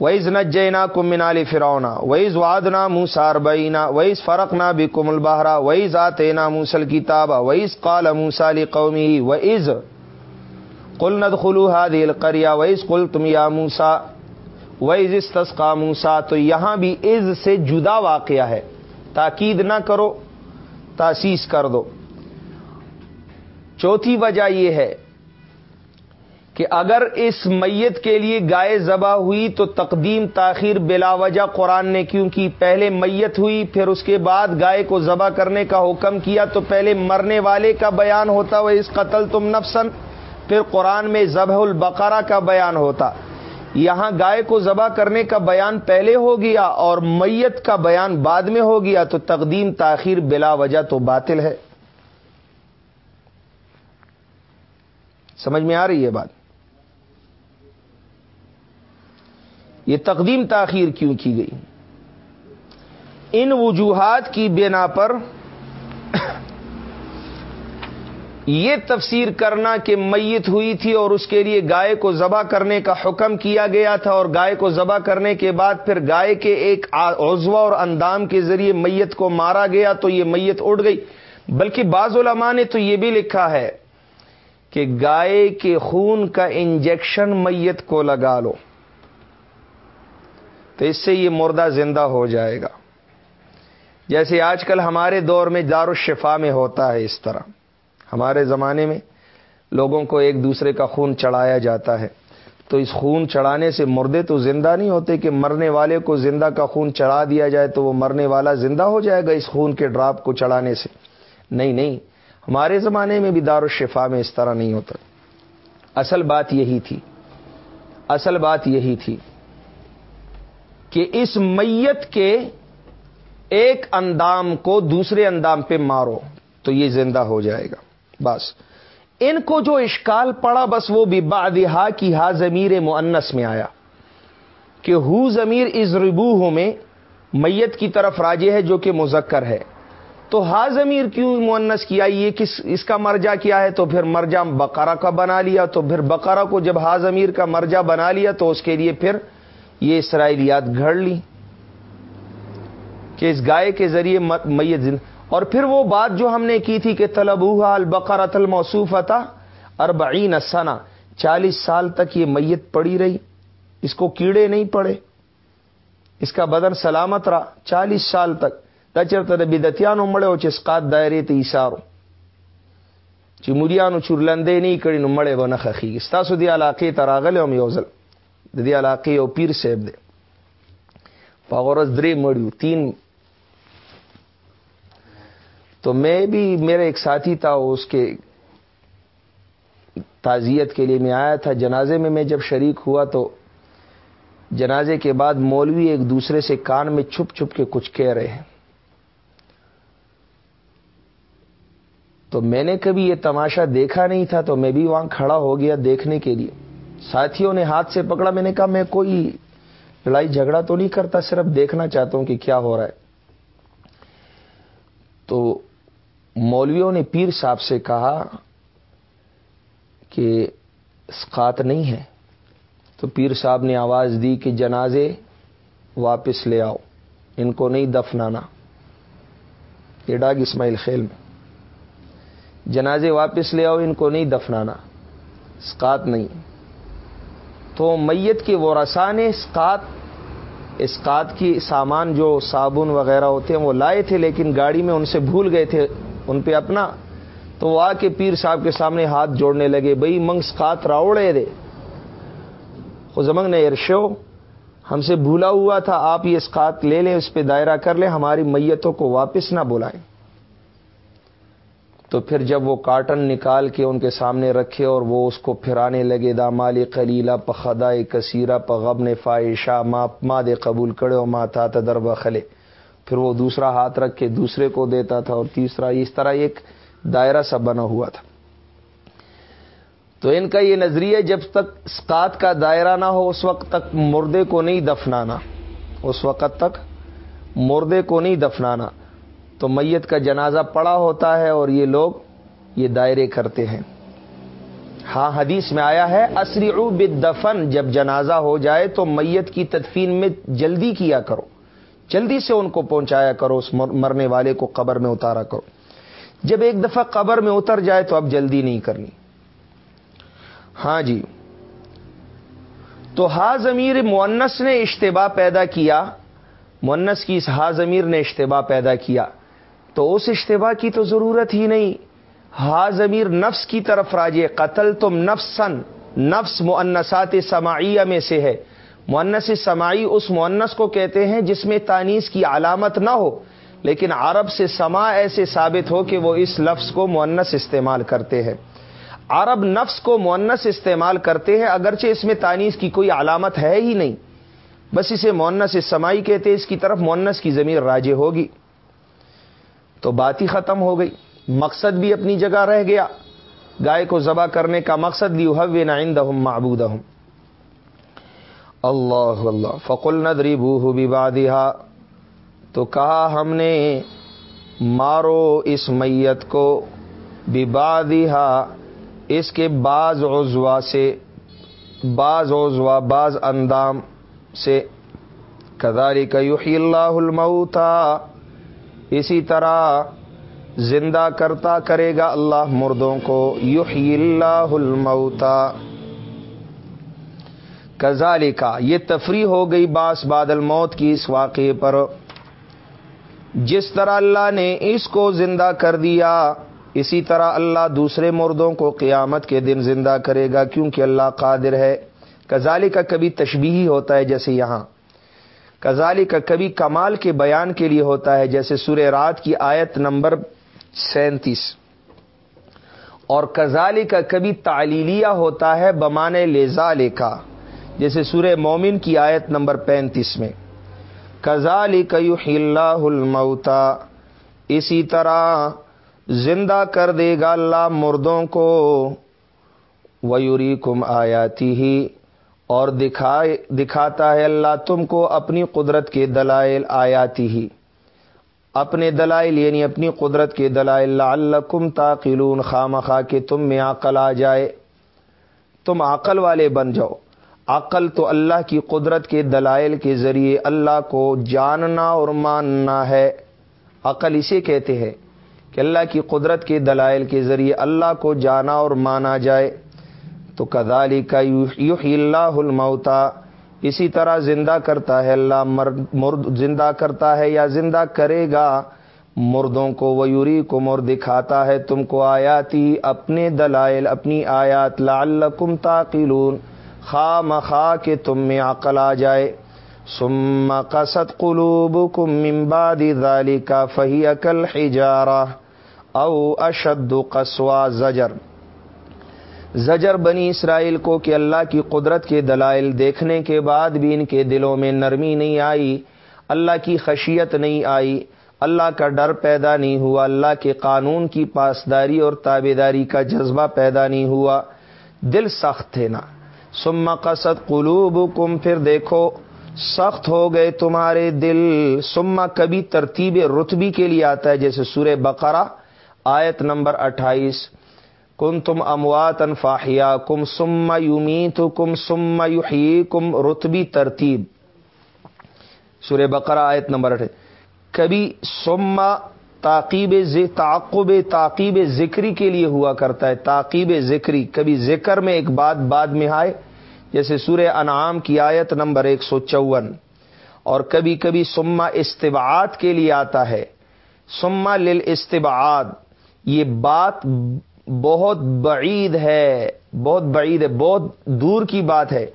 ویز نجینا کم منالی فرونا ویز وادنا موسار بینا ویز فرق نہ بھی کم البہرا ویز آتے نا موسل کتابہ ویز قال موسالی قومی ویز کل ند خلو دل کریا ویز کل تم یا موسا ویز استسقا موسا تو یہاں بھی از سے جدا واقعہ ہے۔ تاکید نہ کرو، تاسیس کر دو۔ چوتھی وجہ یہ ہے کہ اگر اس میت کے لیے گائے ذبح ہوئی تو تقدیم تاخیر بلا وجہ قرآن نے کیونکہ پہلے میت ہوئی، پھر اس کے بعد گائے کو ذبح کرنے کا حکم کیا تو پہلے مرنے والے کا بیان ہوتا، وہ اس قتل تم نفسن پھر قرآن میں ذبح البقرہ کا بیان ہوتا۔ یہاں گائے کو ذبح کرنے کا بیان پہلے ہو گیا اور میت کا بیان بعد میں ہو گیا تو تقدیم تاخیر بلا وجہ تو باطل ہے۔ سمجھ میں آ رہی ہے بات؟ یہ تقدیم تاخیر کیوں کی گئی؟ ان وجوہات کی بنا پر یہ تفسیر کرنا کہ میت ہوئی تھی اور اس کے لیے گائے کو ذبح کرنے کا حکم کیا گیا تھا اور گائے کو ذبح کرنے کے بعد پھر گائے کے ایک عضو اور اندام کے ذریعے میت کو مارا گیا تو یہ میت اڑ گئی۔ بلکہ بعض علماء نے تو یہ بھی لکھا ہے کہ گائے کے خون کا انجیکشن میت کو لگا لو۔ تو اس سے یہ مردہ زندہ ہو جائے گا۔ جیسے آج کل ہمارے دور میں دار الشفا میں ہوتا ہے اس طرح۔ ہمارے زمانے میں لوگوں کو ایک دوسرے کا خون چڑھایا جاتا ہے۔ تو اس خون چڑھانے سے مردے تو زندہ نہیں ہوتے کہ مرنے والے کو زندہ کا خون چڑھا دیا جائے تو وہ مرنے والا زندہ ہو جائے گا اس خون کے ڈراپ کو چڑھانے سے۔ نہیں نہیں، ہمارے زمانے میں بھی دار الشفا میں اس طرح نہیں ہوتا۔ اصل بات یہی تھی۔ اصل بات یہی تھی۔ کہ اس میت کے ایک اندام کو دوسرے اندام پہ مارو تو یہ زندہ ہو جائے گا۔ بس۔ ان کو جو اشکال پڑا، بس وہ بھی بادہ کی ہا ضمیر معنس میں آیا کہ ہو ضمیر از ربو میں میت کی طرف راجے ہے جو کہ مذکر ہے۔ تو ہا ضمیر کیوں مونس کیا؟ یہ کس، اس کا مرجا کیا ہے؟ تو پھر مرجا بقرہ کا بنا لیا، تو پھر بقرہ کو جب ہا ضمیر کا مرجا بنا لیا تو اس کے لیے پھر یہ اسرائیلیات گھڑ لی کہ اس گائے کے ذریعے میت زندہ اور پھر وہ بات جو ہم نے کی تھی کہ طلبوہا البقرا تل موصوف تھا اربعین سنا چالیس سال تک یہ میت پڑی رہی، اس کو کیڑے نہیں پڑے، اس کا بدن سلامت رہا، چالیس سال تک۔ تچر بدتیا نو مڑے ہو چسکات دائرے تے اشارو چی نو نہیں کڑی، نو مڑے بنا خخی استاسو دی علاقے تراغل ام یوزل دی علاقے او پیر صاحب دے پاغورز درے مڑیو تین. تو میں بھی میرا ایک ساتھی تھا اس کے تعزیت کے لیے میں آیا تھا۔ جنازے میں میں جب شریک ہوا تو جنازے کے بعد مولوی ایک دوسرے سے کان میں چھپ چھپ کے کچھ کہہ رہے ہیں۔ تو میں نے کبھی یہ تماشا دیکھا نہیں تھا، تو میں بھی وہاں کھڑا ہو گیا دیکھنے کے لیے۔ ساتھیوں نے ہاتھ سے پکڑا، میں نے کہا، میں کوئی لڑائی جھگڑا تو نہیں کرتا، صرف دیکھنا چاہتا ہوں کہ کیا ہو رہا ہے۔ تو مولویوں نے پیر صاحب سے کہا کہ اسقات نہیں ہے۔ تو پیر صاحب نے آواز دی کہ جنازے واپس لے آؤ، ان کو نہیں دفنانا۔ یہ ڈاگ اسماعیل خیل میں۔ جنازے واپس لے آؤ، ان کو نہیں دفنانا۔ اسقات نہیں۔ تو میت کے وہ رسانے اسقات اسقات کی سامان جو صابن وغیرہ ہوتے ہیں وہ لائے تھے، لیکن گاڑی میں ان سے بھول گئے تھے ان پہ اپنا۔ تو وہ آ کے پیر صاحب کے سامنے ہاتھ جوڑنے لگے بھائی منگ اسقات راؤڑے دے۔ خزمنگ نے ارشو، ہم سے بھولا ہوا تھا، آپ یہ اسقات لے لیں، اس پہ دائرہ کر لیں، ہماری میتوں کو واپس نہ بلائیں۔ تو پھر جب وہ کارٹن نکال کے ان کے سامنے رکھے اور وہ اس کو پھرانے لگے دامال کلیلہ پخدا کثیرہ پغبن فائشہ ماں دے قبول کرے اور ماں تھا تدر خلے پھر وہ دوسرا ہاتھ رکھ کے دوسرے کو دیتا تھا اور تیسرا، اس طرح ایک دائرہ سا بنا ہوا تھا۔ تو ان کا یہ نظریہ جب تک اسکات کا دائرہ نہ ہو، اس وقت تک مردے کو نہیں دفنانا۔ اس وقت تک مردے کو نہیں دفنانا۔ تو میت کا جنازہ پڑا ہوتا ہے اور یہ لوگ یہ دائرے کرتے ہیں۔ ہاں حدیث میں آیا ہے اسری دفن جب جنازہ ہو جائے تو میت کی تدفین میں جلدی کیا کرو۔ جلدی سے ان کو پہنچایا کرو، اس مرنے والے کو قبر میں اتارا کرو۔ جب ایک دفعہ قبر میں اتر جائے تو اب جلدی نہیں کرنی۔ ہاں جی۔ تو ہا ضمیر مونس نے اشتباہ پیدا کیا مونس کی اس ہا ضمیر نے اشتباہ پیدا کیا۔ تو اس اشتباہ کی تو ضرورت ہی نہیں۔ ہا ضمیر نفس کی طرف راجے قتل تم نفسن نفس مونسات سماعیہ میں سے ہے۔ مونس سماعی اس مونس کو کہتے ہیں جس میں تانیس کی علامت نہ ہو، لیکن عرب سے سما ایسے ثابت ہو کہ وہ اس لفظ کو مونس استعمال کرتے ہیں۔ عرب نفس کو مونس استعمال کرتے ہیں، اگرچہ اس میں تانیس کی کوئی علامت ہے ہی نہیں۔ بس اسے مونس سمائی کہتے اس کی طرف مونس کی زمین راجے ہوگی۔ تو بات ہی ختم ہو گئی۔ مقصد بھی اپنی جگہ رہ گیا۔ گائے کو ذبح کرنے کا مقصد بھی ہوے نائند ہوں معبود ہوں اللہ اللہ۔ فقل ندری بو بھی تو کہا ہم نے، مارو اس میت کو بادہ اس کے بعض عضوا سے، بعض عضوا بعض اندام سے۔ کداری کا یحی اللہ الموتا اسی طرح زندہ کرتا کرے گا اللہ مردوں کو، یحیی اللہ الموتا کزالی کا یہ تفریح ہو گئی باس بادل موت کی اس واقعے پر۔ جس طرح اللہ نے اس کو زندہ کر دیا، اسی طرح اللہ دوسرے مردوں کو قیامت کے دن زندہ کرے گا کیونکہ اللہ قادر ہے۔ کزالی کا کبھی تشبیہی ہوتا ہے جیسے یہاں۔ کزالی کا کبھی کمال کے بیان کے لیے ہوتا ہے، جیسے سورہ رات کی آیت نمبر سینتیس۔ اور کزالی کا کبھی تعلیلیہ ہوتا ہے بمانے لیزا کا جیسے سورہ مومن کی آیت نمبر پینتیس میں۔ کزالی اللہ الموتا اسی طرح زندہ کر دے گا اللہ مردوں کو۔ ویوری کم آیاتی ہی اور دکھائے دکھاتا ہے اللہ تم کو اپنی قدرت کے دلائل آیاتی ہی۔ اپنے دلائل یعنی اپنی قدرت کے دلائل اللہ کم تاقلون خام خواہ کہ تم میں عقل آ جائے۔ تم عقل والے بن جاؤ۔ عقل تو اللہ کی قدرت کے دلائل کے ذریعے اللہ کو جاننا اور ماننا ہے۔ عقل اسے کہتے ہیں کہ اللہ کی قدرت کے دلائل کے ذریعے اللہ کو جانا اور مانا جائے۔ تو کدالی کا یو اللہ الموتا۔ اسی طرح زندہ کرتا ہے اللہ مرد زندہ کرتا ہے یا زندہ کرے گا۔ مردوں کو ویوری کو مر دکھاتا ہے تم کو آیاتی اپنے دلائل، اپنی آیات۔ لعلکم تاقلون خواہ مخواہ کہ تم میں عقل آ جائے۔ سم قصد قلوب کم ممبادی دالی کا فہی عقل حجارہ۔ او اشد زجر۔ زجر بنی اسرائیل کو کہ اللہ کی قدرت کے دلائل دیکھنے کے بعد بھی ان کے دلوں میں نرمی نہیں آئی، اللہ کی خشیت نہیں آئی، اللہ کا ڈر پیدا نہیں ہوا، اللہ کے قانون کی پاسداری اور تابے داری کا جذبہ پیدا نہیں ہوا۔ دل سخت تھے نا۔ سما قصد قلوب کم پھر دیکھو، سخت ہو گئے تمہارے دل۔ سما کبھی ترتیب رتبی کے لیے آتا ہے، جیسے سورہ بقرہ، آیت نمبر اٹھائیس۔ کن تم اموات انفاہیا کم سما یومیت کم سما یوحی کم رتبی ترتیب۔ سورہ بقرہ آیت نمبر اٹھائیس کبھی سما تاقیب تعقب تاقیب ذکری کے لیے ہوا کرتا ہے۔ تاقیب ذکری، کبھی ذکر میں ایک بات بعد میں آئے، جیسے سورہ انعام کی آیت نمبر ایک سو چون۔ اور کبھی کبھی سما استباعت کے لیے آتا ہے۔ سما لل یہ بات بہت بعید ہے، بہت بعید ہے، بہت دور کی بات ہے۔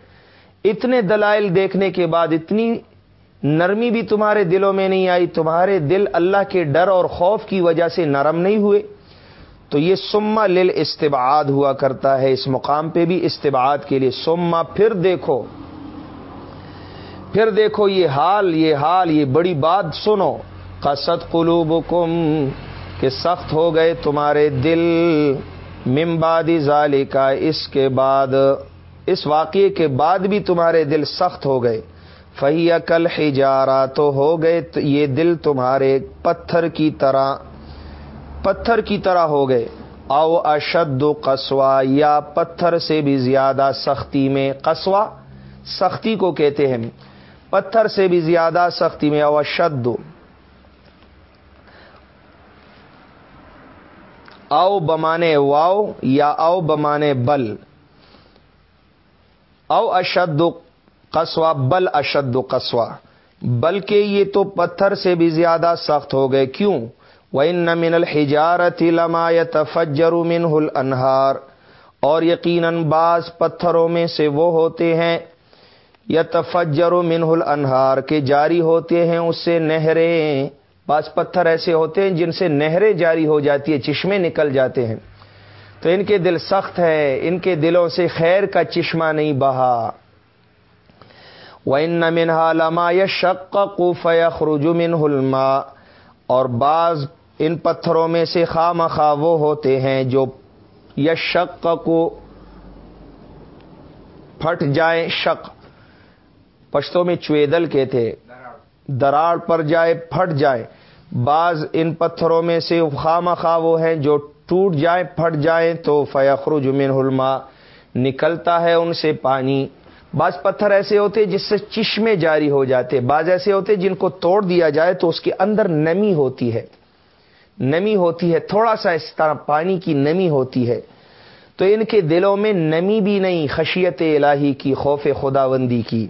اتنے دلائل دیکھنے کے بعد، اتنی نرمی بھی تمہارے دلوں میں نہیں آئی، تمہارے دل اللہ کے ڈر اور خوف کی وجہ سے نرم نہیں ہوئے۔ تو یہ سما لل استبعاد ہوا کرتا ہے، اس مقام پہ بھی استبعاد کے لیے۔ سما، پھر دیکھو۔ پھر دیکھو یہ حال یہ حال، یہ بڑی بات سنو۔ قصد قلوبکم کہ سخت ہو گئے تمہارے دل۔ ممبادی ظالی کا اس کے بعد، اس واقعے کے بعد بھی تمہارے دل سخت ہو گئے۔ فہی کل ہجارا تو ہو گئے یہ دل تمہارے پتھر کی طرح، پتھر کی طرح ہو گئے۔ او اشد قصوا یا پتھر سے بھی زیادہ سختی میں قصوا سختی کو کہتے ہیں۔ پتھر سے بھی زیادہ سختی میں او اشد۔ او بمانے واؤ یا او بمانے بل. او اشد قصوا بل اشد قصوا بلکہ یہ تو پتھر سے بھی زیادہ سخت ہو گئے، کیوں؟ وہ ان من الحجارت لما تفجر من انہار اور یقیناً بعض پتھروں میں سے وہ ہوتے ہیں یا تفجر منہ الانہار کے جاری ہوتے ہیں اس سے نہریں. بعض پتھر ایسے ہوتے ہیں جن سے نہریں جاری ہو جاتی ہے چشمے نکل جاتے ہیں۔ تو ان کے دل سخت ہے ان کے دلوں سے خیر کا چشمہ نہیں بہا۔ وہ ان منہا لما یا شک فخرج من اور بعض ان پتھروں میں سے خواہ وہ ہوتے ہیں جو یشق کو پھٹ جائیں شک پشتوں میں چویدل کے تھے۔ دراڑ پر جائے، پھٹ جائے۔ بعض ان پتھروں میں سے خام خواہ وہ ہیں جو ٹوٹ جائیں، پھٹ جائیں تو فیخر جمن حلما نکلتا ہے ان سے پانی۔ بعض پتھر ایسے ہوتے جس سے چشمے جاری ہو جاتے بعض ایسے ہوتے جن کو توڑ دیا جائے تو اس کے اندر نمی ہوتی ہے۔ نمی ہوتی ہے، تھوڑا سا اس طرح پانی کی نمی ہوتی ہے۔ تو ان کے دلوں میں نمی بھی نہیں، خشیت الہی کی، خوف خداوندی کی۔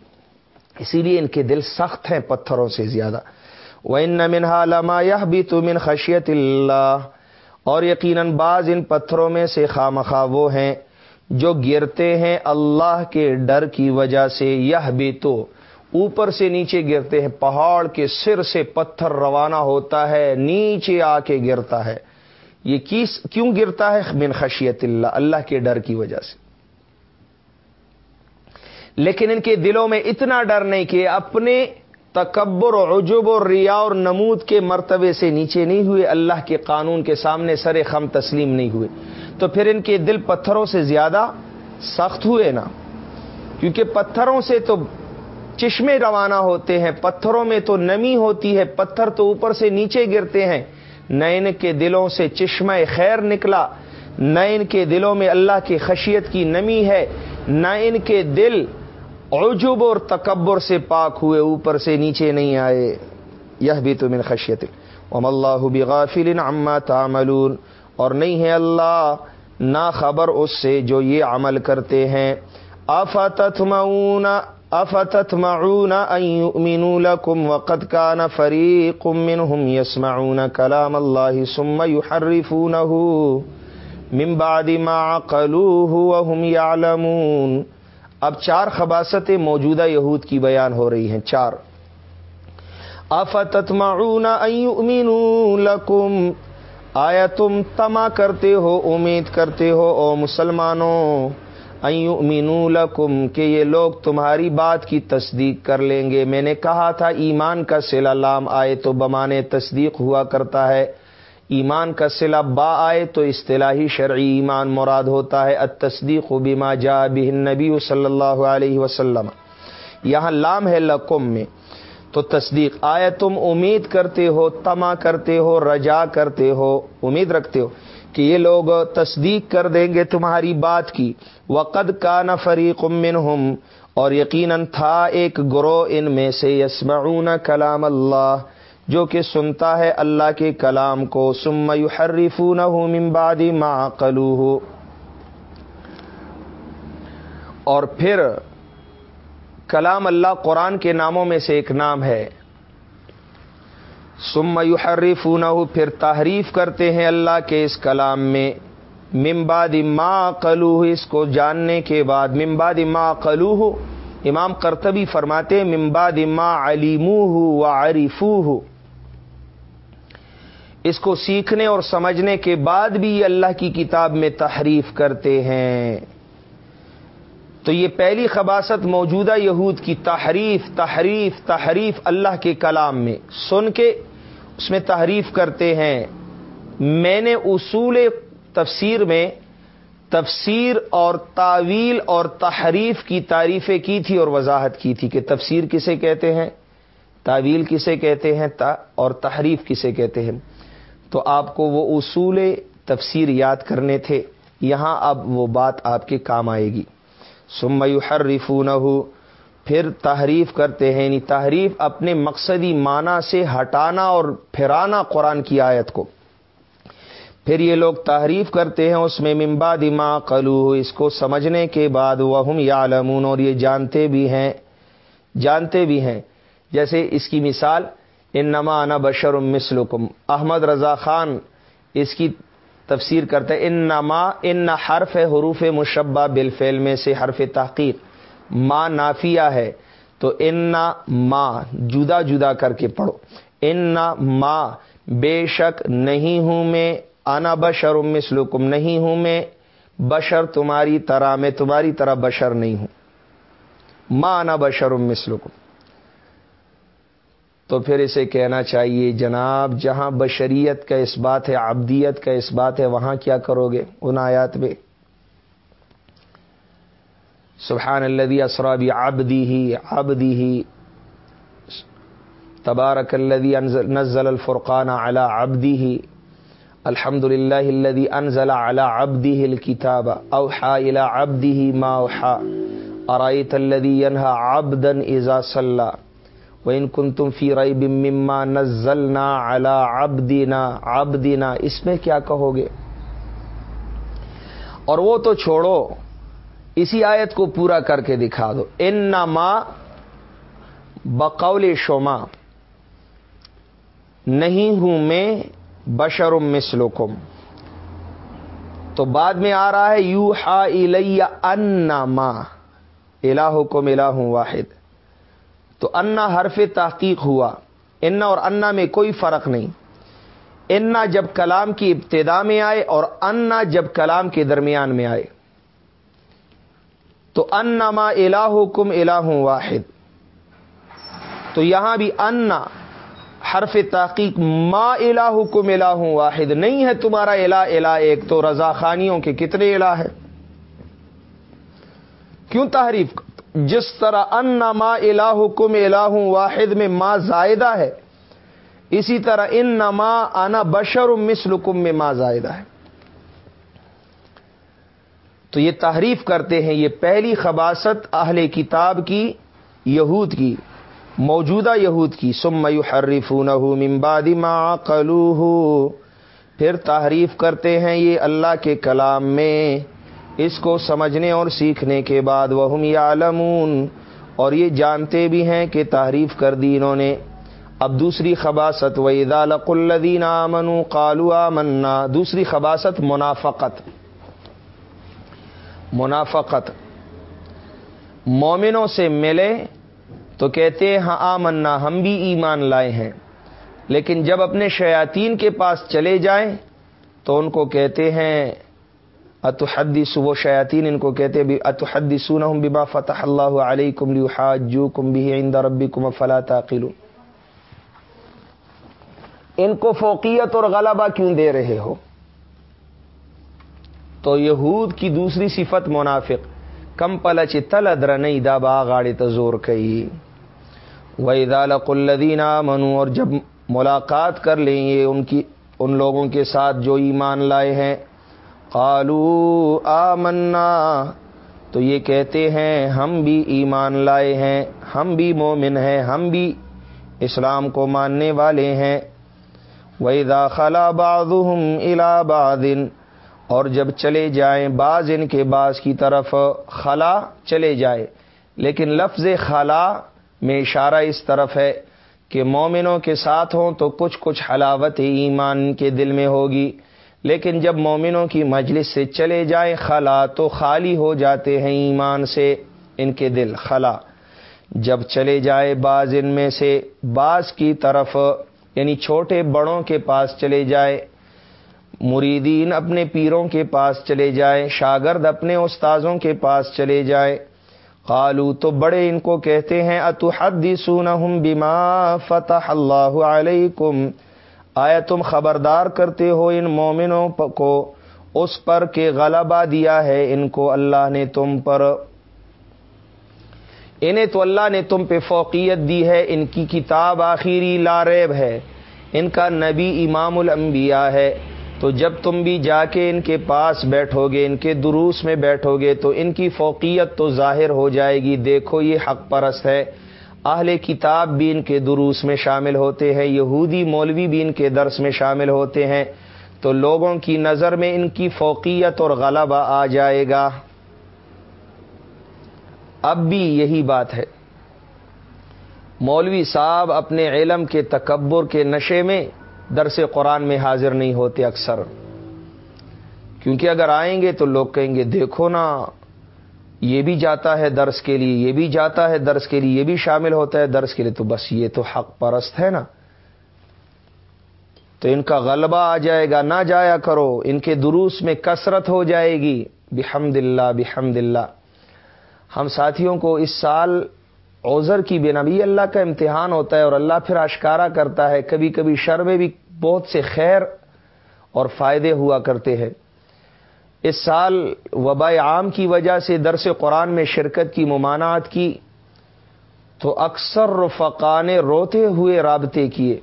اسی لیے ان کے دل سخت ہیں پتھروں سے زیادہ۔ وہ ان منہا لما یہ بھی تو من خشیت اللہ اور یقیناً بعض ان پتھروں میں سے خواہ وہ ہیں جو گرتے ہیں اللہ کے ڈر کی وجہ سے۔ یہ بھی تو اوپر سے نیچے گرتے ہیں، پہاڑ کے سر سے پتھر روانہ ہوتا ہے، نیچے آ کے گرتا ہے۔ یہ کیس کیوں گرتا ہے؟ من خشیت اللہ اللہ کے ڈر کی وجہ سے۔ لیکن ان کے دلوں میں اتنا ڈر نہیں کہ اپنے تکبر و عجب و ریا اور نمود کے مرتبے سے نیچے نہیں ہوئے، اللہ کے قانون کے سامنے سر خم تسلیم نہیں ہوئے۔ تو پھر ان کے دل پتھروں سے زیادہ سخت ہوئے نا؟ کیونکہ پتھروں سے تو چشمے روانہ ہوتے ہیں، پتھروں میں تو نمی ہوتی ہے، پتھر تو اوپر سے نیچے گرتے ہیں۔ نین کے دلوں سے چشمہ خیر نکلا نین کے دلوں میں اللہ کی خشیت کی نمی ہے نین کے دل عجب اور تکبر سے پاک ہوئے، اوپر سے نیچے نہیں آئے۔ یہ بھی تو من خشیت ام اللہ بغافل عما تعملون۔ اور نہیں ہے اللہ نہ خبر اس سے جو یہ عمل کرتے ہیں۔ افتتمعون افتتمعون ان يؤمنوا لكم وقد كان فريق منهم يسمعون كلام الله ثم يحرفونه من بعد ما عقلوه وهم يعلمون اب چار خباستیں موجودہ یہود کی بیان ہو رہی ہیں، چار۔ افتتمعون ان آیا تم تما کرتے ہو، امید کرتے ہو، او مسلمانوں مینو لکم، کہ یہ لوگ تمہاری بات کی تصدیق کر لیں گے۔ میں نے کہا تھا، ایمان کا سلا لام آئے تو بمانے تصدیق ہوا کرتا ہے۔ ایمان کا سلا با آئے تو اصطلاحی شرعی ایمان مراد ہوتا ہے تصدیق و بیما جا بہن نبی صلی اللہ علیہ وسلم۔ یہاں لام ہے لکم میں۔ تو تصدیق آئے تم امید کرتے ہو، تما کرتے ہو، رجا کرتے ہو، امید رکھتے ہو کہ یہ لوگ تصدیق کر دیں گے تمہاری بات کی۔ وقد کا نہ فریق اور یقیناً تھا ایک گروہ ان میں سے، یسمعون کلام اللہ۔ جو کہ سنتا ہے اللہ کے کلام کو سم یحرفونه من بعد ما قلوه اور پھر کلام اللہ قرآن کے ناموں میں سے ایک نام ہے۔ سم یحرف پھر تحریف کرتے ہیں اللہ کے اس کلام میں۔ ممباد ما قلو اس کو جاننے کے بعد۔ ممباد ما قلو امام کرتبی فرماتے ممباد ما علیمو و عریفو اس کو سیکھنے اور سمجھنے کے بعد بھی یہ اللہ کی کتاب میں تحریف کرتے ہیں۔ تو یہ پہلی خباست موجودہ یہود کی تحریف تحریف تحریف اللہ کے کلام میں۔ سن کے اس میں تحریف کرتے ہیں۔ میں نے اصول تفسیر میں تفسیر اور تعویل اور تحریف کی تعریفیں کی تھی اور وضاحت کی تھی کہ تفسیر کسے کہتے ہیں، تعویل کسے کہتے ہیں اور تحریف کسے کہتے ہیں۔ تو آپ کو وہ اصول تفسیر یاد کرنے تھے۔ یہاں اب وہ بات آپ کے کام آئے گی۔ سمیو ہر پھر تحریف کرتے ہیں یعنی تحریف اپنے مقصدی معنی سے ہٹانا اور پھرانا قرآن کی آیت کو۔ پھر یہ لوگ تحریف کرتے ہیں اس میں ممبا دما کلو اس کو سمجھنے کے بعد وہ یا اور یہ جانتے بھی ہیں، جانتے بھی ہیں۔ جیسے اس کی مثال ان انا بشر مسلکم احمد رضا خان اس کی تفسیر کرتے ان نما ان حرف حروف مشبہ بالفعل میں سے حرف تحقیق. ماں نافیہ ہے، تو ان ماں جدا جدا کر کے پڑھو. ان ماں بے شک نہیں ہوں میں، انا بشر مسلکم نہیں ہوں میں، بشر تمہاری طرح میں، تمہاری طرح بشر نہیں ہوں. ماں انا بشر مسلکم تو پھر اسے کہنا چاہیے، جناب، جہاں بشریت کا اس بات ہے ابدیت کا اس بات ہے، وہاں کیا کرو گے؟ ان آیات میں۔ سبحان الذي اسرا بعبده عبده تبارك الذي نزل الفرقان على عبده الحمد لله الذي انزل على عبده الكتاب اوحى الى عبده ما اوحى ارايت الذي ينهى عبدا اذا صلى وان كنتم في ريب مما نزلنا على عبدنا عبدنا، اس میں کیا کہو گے؟ اور وہ تو چھوڑو، اسی آیت کو پورا کر کے دکھا دو۔ ان نما بقول شما، نہیں ہوں میں بشر مسلکم تو بعد میں آ رہا ہے یو ہا الا ماں الہ کم الہ واحد۔ تو انا حرف تحقیق ہوا۔ انا اور انا میں کوئی فرق نہیں۔ انا جب کلام کی ابتدا میں آئے اور انا جب کلام کے درمیان میں آئے۔ تو انما الہ کم الہ واحد۔ تو یہاں بھی انا حرف تحقیق ما الہ کم الہ واحد نہیں ہے۔ تمہارا الہ الہ ایک تو رضا خانیوں کے کتنے الہ ہے کیوں تحریف؟ جس طرح ان ما الہ کم الہ واحد میں ما زائدہ ہے، اسی طرح ان نما آنا بشر مسلکم میں ما زائدہ ہے۔ تو یہ تحریف کرتے ہیں، یہ پہلی خباست اہل کتاب کی، یہود کی، موجودہ یہود کی۔ سم حریف ممباد ما قلو پھر تحریف کرتے ہیں یہ اللہ کے کلام میں۔ اس کو سمجھنے اور سیکھنے کے بعد وہ یعلمون، اور یہ جانتے بھی ہیں کہ تحریف کر دی انہوں نے۔ اب دوسری خباست و ادالق الدین امن قالو منا دوسری خباست، منافقت۔ منافقت۔ مومنوں سے ملے تو کہتے ہیں ہاں آمنا، ہم بھی ایمان لائے ہیں۔ لیکن جب اپنے شیاطین کے پاس چلے جائیں تو ان کو کہتے ہیں اتحدی صبح شیاطین ان کو کہتے بھی اتحدی سونا ہوں ببا فتح اللہ علیہ کم جو کم بھی عند ربی کم فلا تاقل ان کو فوقیت اور غلبہ کیوں دے رہے ہو؟ تو یہود کی دوسری صفت منافق، کم پلچ تل ادر نہیں دا باغاڑی تزور کئی۔ وہی دالق الدینہ منو اور جب ملاقات کر لیں گے ان کی، ان لوگوں کے ساتھ جو ایمان لائے ہیں قالو آمنا۔ تو یہ کہتے ہیں، ہم بھی ایمان لائے ہیں، ہم بھی مومن ہیں، ہم بھی اسلام کو ماننے والے ہیں۔ وہی داخلہ بادم الابادن اور جب چلے جائیں بعض ان کے بعض کی طرف، خلا چلے جائے۔ لیکن لفظ خلا میں اشارہ اس طرف ہے کہ مومنوں کے ساتھ ہوں تو کچھ کچھ حلاوت ایمان کے دل میں ہوگی۔ لیکن جب مومنوں کی مجلس سے چلے جائیں، خلا تو خالی ہو جاتے ہیں ایمان سے، ان کے دل خلا۔ جب چلے جائے بعض ان میں سے، بعض کی طرف یعنی چھوٹے بڑوں کے پاس چلے جائے، مریدین اپنے پیروں کے پاس چلے جائے، شاگرد اپنے استاذوں کے پاس چلے جائے، قالو تو بڑے ان کو کہتے ہیں، اتحدثونہم بما فتح اللہ علیکم؟ آیا تم خبردار کرتے ہو ان مومنوں کو؟ اس پر کہ غلبہ دیا ہے ان کو اللہ نے تم پر۔ انہیں تو اللہ نے تم پہ فوقیت دی ہے، ان کی کتاب آخری لاریب ہے۔ ان کا نبی امام الانبیاء ہے۔ تو جب تم بھی جا کے ان کے پاس بیٹھو گے ان کے دروس میں بیٹھو گے تو ان کی فوقیت تو ظاہر ہو جائے گی۔ دیکھو، یہ حق پرست ہے۔ اہل کتاب بھی ان کے دروس میں شامل ہوتے ہیں، یہودی مولوی بھی ان کے درس میں شامل ہوتے ہیں۔ تو لوگوں کی نظر میں ان کی فوقیت اور غلبہ آ جائے گا۔ اب بھی یہی بات ہے۔ مولوی صاحب اپنے علم کے تکبر کے نشے میں درس قرآن میں حاضر نہیں ہوتے اکثر۔ کیونکہ اگر آئیں گے تو لوگ کہیں گے، دیکھو نا یہ بھی جاتا ہے درس کے لیے، یہ بھی جاتا ہے درس کے لیے، یہ بھی شامل ہوتا ہے درس کے لیے، تو بس یہ تو حق پرست ہے نا۔ تو ان کا غلبہ آ جائے گا، نہ جایا کرو، ان کے دروس میں کثرت ہو جائے گی۔ بحمد اللہ بحمد اللہ ہم ساتھیوں کو اس سال اوزر کی بے نبی اللہ کا امتحان ہوتا ہے اور اللہ پھر اشکارا کرتا ہے۔ کبھی کبھی شر میں بھی بہت سے خیر اور فائدے ہوا کرتے ہیں۔ اس سال وبا عام کی وجہ سے درس قرآن میں شرکت کی ممانعت کی، تو اکثر رفقا نے روتے ہوئے رابطے کیے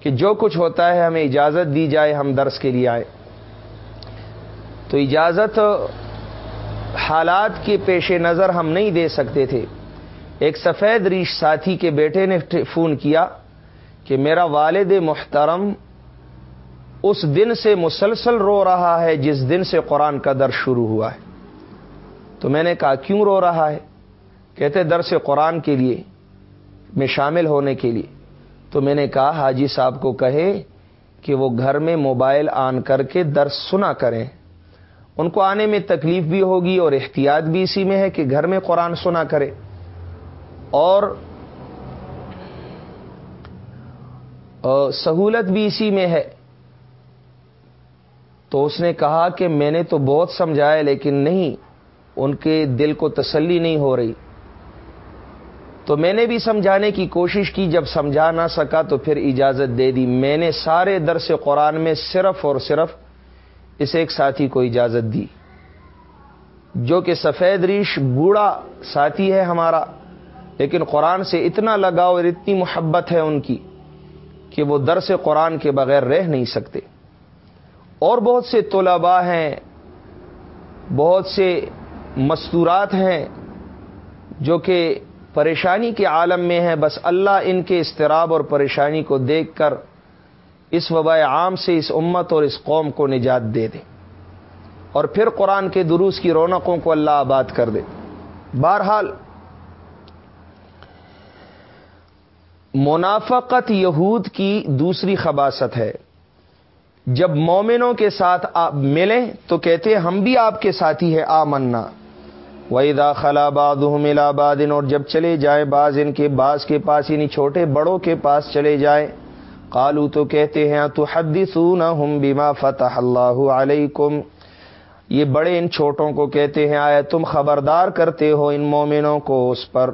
کہ جو کچھ ہوتا ہے ہمیں اجازت دی جائے، ہم درس کے لیے آئے۔ تو اجازت حالات کے پیش نظر ہم نہیں دے سکتے تھے۔ ایک سفید ریش ساتھی کے بیٹے نے فون کیا کہ میرا والد محترم اس دن سے مسلسل رو رہا ہے جس دن سے قرآن کا در شروع ہوا ہے۔ تو میں نے کہا، کیوں رو رہا ہے؟ کہتے، درس قرآن کے لیے، میں شامل ہونے کے لیے۔ تو میں نے کہا، حاجی صاحب کو کہے کہ وہ گھر میں موبائل آن کر کے درس سنا کریں۔ ان کو آنے میں تکلیف بھی ہوگی اور احتیاط بھی اسی میں ہے کہ گھر میں قرآن سنا کرے۔ اور سہولت بھی اسی میں ہے۔ تو اس نے کہا کہ میں نے تو بہت سمجھایا لیکن نہیں، ان کے دل کو تسلی نہیں ہو رہی۔ تو میں نے بھی سمجھانے کی کوشش کی، جب سمجھا نہ سکا تو پھر اجازت دے دی۔ میں نے سارے درس قرآن میں صرف اور صرف اس ایک ساتھی کو اجازت دی، جو کہ سفید ریش بوڑھا ساتھی ہے ہمارا، لیکن قرآن سے اتنا لگاؤ اور اتنی محبت ہے ان کی کہ وہ درس قرآن کے بغیر رہ نہیں سکتے۔ اور بہت سے طلباء ہیں، بہت سے مستورات ہیں جو کہ پریشانی کے عالم میں ہیں۔ بس اللہ ان کے استراب اور پریشانی کو دیکھ کر اس وبا عام سے اس امت اور اس قوم کو نجات دے دے۔ اور پھر قرآن کے دروس کی رونقوں کو اللہ آباد کر دے۔ بہرحال، منافقت یہود کی دوسری خباست ہے۔ جب مومنوں کے ساتھ آپ ملیں تو کہتے ہیں، ہم بھی آپ کے ساتھی ہیں آ منا وہی داخلہ باد ملا بادن اور جب چلے جائیں باز ان کے باز کے پاس یعنی چھوٹے بڑوں کے پاس چلے جائیں قالو تو کہتے ہیں تو حدیثون ہم بیما فتح اللہ علیکم یہ بڑے ان چھوٹوں کو کہتے ہیں آئے تم خبردار کرتے ہو ان مومنوں کو اس پر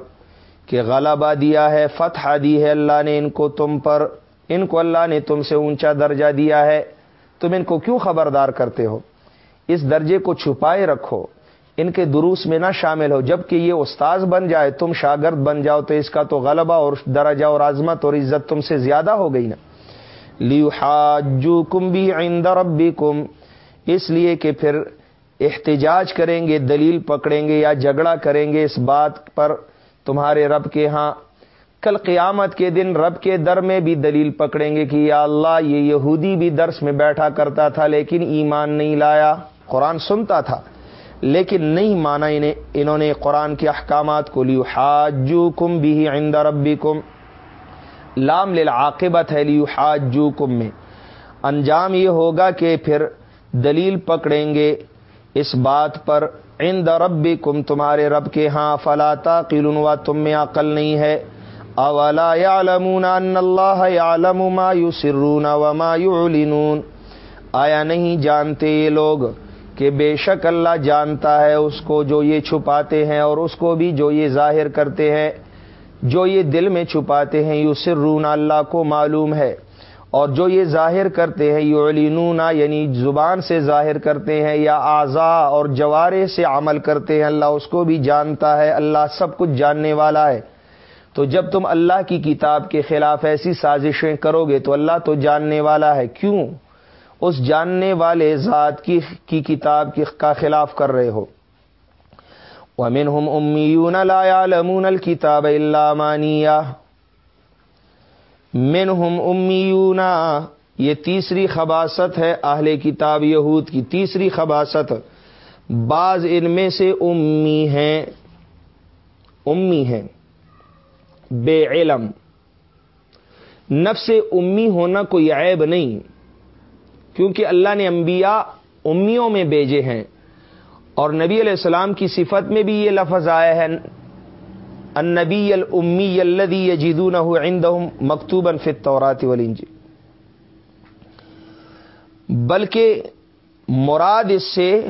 کہ غلبہ دیا ہے، فتح دی ہے، اللہ نے ان کو تم پر، ان کو اللہ نے تم سے اونچا درجہ دیا ہے۔ تم ان کو کیوں خبردار کرتے ہو؟ اس درجے کو چھپائے رکھو۔ ان کے دروس میں نہ شامل ہو۔ جبکہ یہ استاذ بن جائے، تم شاگرد بن جاؤ تو اس کا تو غلبہ اور درجہ اور عظمت اور عزت تم سے زیادہ ہو گئی نا۔ لیو حاجو کم بھی آئندہ ربی کم اس لیے کہ پھر احتجاج کریں گے، دلیل پکڑیں گے یا جھگڑا کریں گے اس بات پر تمہارے رب کے ہاں۔ کل قیامت کے دن رب کے در میں بھی دلیل پکڑیں گے کہ یا اللہ، یہ یہودی بھی درس میں بیٹھا کرتا تھا لیکن ایمان نہیں لایا۔ قرآن سنتا تھا، لیکن نہیں مانا انہیں، انہوں نے قرآن کے احکامات کو لیو حاجو کم بھی عند ربی کم لام للعاقبت ہے لیو حاجو کم میں۔ انجام یہ ہوگا کہ پھر دلیل پکڑیں گے اس بات پر۔ عند ربی کم تمہارے رب کے ہاں فلاتا قلنوا تم میں عقل نہیں ہے۔ اولا يعلمون ان اللہ يعلم ما يسرون وما يعلنون؟ آیا نہیں جانتے یہ لوگ کہ بے شک اللہ جانتا ہے اس کو جو یہ چھپاتے ہیں اور اس کو بھی جو یہ ظاہر کرتے ہیں، جو یہ دل میں چھپاتے ہیں یو سرون اللہ کو معلوم ہے اور جو یہ ظاہر کرتے ہیں یو یعنی زبان سے ظاہر کرتے ہیں یا اعضا اور جوارے سے عمل کرتے ہیں، اللہ اس کو بھی جانتا ہے، اللہ سب کچھ جاننے والا ہے۔ تو جب تم اللہ کی کتاب کے خلاف ایسی سازشیں کرو گے تو اللہ تو جاننے والا ہے۔ کیوں؟ اس جاننے والے ذات کی کی کتاب کی کا خلاف کر رہے ہو۔ امین ہم امیون لمون الکتاب اللہ مانیہ من ہم امیون یہ تیسری خباست ہے اہل کتاب یہود کی۔ تیسری خباست بعض ان میں سے امی ہیں۔ امی ہیں۔ بے علم۔ نفس امی ہونا کوئی عیب نہیں، کیونکہ اللہ نے انبیاء امیوں میں بیجے ہیں۔ اور نبی علیہ السلام کی صفت میں بھی یہ لفظ آیا ہے، النبی الامی الذي يجدونه عندهم مکتوبا فی التوراۃ والانجیل۔ بلکہ مراد اس سے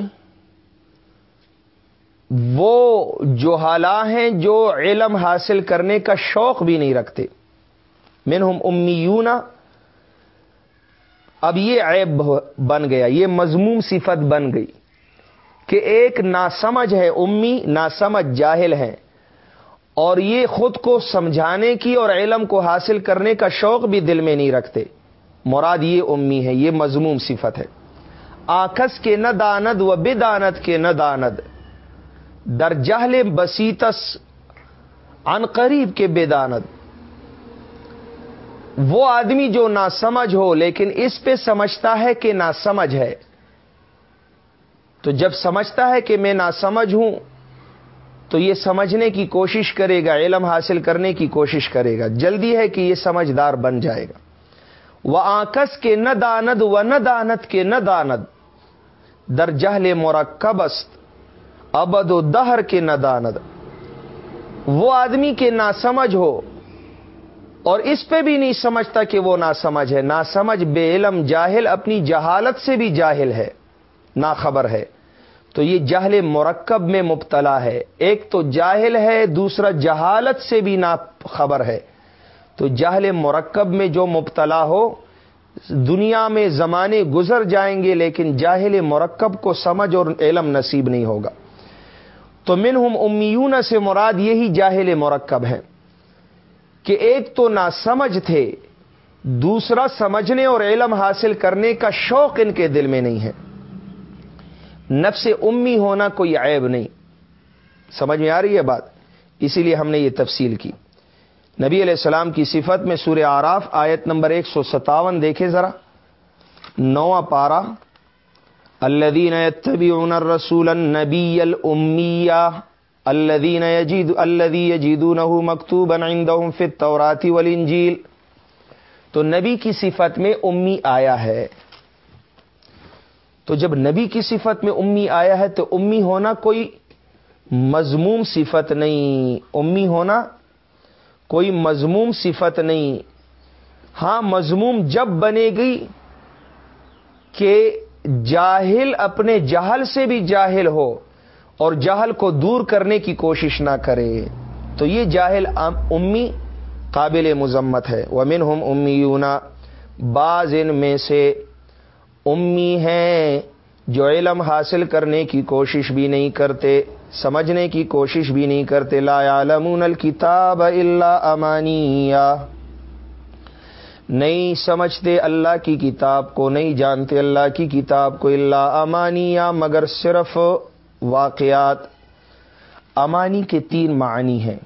وہ جو حالہ ہیں جو علم حاصل کرنے کا شوق بھی نہیں رکھتے۔ منہم امیون۔ اب یہ عیب بن گیا، یہ مضموم صفت بن گئی کہ ایک ناسمجھ ہے امی، ناسمجھ جاہل ہے۔ اور یہ خود کو سمجھانے کی اور علم کو حاصل کرنے کا شوق بھی دل میں نہیں رکھتے۔ مراد یہ امی ہے، یہ مضموم صفت ہے۔ آکس کے نہ داند و بے دانت کے نہ داند۔ در جہل بسیتس ان قریب کے بے دانت وہ آدمی جو نہ سمجھ ہو لیکن اس پہ سمجھتا ہے کہ نہ سمجھ ہے۔ تو جب سمجھتا ہے کہ میں نہ سمجھ ہوں، تو یہ سمجھنے کی کوشش کرے گا، علم حاصل کرنے کی کوشش کرے گا۔ جلدی ہے کہ یہ سمجھدار بن جائے گا۔ وہ آکس کے نہ داند و نہ دانت کے نہ داند در جہل مرکبست ابد و دہر کے نہ داند وہ آدمی کے نہ سمجھ ہو اور اس پہ بھی نہیں سمجھتا کہ وہ نہ سمجھ ہے۔ نہ سمجھ بے علم جاہل اپنی جہالت سے بھی جاہل ہے نہ خبر ہے۔ تو یہ جہل مرکب میں مبتلا ہے۔ ایک تو جاہل ہے، دوسرا جہالت سے بھی نا خبر ہے۔ تو جہل مرکب میں جو مبتلا ہو، دنیا میں زمانے گزر جائیں گے، لیکن جاہل مرکب کو سمجھ اور علم نصیب نہیں ہوگا۔ تو من ہم امیون سے مراد یہی جاہل مرکب ہے کہ ایک تو نہ سمجھ تھے، دوسرا سمجھنے اور علم حاصل کرنے کا شوق ان کے دل میں نہیں ہے۔ نفس امی ہونا کوئی عیب نہیں۔ سمجھ میں آ رہی ہے بات؟ اسی لیے ہم نے یہ تفصیل کی۔ نبی علیہ السلام کی صفت میں سورہ آراف آیت نمبر ایک سو ستاون دیکھے ذرا۔ نواں پارا الدین يتبعون الرسول النبی الامیہ الذين يجد الذي يجدونه مكتوبا عندهم في التوراة والانجيل تو نبی کی صفت میں امی آیا ہے۔ تو جب نبی کی صفت میں امی آیا ہے تو امی ہونا کوئی مضموم صفت نہیں۔ امی ہونا کوئی مضموم صفت نہیں۔ ہاں مضموم جب بنے گی کہ جاہل اپنے جہل سے بھی جاہل ہو اور جہل کو دور کرنے کی کوشش نہ کرے تو یہ جاہل امی قابل مذمت ہے۔ ومن ہم امی یونا بعض ان میں سے امی ہیں جو علم حاصل کرنے کی کوشش بھی نہیں کرتے، سمجھنے کی کوشش بھی نہیں کرتے۔ لا عالمون الکتاب اللہ امانیہ۔ نہیں سمجھتے اللہ کی کتاب کو، نہیں جانتے اللہ کی کتاب کو اللہ امانیہ، مگر صرف واقعات۔ امانی کے تین معنی ہیں۔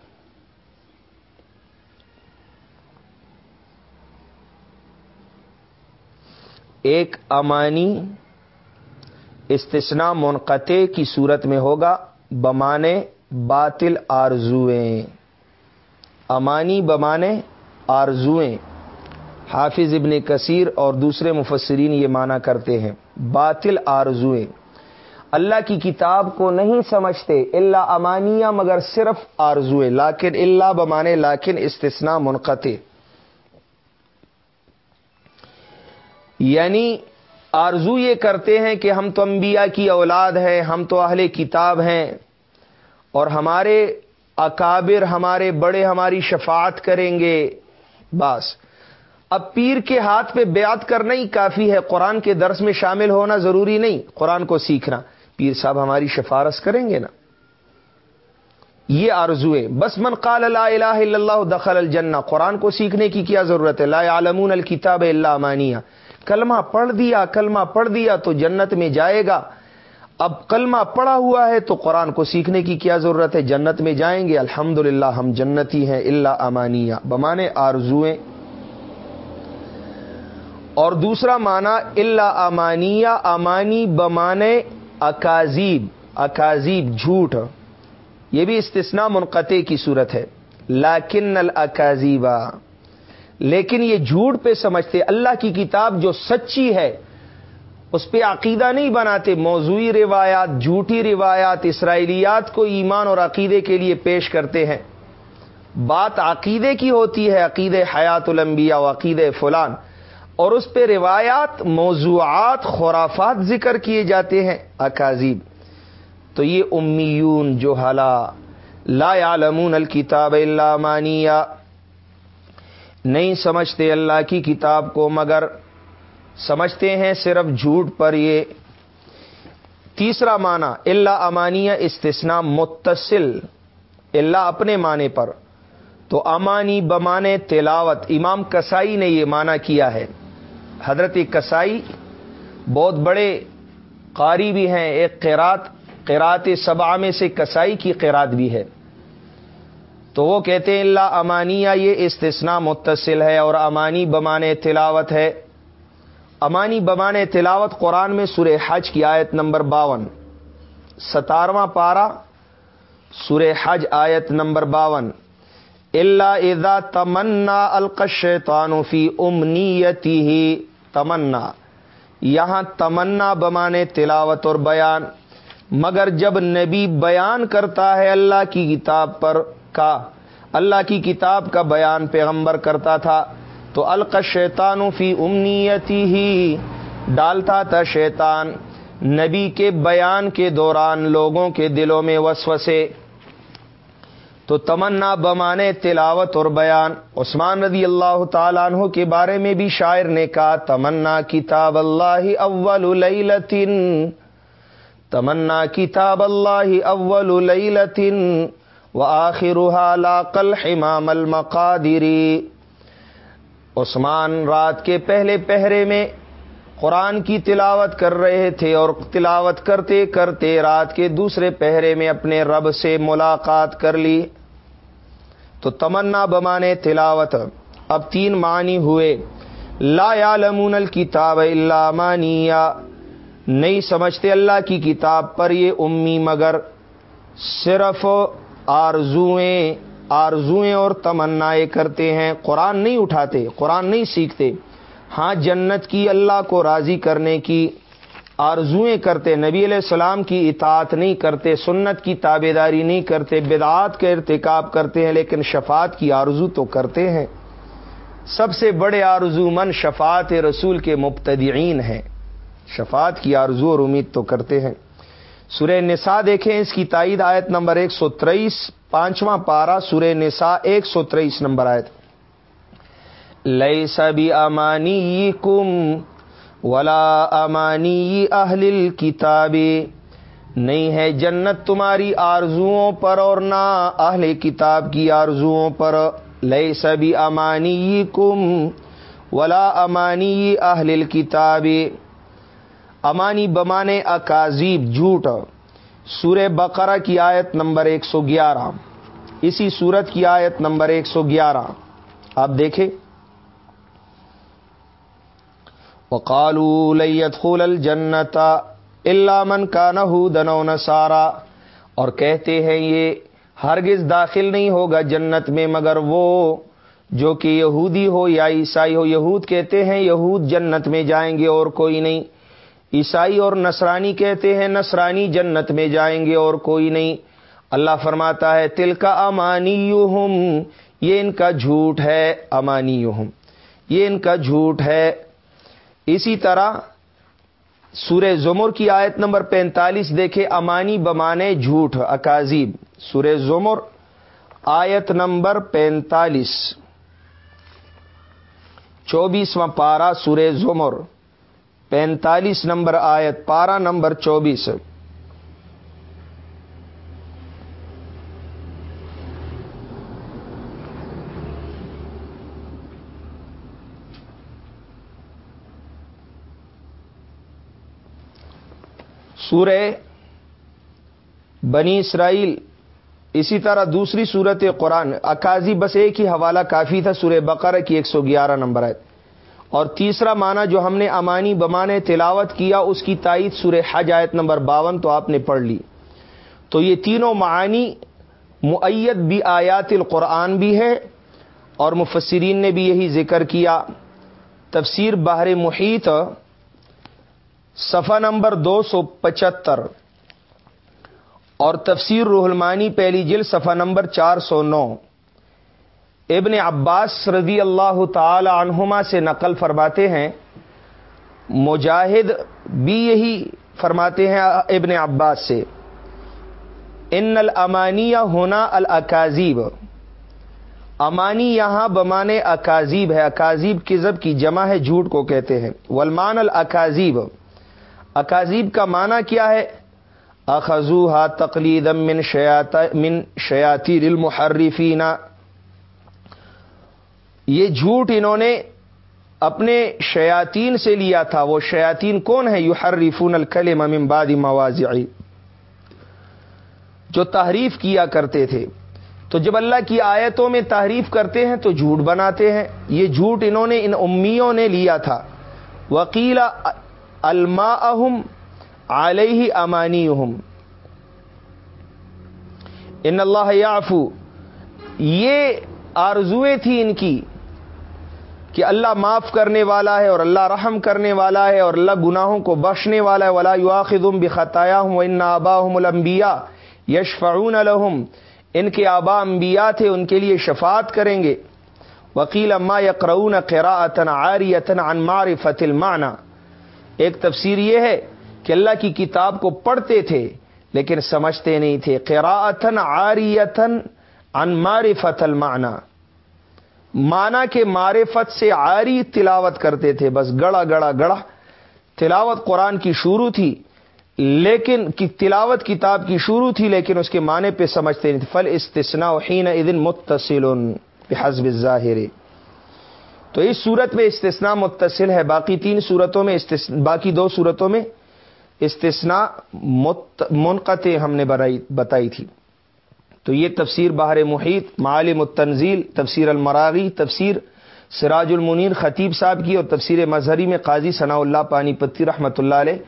ایک امانی استثنا منقطع کی صورت میں ہوگا، بمانے باطل آرزویں امانی بمانے آرزویں حافظ ابن کثیر اور دوسرے مفسرین یہ مانا کرتے ہیں، باطل آرزویں اللہ کی کتاب کو نہیں سمجھتے اللہ امانیہ مگر صرف آرزویں لاکن اللہ بمانے لاکن استثنا منقطع۔ یعنی آرزو یہ کرتے ہیں کہ ہم تو انبیاء کی اولاد ہیں، ہم تو اہل کتاب ہیں، اور ہمارے اکابر، ہمارے بڑے، ہماری شفاعت کریں گے، بس۔ اب پیر کے ہاتھ پہ بیعت کرنا ہی کافی ہے، قرآن کے درس میں شامل ہونا ضروری نہیں۔ قرآن کو سیکھنا۔ پیر صاحب ہماری شفارس کریں گے نا؟ یہ آرزویں بس من قال لا الہ الا اللہ دخل الجنہ۔ قرآن کو سیکھنے کی کیا ضرورت ہے؟ لا عالمون الکتاب اللہ امانیہ کلمہ پڑھ دیا، کلمہ پڑھ دیا تو جنت میں جائے گا۔ اب کلمہ پڑا ہوا ہے تو قرآن کو سیکھنے کی کیا ضرورت ہے؟ جنت میں جائیں گے۔ الحمد ہم جنتی ہیں اللہ امانیہ۔ بمانے آرزویں اور دوسرا معنی اللہ امانیہ، امانی بمانے اکازیب اکازیب جھوٹ۔ یہ بھی استثناء منقطع کی صورت ہے۔ لاکن الاکازیبا لیکن یہ جھوٹ پہ سمجھتے، اللہ کی کتاب جو سچی ہے، اس پہ عقیدہ نہیں بناتے۔ موضوعی روایات، جھوٹی روایات، اسرائیلیات کو ایمان اور عقیدے کے لیے پیش کرتے ہیں۔ بات عقیدے کی ہوتی ہے عقید حیات الانبیاء و عقید فلان۔ اور اس پہ روایات، موضوعات، خرافات ذکر کیے جاتے ہیں، اکاذیب۔ تو یہ امیون جو حلا لا عالمون الکتاب اللہ مانیہ نہیں سمجھتے اللہ کی کتاب کو، مگر سمجھتے ہیں صرف جھوٹ پر یہ۔ تیسرا معنی اللہ امانیہ استثنا متصل اللہ اپنے معنی پر۔ تو امانی بمانے تلاوت، امام کسائی نے یہ معنی کیا ہے۔ حضرت کسائی بہت بڑے قاری بھی ہیں، ایک قیرات قیرات سبا میں سے کسائی کی قیرات بھی ہے۔ تو وہ کہتے ہیں، اللہ امانیہ یہ استثنا متصل ہے اور امانی بمانے تلاوت ہے۔ امانی بمانے تلاوت قرآن میں سورہ حج کی آیت نمبر باون۔ ستارواں پارا سورہ حج آیت نمبر باون۔ اللہ ادا تمنا القش امنیتی ہی تمنا۔ یہاں تمنا بمانے تلاوت اور بیان۔ مگر جب نبی بیان کرتا ہے اللہ کی کتاب پر کا، اللہ کی کتاب کا بیان پیغمبر کرتا تھا، تو الق شیطان فی امنیتی ہی ڈالتا تھا شیطان۔ نبی کے بیان کے دوران لوگوں کے دلوں میں وسوسے۔ تو تمنا بمانے تلاوت اور بیان۔ عثمان رضی اللہ تعالیٰ عنہ کے بارے میں بھی شاعر نے کہا، تمنا کتاب اللہ اول لیلتن۔ تمنا کتاب اللہ اول لیلتن۔ و آخر کل امام المقادری عثمان رات کے پہلے پہرے میں قرآن کی تلاوت کر رہے تھے اور تلاوت کرتے کرتے رات کے دوسرے پہرے میں اپنے رب سے ملاقات کر لی۔ تو تمنا بمانے تلاوت۔ اب تین معنی ہوئے۔ لا یعلمون الکتاب الا مانیا۔ نہیں سمجھتے اللہ کی کتاب پر یہ امی مگر صرف آرزویں آرزویں اور تمنائیں کرتے ہیں۔ قرآن نہیں اٹھاتے، قرآن نہیں سیکھتے۔ ہاں جنت کی اللہ کو راضی کرنے کی آرزویں کرتے، نبی علیہ السلام کی اطاعت نہیں کرتے، سنت کی تابے داری نہیں کرتے، بدعات کے ارتکاب کرتے ہیں، لیکن شفاعت کی آرزو تو کرتے ہیں۔ سب سے بڑے آرزو من شفاعت رسول کے مبتدعین ہیں۔ شفاعت کی آرزو اور امید تو کرتے ہیں۔ سورہ نساء دیکھیں اس کی تائید آیت نمبر ایک سو تریس، پانچواں پارا سورہ نساء ایک سو تریس نمبر آیت۔ لئی سبھی امانی کم ولا امانی اہل کتابی نہیں ہے جنت تمہاری آرزوؤں پر اور نہ اہل کتاب کی آرزوؤں پر. لئی سبھی امانی کم ولا امانی اہل کتابی امانی بمانے اکاذیب، جھوٹ. سورہ بقرہ کی آیت نمبر ایک سو گیارہ. اسی سورت کی آیت نمبر ایک سو گیارہ. آپ دیکھیں. وقالو لیت خول الجنتا اللہ من کا نہ سارا اور کہتے ہیں یہ ہرگز داخل نہیں ہوگا جنت میں، مگر وہ جو کہ یہودی ہو یا عیسائی ہو۔ یہود کہتے ہیں یہود جنت میں جائیں گے اور کوئی نہیں۔ عیسائی اور نصرانی کہتے ہیں نصرانی جنت میں جائیں گے اور کوئی نہیں۔ اللہ فرماتا ہے تل کا امانی یہ ان کا جھوٹ ہے امانی یہ ان کا جھوٹ ہے اسی طرح سورہ زمر کی آیت نمبر پینتالیس دیکھے امانی بمانے جھوٹ، اکاذیب۔ سورہ زمر آیت نمبر پینتالیس۔ چوبیسواں پارا سورہ زمر، پینتالیس نمبر آیت پارا نمبر چوبیس۔ سورہ بنی اسرائیل، اسی طرح دوسری صورت قرآن، اکاذی بس ایک ہی حوالہ کافی تھا، سورہ بقرہ کی ایک سو گیارہ نمبر ہے اور تیسرا معنی جو ہم نے امانی بمانے تلاوت کیا، اس کی تائید سورہ حج آیت نمبر باون تو آپ نے پڑھ لی۔ تو یہ تینوں معانی معیت بھی آیات القرآن بھی ہے، اور مفسرین نے بھی یہی ذکر کیا۔ تفسیر باہر محیط صفحہ نمبر دو سو پچہتر اور تفسیر روح المانی پہلی جل صفحہ نمبر چار سو نو ابن عباس رضی اللہ تعالی عنہما سے نقل فرماتے ہیں، مجاہد بھی یہی فرماتے ہیں ابن عباس سے، ان الامانیہ ہونا الاکاذیب، امانی یہاں بمانے اکاذیب ہے، اکاذیب کزب کی جمع ہے جھوٹ کو کہتے ہیں ولمان الاکاذیب۔ اکاذیب کا معنی کیا ہے؟ اخذو ہا تقلید من من شیاتی المحرفین. یہ جھوٹ انہوں نے اپنے شیاتین سے لیا تھا۔ وہ شیاتین کون ہے یو الکلم من بعد مواضعی۔ جو تحریف کیا کرتے تھے۔ تو جب اللہ کی آیتوں میں تعریف کرتے ہیں تو جھوٹ بناتے ہیں۔ یہ جھوٹ انہوں نے ان امیوں نے لیا تھا۔ وکیلا الما اہم علیہ امانی ان اللہ یافو یہ آرزویں تھی ان کی کہ اللہ معاف کرنے والا ہے اور اللہ رحم کرنے والا ہے اور اللہ گناہوں کو بخشنے والا ہے. ولا یواخم بخطایا ہوں ان آبا المبیا یشفعون الحم ان کے آبا انبیاء تھے، ان کے لیے شفات کریں گے. وکیل اما یقرون قراءتن عاریتن عن معرفت المعنی ایک تفسیر یہ ہے کہ اللہ کی کتاب کو پڑھتے تھے لیکن سمجھتے نہیں تھے قراءتن آریتن ان معرفت المعنی۔ مانا کے معرفت سے آری تلاوت کرتے تھے، بس گڑا گڑا گڑا۔ تلاوت قرآن کی شروع تھی، لیکن کی تلاوت کتاب کی شروع تھی، لیکن اس کے معنی پہ سمجھتے نہیں تھے۔ فل استثنا حین ادن متصل حزب ظاہر تو اس صورت میں استثناء متصل ہے، باقی تین صورتوں میں باقی دو صورتوں میں استثناء منقطع ہم نے بتائی تھی۔ تو یہ تفسیر باہر محیط، معالم التنزیل، تفسیر المراغی، تفسیر سراج المنیر خطیب صاحب کی اور تفسیر مظہری میں قاضی ثناء اللہ پانی پتی رحمۃ اللہ علیہ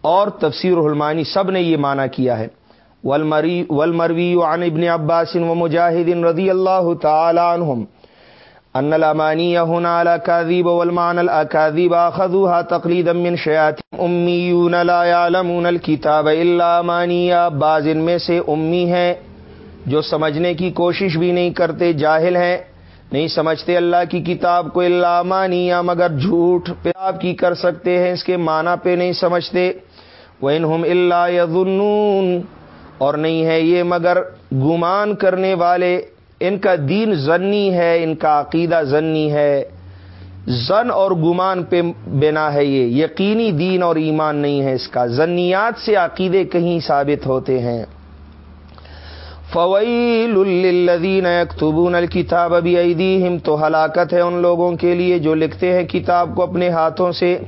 اور تفسیر الحمانی سب نے یہ مانا کیا ہے۔ ولمروی عن ابن عباس و مجاہد رضی اللہ تعالی عنہم۔ ان الامانی هنا على كاذيب والمعنى الاكاذيب اخذوها تقليدا من شياطين اميون لا يعلمون الكتاب الا امانيا بعض ان میں سے امی ہیں جو سمجھنے کی کوشش بھی نہیں کرتے، جاہل ہیں، نہیں سمجھتے اللہ کی کتاب کو اللہ مانیا مگر جھوٹ پہ آپ کی کر سکتے ہیں، اس کے معنی پہ نہیں سمجھتے۔ وہ انہم اللہ یظنون اور نہیں ہے یہ مگر گمان کرنے والے۔ ان کا دین ضنی ہے، ان کا عقیدہ ضنی ہے۔ زن اور گمان پہ بنا ہے یہ۔ یقینی دین اور ایمان نہیں ہے اس کا۔ ضنیات سے عقیدے کہیں ثابت ہوتے ہیں۔ فویل الدین اکتبون الکتاب ابھی ایدیہم تو ہلاکت ہے ان لوگوں کے لیے جو لکھتے ہیں کتاب کو اپنے ہاتھوں سے۔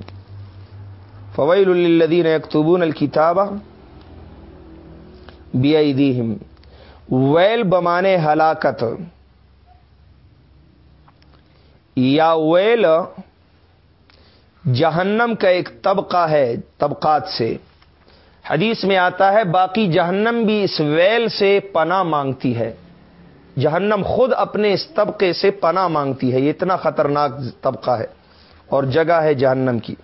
فویل الدین اکتبون الکتاب بیدیم ویل بمانے ہلاکت. یا ویل جہنم کا ایک طبقہ ہے طبقات سے. حدیث میں آتا ہے باقی جہنم بھی اس ویل سے پناہ مانگتی ہے. جہنم خود اپنے اس طبقے سے پناہ مانگتی ہے. یہ اتنا خطرناک طبقہ ہے اور جگہ ہے جہنم کی.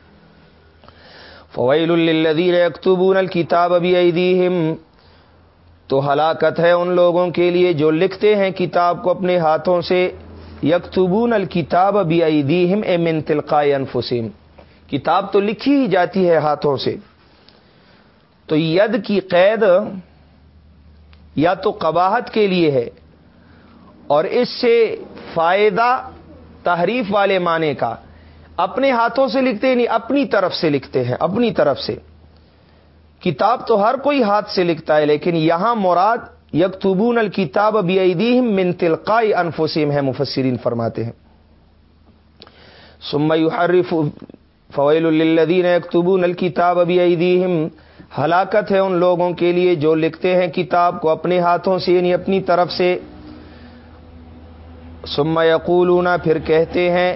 فویل الدین اکتبون الکتاب ابھی تو ہلاکت ہے ان لوگوں کے لیے جو لکھتے ہیں کتاب کو اپنے ہاتھوں سے، یکتبون الکتاب ابھی ایدیہم اے من تلقائے انفسم کتاب تو لکھی ہی جاتی ہے ہاتھوں سے۔ تو ید کی قید یا تو قباہت کے لیے ہے اور اس سے فائدہ تحریف والے معنی کا۔ اپنے ہاتھوں سے لکھتے نہیں یعنی اپنی طرف سے لکھتے ہیں، اپنی طرف سے۔ کتاب تو ہر کوئی ہاتھ سے لکھتا ہے، لیکن یہاں مراد یکتبون الکتاب بیدیم من تلقائی انفسیم ہے، مفسرین فرماتے ہیں۔ سم یحرف فویل للذین یکتبون الکتاب بیدیم ہلاکت ہے ان لوگوں کے لیے جو لکھتے ہیں کتاب کو اپنے ہاتھوں سے یعنی اپنی طرف سے۔ سم یقولون، پھر کہتے ہیں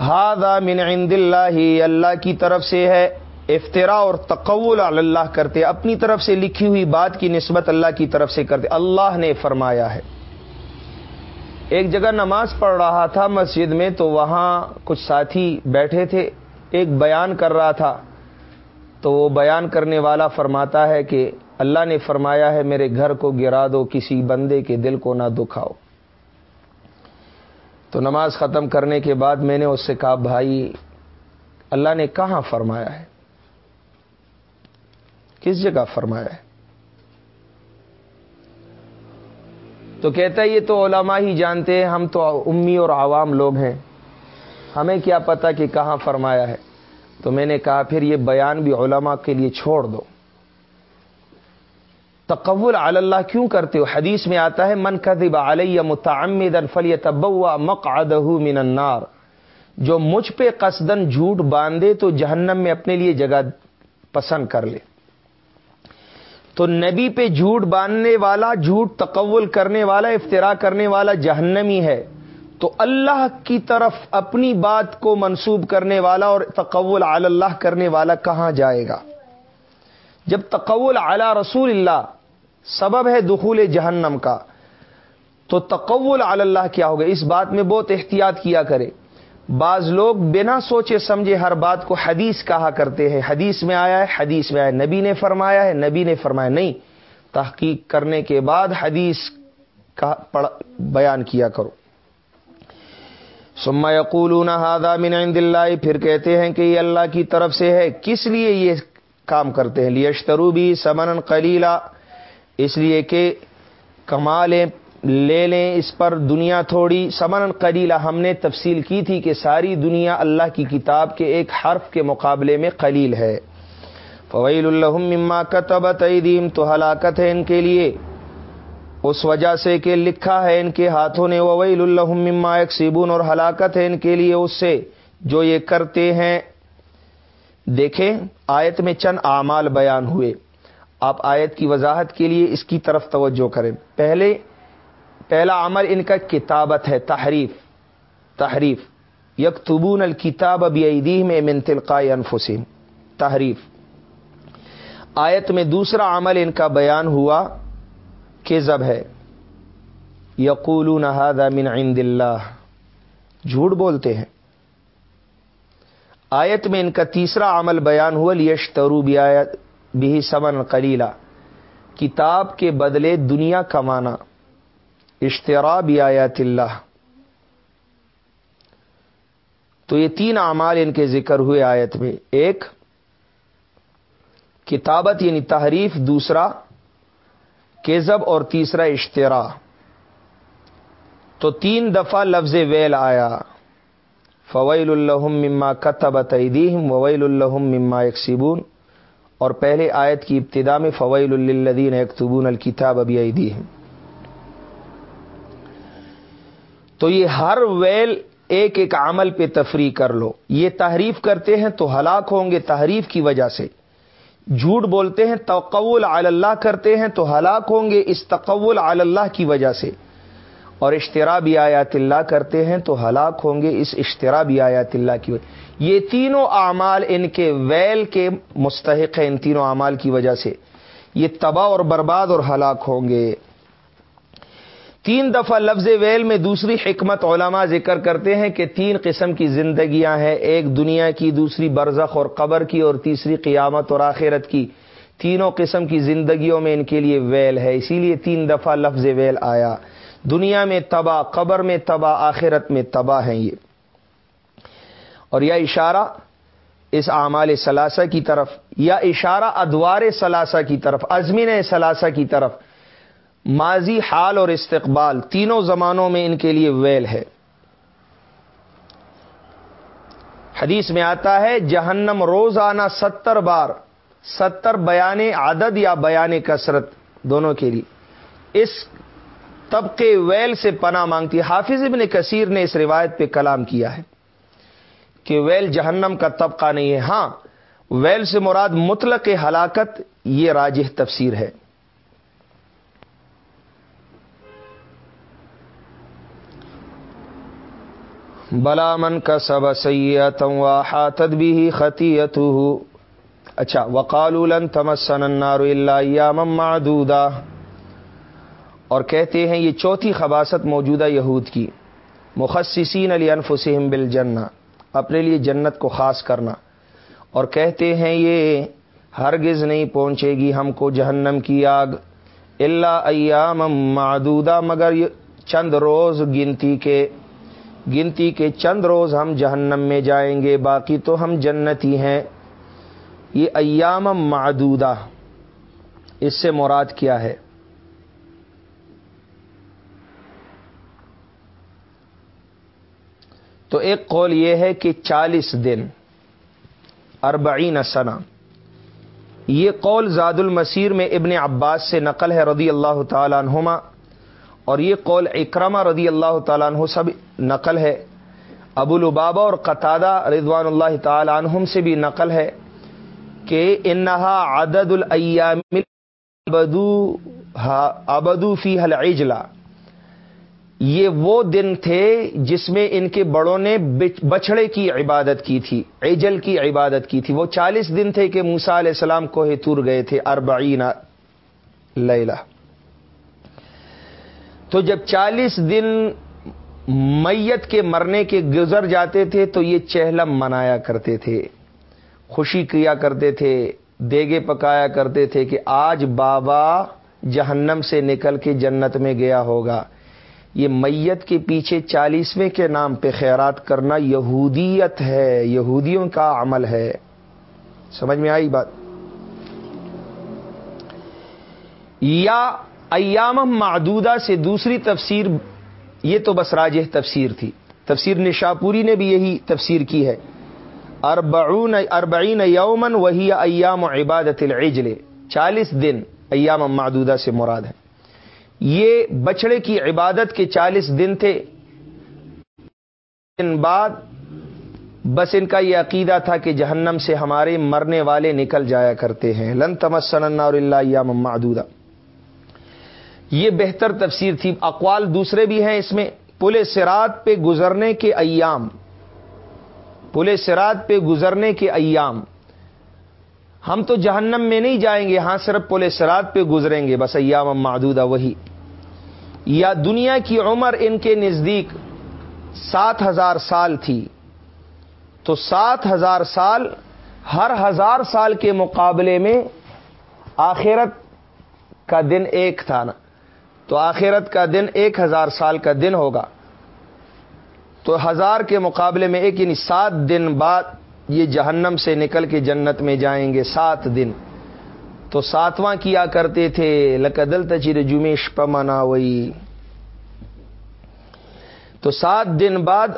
ہاضا من عند اللہ اللہ کی طرف سے ہے۔ افطرا اور تقول اللہ کرتے، اپنی طرف سے لکھی ہوئی بات کی نسبت اللہ کی طرف سے کرتے۔ اللہ نے فرمایا ہے۔ ایک جگہ نماز پڑھ رہا تھا مسجد میں تو وہاں کچھ ساتھی بیٹھے تھے۔ ایک بیان کر رہا تھا۔ تو وہ بیان کرنے والا فرماتا ہے کہ اللہ نے فرمایا ہے، میرے گھر کو گرا دو، کسی بندے کے دل کو نہ دکھاؤ۔ تو نماز ختم کرنے کے بعد میں نے اس سے کہا، بھائی، اللہ نے کہاں فرمایا ہے؟ کس جگہ فرمایا ہے؟ تو کہتا ہے یہ تو علماء ہی جانتے ہیں، ہم تو امی اور عوام لوگ ہیں۔ ہمیں کیا پتا کہ کہاں فرمایا ہے؟ تو میں نے کہا پھر یہ بیان بھی علماء کے لیے چھوڑ دو۔ تقول علی اللہ کیوں کرتے ہو؟ حدیث میں آتا ہے، من کذب علیہ متعمدا فلیتبوا مقعدہ من النار جو مجھ پہ قصدن جھوٹ باندھے تو جہنم میں اپنے لیے جگہ پسند کر لے۔ تو نبی پہ جھوٹ باندھنے والا، جھوٹ تقول کرنے والا افطرا کرنے والا جہنمی ہے۔ تو اللہ کی طرف اپنی بات کو منسوب کرنے والا اور تقول علی اللہ کرنے والا کہاں جائے گا؟ جب تقول علی رسول اللہ سبب ہے دخول جہنم کا، تو تقول علی اللہ کیا ہوگا؟ اس بات میں بہت احتیاط کیا کرے۔ بعض لوگ بنا سوچے سمجھے ہر بات کو حدیث کہا کرتے ہیں۔ حدیث میں آیا ہے، حدیث میں آیا نبی نے فرمایا ہے، نبی نے فرمایا نہیں۔ تحقیق کرنے کے بعد حدیث کا بیان کیا کرو۔ سما یقول ہادہ من عند اللہ۔ پھر کہتے ہیں کہ یہ اللہ کی طرف سے ہے۔ کس لیے یہ کام کرتے ہیں؟ لیشترو بھی سمن قلیلا۔ اس لیے کہ کما لیں لے لیں اس پر دنیا تھوڑی۔ سمن قلیلا ہم نے تفصیل کی تھی کہ ساری دنیا اللہ کی کتاب کے ایک حرف کے مقابلے میں قلیل ہے۔ فویل الحم مما کتبت ایدیم تو ہلاکت ہے ان کے لیے۔ اس وجہ سے کہ لکھا ہے ان کے ہاتھوں نے۔ وویل الحم مما اکسیبون اور ہلاکت ہے ان کے لیے اس سے۔ جو یہ کرتے ہیں، دیکھیں، آیت میں چند اعمال بیان ہوئے۔ آپ آیت کی وضاحت کے لیے اس کی طرف توجہ کریں۔ پہلے پہلا عمل ان کا کتابت ہے، تحریف تحریف۔ یک تبون الکتاب ابی میں من تلقاء انفسم تحریف۔ آیت میں دوسرا عمل ان کا بیان ہوا کہ زب ہے۔ یقول نہاد من عند اللہ۔ جھوٹ بولتے ہیں۔ آیت میں ان کا تیسرا عمل بیان ہوا لیش ترو بھی سمن کلیلہ کتاب کے بدلے دنیا کمانا اشترا بھی آیات اللہ۔ تو یہ تین اعمال ان کے ذکر ہوئے آیت میں۔ ایک، کتابت یعنی تحریف، دوسرا کیزب اور تیسرا اشترا۔ تو تین دفعہ لفظ ویل آیا۔ فویل الحم مما کتب تعیدیم وویل الحم مما یکسیبون اور پہلے آیت کی ابتدا میں فویل الدین اکتبون الکتاب ابی عیدیم تو یہ ہر ویل ایک ایک عمل پہ تفریح کر لو۔ یہ تحریف کرتے ہیں تو ہلاک ہوں گے تحریف کی وجہ سے۔ جھوٹ بولتے ہیں، تقول اللہ کرتے ہیں تو ہلاک ہوں گے اس تقول اللہ کی وجہ سے۔ اور اشترا بھی آیات اللہ کرتے ہیں تو ہلاک ہوں گے اس اشترا بھی آیات اللہ کی وجہ یہ تینوں اعمال ان کے ویل کے مستحق ہیں، ان تینوں اعمال کی وجہ سے۔ یہ تباہ اور برباد اور ہلاک ہوں گے۔ تین دفعہ لفظ ویل میں دوسری حکمت علماء ذکر کرتے ہیں کہ تین قسم کی زندگیاں ہیں، ایک دنیا کی، دوسری برزخ اور قبر کی، اور تیسری قیامت اور آخرت کی۔ تینوں قسم کی زندگیوں میں ان کے لیے ویل ہے، اسی لیے تین دفعہ لفظ ویل آیا۔ دنیا میں تباہ، قبر میں تباہ، آخرت میں تباہ ہیں یہ۔ اور یہ اشارہ اس اعمال ثلاثہ کی طرف، یا اشارہ ادوار ثلاثہ کی طرف ازمین ثلاثہ کی طرف۔ ماضی حال اور استقبال تینوں زمانوں میں ان کے لیے ویل ہے۔ حدیث میں آتا ہے، جہنم روزانہ ستر بار، ستر بیان عدد یا بیان کثرت دونوں کے لیے۔ اس طبقے ویل سے پناہ مانگتی ہے۔ حافظ ابن کثیر نے اس روایت پہ کلام کیا ہے کہ ویل جہنم کا طبقہ نہیں ہے۔ ہاں ویل سے مراد مطلق ہلاکت یہ راجح تفسیر ہے۔ بلا من کا سب سید بھی خطیت اچھا وقال تمسن النار اللہ معدودا. اور کہتے ہیں یہ چوتھی خباست موجودہ یہود کی. مخصصین علی انفسہم بالجنہ، اپنے لیے جنت کو خاص کرنا. اور کہتے ہیں یہ ہرگز نہیں پہنچے گی ہم کو جہنم کی آگ. اللہ ایام معدودہ مگر چند روز گنتی کے گنتی کے چند روز ہم جہنم میں جائیں گے، باقی تو ہم جنتی ہیں۔ یہ ایام معدودہ، اس سے مراد کیا ہے؟ تو ایک قول یہ ہے کہ چالیس دن، اربعین سنا یہ قول زاد المسیر میں ابن عباس سے نقل ہے، رضی اللہ تعالیٰ عنہما۔ اور یہ قول اکرما رضی اللہ تعالیٰ عنہ سب نقل ہے۔ ابو البابا اور قطادہ رضوان اللہ تعالی عنہم سے بھی نقل ہے کہ انہا عدد الایام ابدو فی حل یہ وہ دن تھے جس میں ان کے بڑوں نے بچڑے کی عبادت کی تھی ایجل کی عبادت کی تھی۔ وہ چالیس دن تھے کہ موسا علیہ السلام کو تور گئے تھے، اربعین لیلہ۔ تو جب چالیس دن میت کے مرنے کے گزر جاتے تھے تو یہ چہلم منایا کرتے تھے، خوشی کیا کرتے تھے، دیگے پکایا کرتے تھے کہ آج بابا جہنم سے نکل کے جنت میں گیا ہوگا۔ یہ میت کے پیچھے چالیسویں کے نام پہ خیرات کرنا یہودیت ہے، یہودیوں کا عمل ہے۔ سمجھ میں آئی بات؟ یا ایام معدودہ سے دوسری تفسیر، یہ تو بس راجہ تفسیر تھی۔ تفسیر نشاپوری نے بھی یہی تفسیر کی ہے۔ اربعون، اربعین یومن وہی ایام عبادت العجل۔ چالیس دن ایام معدودہ سے مراد ہے یہ بچڑے کی عبادت کے چالیس دن تھے۔ دن بعد بس ان کا یہ عقیدہ تھا کہ جہنم سے ہمارے مرنے والے نکل جایا کرتے ہیں۔ لن تمسن اور اللہ یا معدودہ۔ یہ بہتر تفسیر تھی۔ اقوال دوسرے بھی ہیں اس میں۔ پل سرات پہ گزرنے کے ایام۔ پل سرات پہ گزرنے کے ایام۔ ہم تو جہنم میں نہیں جائیں گے ہاں صرف پل سرات پہ گزریں گے۔ بس ایام معدودہ وہی۔ یا دنیا کی عمر ان کے نزدیک سات ہزار سال تھی۔ تو سات ہزار سال ہر ہزار سال کے مقابلے میں آخرت کا دن ایک تھا نا۔ تو آخرت کا دن ایک ہزار سال کا دن ہوگا۔ تو ہزار کے مقابلے میں ایک یعنی سات دن بعد یہ جہنم سے نکل کے جنت میں جائیں گے، سات دن۔ تو ساتواں کیا کرتے تھے؟ لکدل تچیر جمیش پمنا وئی۔ تو سات دن بعد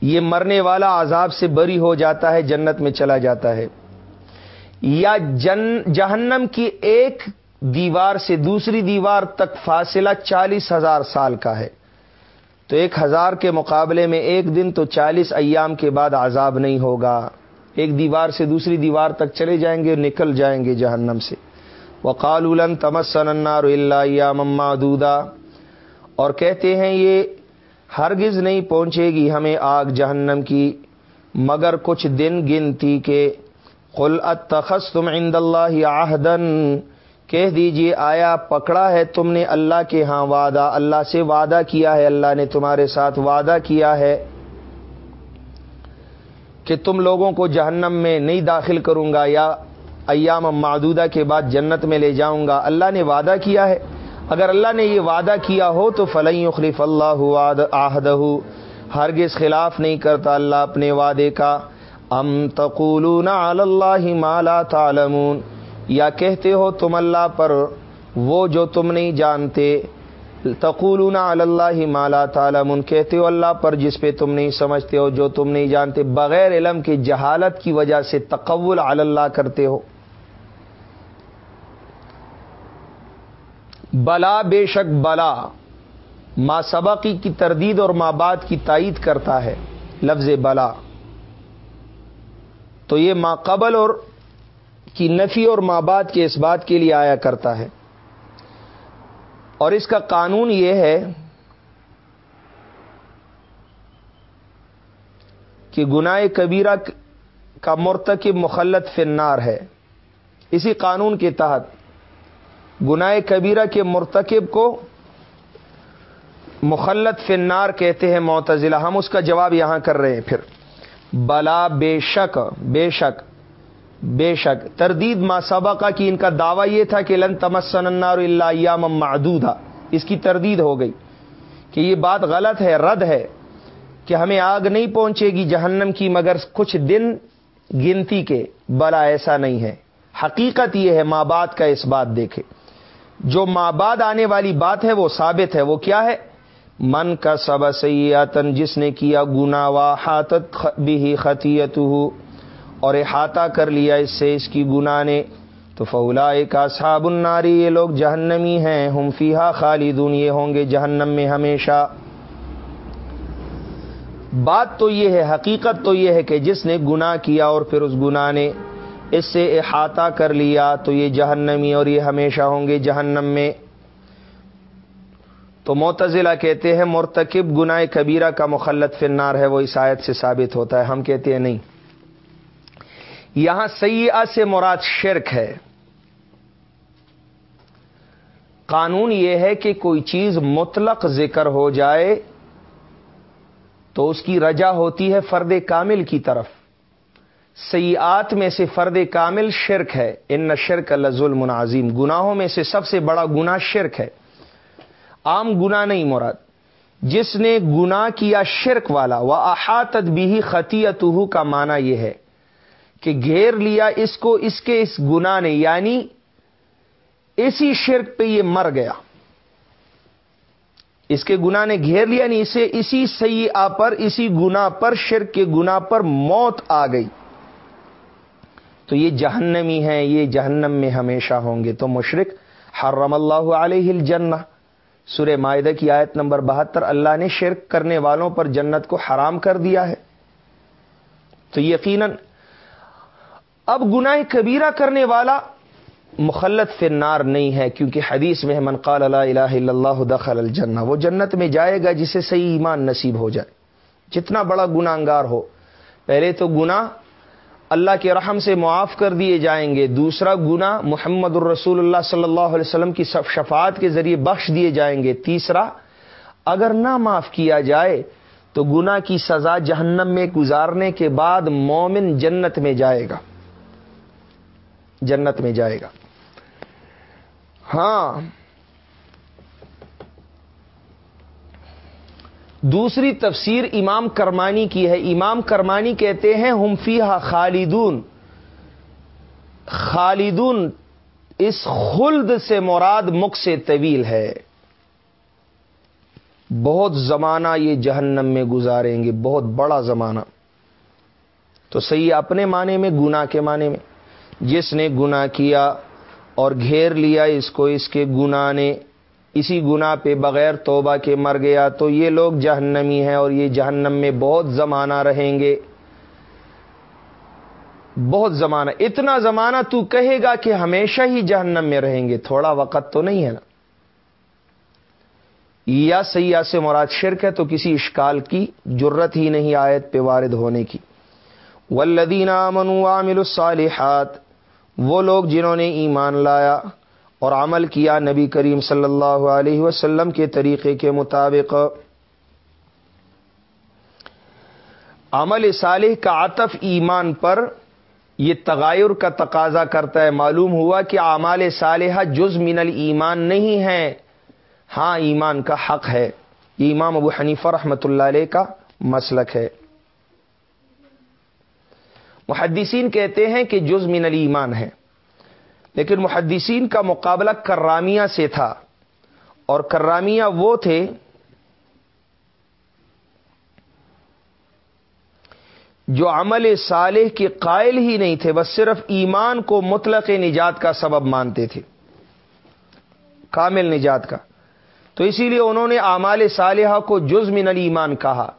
یہ مرنے والا عذاب سے بری ہو جاتا ہے، جنت میں چلا جاتا ہے۔ یا جن جہنم کی ایک دیوار سے دوسری دیوار تک فاصلہ چالیس ہزار سال کا ہے۔ تو ایک ہزار کے مقابلے میں ایک دن تو چالیس ایام کے بعد عذاب نہیں ہوگا۔ ایک دیوار سے دوسری دیوار تک چلے جائیں گے، نکل جائیں گے جہنم سے۔ وقال الن تمسن النار اللہ مما دودا اور کہتے ہیں، یہ ہرگز نہیں پہنچے گی ہمیں آگ جہنم کی، مگر کچھ دن گنتی کے قل اتخذ تم عند اللہ آہدن کہہ دیجیے، آیا، پکڑا ہے تم نے اللہ کے ہاں وعدہ، اللہ سے وعدہ کیا ہے، اللہ نے تمہارے ساتھ وعدہ کیا ہے کہ تم لوگوں کو جہنم میں نہیں داخل کروں گا یا ایام معدودہ کے بعد جنت میں لے جاؤں گا۔ اللہ نے وعدہ کیا ہے۔ اگر اللہ نے یہ وعدہ کیا ہو تو فلئی خلیف اللہ آہدہ ہرگز خلاف نہیں کرتا اللہ اپنے وعدے کا۔ ام تقولون علی اللہ مالا تعلمون۔ یا کہتے ہو تم اللہ پر، وہ جو تم نہیں جانتے۔ تقولون علی اللہ مالا تعلمون، کہتے ہو اللہ پر جس پہ تم نہیں سمجھتے ہو، جو تم نہیں جانتے۔ بغیر علم کی جہالت کی وجہ سے تقول علی اللہ کرتے ہو۔ بلا بے شک بلا، ما سبقی کی تردید اور ماں بات کی تائید کرتا ہے، لفظ بلا۔ تو یہ ماں قبل اور کی نفی اور ماں کے اس بات کے لیے آیا کرتا ہے۔ اور اس کا قانون یہ ہے کہ گناہ کبیرہ کا مرتکب مخلت فنار ہے۔ اسی قانون کے تحت گناہ کبیرہ کے مرتکب کو مخلت فنار کہتے ہیں معتزلہ۔ ہم اس کا جواب یہاں کر رہے ہیں۔ پھر، بلا بے شک بے شک۔ بے شک، تردید ما سبقہ کی ان کا دعویٰ یہ تھا کہ لن تمسن النار اللہ ایام معدودہ۔ اس کی تردید ہو گئی کہ یہ بات غلط ہے، رد ہے کہ ہمیں آگ نہیں پہنچے گی جہنم کی، مگر کچھ دن گنتی کے، بلا ایسا نہیں ہے۔ حقیقت یہ ہے ماں باپ کا اس بات دیکھے۔ جو ماں بعد آنے والی بات ہے، وہ ثابت ہے۔ وہ کیا ہے؟ من کا سب سیاتن جس نے کیا گنا وا ہاتت بھی خطیت اور احاطہ کر لیا اس سے اس کی گنا نے۔ تو فولا کا صاب الناری یہ لوگ جہنمی ہیں، ہم فیحا خالدون، یہ ہوں گے جہنم میں ہمیشہ۔ بات تو یہ ہے، حقیقت تو یہ ہے کہ جس نے گناہ کیا اور پھر اس گناہ نے اس سے احاطہ کر لیا، تو یہ جہنمی اور یہ ہمیشہ ہوں گے جہنم میں۔ تو معتزلہ کہتے ہیں، مرتکب گناہ کبیرہ کا مخلت فنار ہے، وہ عیسائیت سے ثابت ہوتا ہے۔ ہم کہتے ہیں نہیں۔ یہاں سیاح سے مراد شرک ہے۔ قانون یہ ہے کہ کوئی چیز مطلق ذکر ہو جائے تو اس کی رجا ہوتی ہے فرد کامل کی طرف۔ سیاحت میں سے فرد کامل شرک ہے۔ ان شرک اللہ ظلم عظیم۔ گناہوں میں سے سب سے بڑا گنا شرک ہے۔ عام گنا نہیں مراد۔ جس نے گنا کیا شرک والا وہ احاطت بھی خطیت کا معنی یہ ہے۔ کہ گھیر لیا، اس کو، اس کے اس گنا نے یعنی اسی شرک پہ یہ مر گیا۔ اس کے گنا نے گھیر لیا نہیں اسے اسی سیاح پر، اسی گنا پر، شرک کے گنا پر موت آ گئی۔ تو یہ جہنمی ہیں، یہ جہنم میں ہمیشہ ہوں گے۔ تو مشرق حرم اللہ علیہ الجنہ۔ سورہ معاہدہ کی آیت نمبر بہتر، اللہ نے شرک کرنے والوں پر جنت کو حرام کر دیا ہے۔ تو یقیناً اب گناہ کبیرہ کرنے والا مخلت فنار نہیں ہے، کیونکہ حدیث میں من قال لا الہ الا اللہ دخل الجنہ، وہ جنت میں جائے گا جسے صحیح ایمان نصیب ہو جائے۔ جتنا بڑا گناہگار ہو، پہلے تو گناہ اللہ کے رحم سے معاف کر دیے جائیں گے، دوسرا گنا محمد الرسول اللہ صلی اللہ علیہ وسلم کی شفاعت کے ذریعے بخش دیے جائیں گے۔ تیسرا، اگر نہ معاف کیا جائے، تو گنا کی سزا جہنم میں گزارنے کے بعد مومن جنت میں جائے گا۔ جنت میں جائے گا۔ ہاں۔ دوسری تفسیر امام کرمانی کی ہے۔ امام کرمانی کہتے ہیں، ہم فیحا خالدون۔ خالدون اس خلد سے مراد مکھ سے طویل ہے۔ بہت زمانہ یہ جہنم میں گزاریں گے، بہت بڑا زمانہ۔ تو صحیح اپنے معنی میں گنا کے معنی میں۔ جس نے گنا کیا اور گھیر لیا اس کو، اس کے گنا نے۔ اسی گنا پہ بغیر توبہ کے مر گیا۔ تو یہ لوگ جہنمی ہیں اور یہ جہنم میں بہت زمانہ رہیں گے۔ بہت زمانہ، اتنا زمانہ تو کہے گا کہ ہمیشہ ہی جہنم میں رہیں گے۔ تھوڑا وقت تو نہیں ہے نا۔ یا سیاح سے مراد شرک ہے تو کسی اشکال کی جرت ہی نہیں آیت پہ وارد ہونے کی۔ ولدین امن عامل الصالحات وہ لوگ جنہوں نے ایمان لایا اور عمل کیا نبی کریم صلی اللہ علیہ وسلم کے طریقے کے مطابق۔ عمل صالح کا عطف ایمان پر یہ تغیر کا تقاضا کرتا ہے۔ معلوم ہوا کہ اعمال صالحہ جز من الایمان نہیں ہے۔ ہاں ایمان کا حق ہے۔ یہ امام ابو حنیفہ رحمۃ اللہ علیہ کا مسلک ہے۔ محدثین کہتے ہیں کہ جز من الایمان ہے۔ لیکن محدثین کا مقابلہ کرامیہ سے تھا۔ اور کرامیہ وہ تھے جو عمل صالح کے قائل ہی نہیں تھے، بس صرف ایمان کو مطلق نجات کا سبب مانتے تھے۔ کامل نجات کا۔ تو اسی لیے انہوں نے اعمال صالحہ کو جز من ایمان کہا۔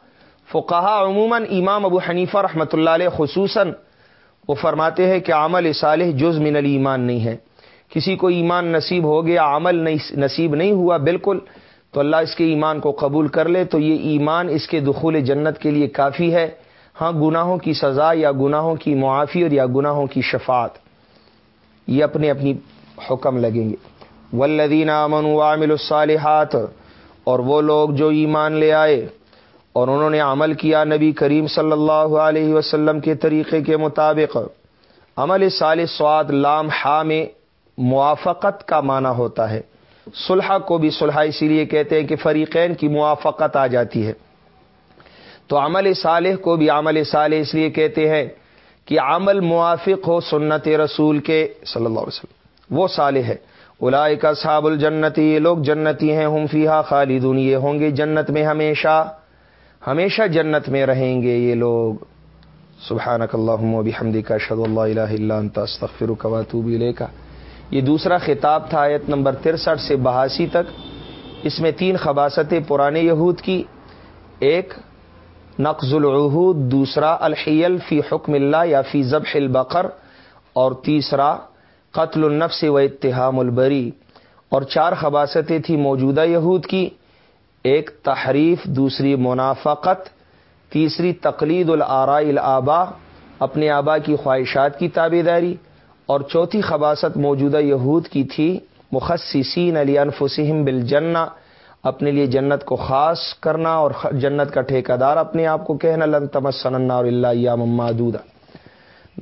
فقہا عموماً امام ابو حنیفہ رحمۃ اللہ علیہ خصوصاً وہ فرماتے ہیں کہ عمل صالح جز من ایمان نہیں ہے۔ کسی کو ایمان نصیب ہو گیا، عمل نصیب نہیں ہوا بالکل، تو اللہ اس کے ایمان کو قبول کر لے، تو یہ ایمان اس کے دخول جنت کے لیے کافی ہے۔ ہاں گناہوں کی سزا یا گناہوں کی معافی اور یا گناہوں کی شفاعت، یہ اپنے اپنی حکم لگیں گے۔ ولدین امن عامل الصالحات اور وہ لوگ جو ایمان لے آئے اور انہوں نے عمل کیا نبی کریم صلی اللہ علیہ وسلم کے طریقے کے مطابق۔ عمل صالح سواد لام ہا میں موافقت کا معنی ہوتا ہے۔ صلح کو بھی صلح اسی لیے کہتے ہیں کہ فریقین کی موافقت آ جاتی ہے۔ تو عمل صالح کو بھی عمل صالح اس لیے کہتے ہیں کہ عمل موافق ہو سنت رسول کے صلی اللہ علیہ وسلم۔ وہ صالح ہے۔ الاائے کا صحاب الجنتی یہ لوگ جنتی ہیں، ہم فیحا خالدون، یہ ہوں گے جنت میں ہمیشہ۔ ہمیشہ جنت میں رہیں گے یہ لوگ۔ سبحانک اللہم و بحمدی کا شد اللہ الہ الا انت، استغفرک و اتوب یہ دوسرا خطاب تھا آیت نمبر ترسٹھ سے بہاسی تک۔ اس میں تین خباستیں پرانے یہود کی۔ ایک، نقض العہود، دوسرا، الحیل فی حکم اللہ یا فی ضبح البقر۔ اور تیسرا، قتل النفس و اتحام البری۔ اور چار خباستیں تھیں موجودہ یہود کی۔ ایک تحریف، دوسری منافقت، تیسری تقلید العرا الآبا، اپنے آبا کی خواہشات کی تابے داری، اور چوتھی خباست موجودہ یہود کی تھی، مخصصین علی انفسم بل اپنے لیے جنت کو خاص کرنا اور جنت کا ٹھیکہ دار اپنے آپ کو کہنا، لن تمسن اور اللہ ممادودہ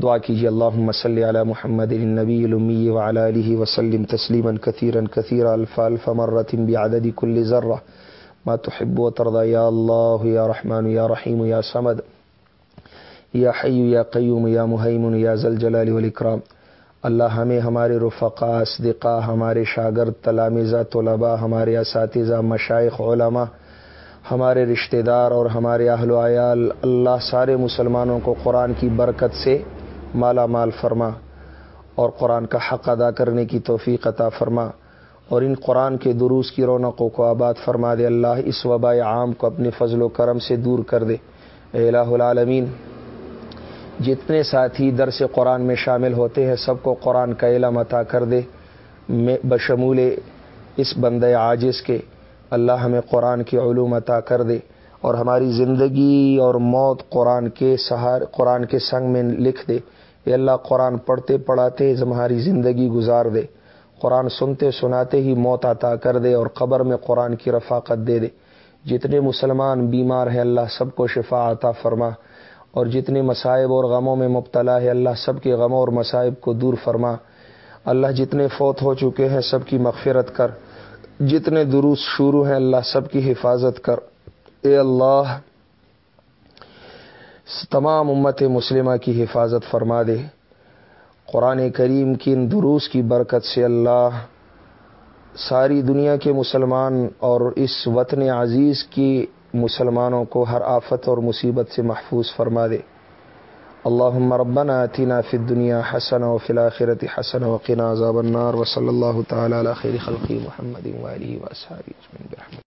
دعا کیجیے اللہ مسلی علی محمد، النبی المی وعلی علیہ وسلم تسلیما کثیرا کثیرا، الف الف مرت بعدد کل ذرہ. ما تحب و تردا یا اللہ یا رحمان یا رحیم یا سمد یا حی یا قیوم یا محیمن یا زل والاکرام اللہ ہمیں ہمارے رفقا صدقہ ہمارے شاگرد تلامزہ طلباء، ہمارے اساتذہ مشائق علماء، ہمارے رشتہ دار اور ہمارے اہل و عیال، اللہ سارے مسلمانوں کو قرآن کی برکت سے مالا مال فرما اور قرآن کا حق ادا کرنے کی توفیق عطا فرما۔ اور ان قرآن کے دروس کی رونقوں کو آباد فرما دے، اللہ اس وبا عام کو اپنے فضل و کرم سے دور کر دے۔ اے الہ العالمین، جتنے ساتھی درس قرآن میں شامل ہوتے ہیں، سب کو قرآن کا علم عطا کر دے۔ بشمول اس بند عاجز کے، اللہ ہمیں قرآن کی علوم عطا کر دے۔ اور ہماری زندگی اور موت قرآن کے سہار، قرآن کے سنگ میں لکھ دے۔ یہ اللہ، قرآن پڑھتے پڑھاتے ہماری زندگی گزار دے۔ قرآن سنتے سناتے ہی موت عطا کر دے اور قبر میں قرآن کی رفاقت دے دے۔ جتنے مسلمان بیمار ہیں اللہ سب کو شفا عطا فرما۔ اور جتنے مصائب اور غموں میں مبتلا ہے اللہ سب کے غموں اور مصائب کو دور فرما۔ اللہ جتنے فوت ہو چکے ہیں سب کی مغفرت کر۔ جتنے دروس شروع ہیں اللہ سب کی حفاظت کر۔ اے اللہ، تمام امت مسلمہ کی حفاظت فرما دے۔ قرآن کریم کی ان دروس کی برکت سے اللہ ساری دنیا کے مسلمان اور اس وطن عزیز کی مسلمانوں کو ہر آفت اور مصیبت سے محفوظ فرما دے۔ اللہ ربنا اتنا فی الدنیا حسن و فلاخرت حسن وقنا عذاب النار۔ وصلی اللہ تعالی علی خیر خلقی محمد وصحابہ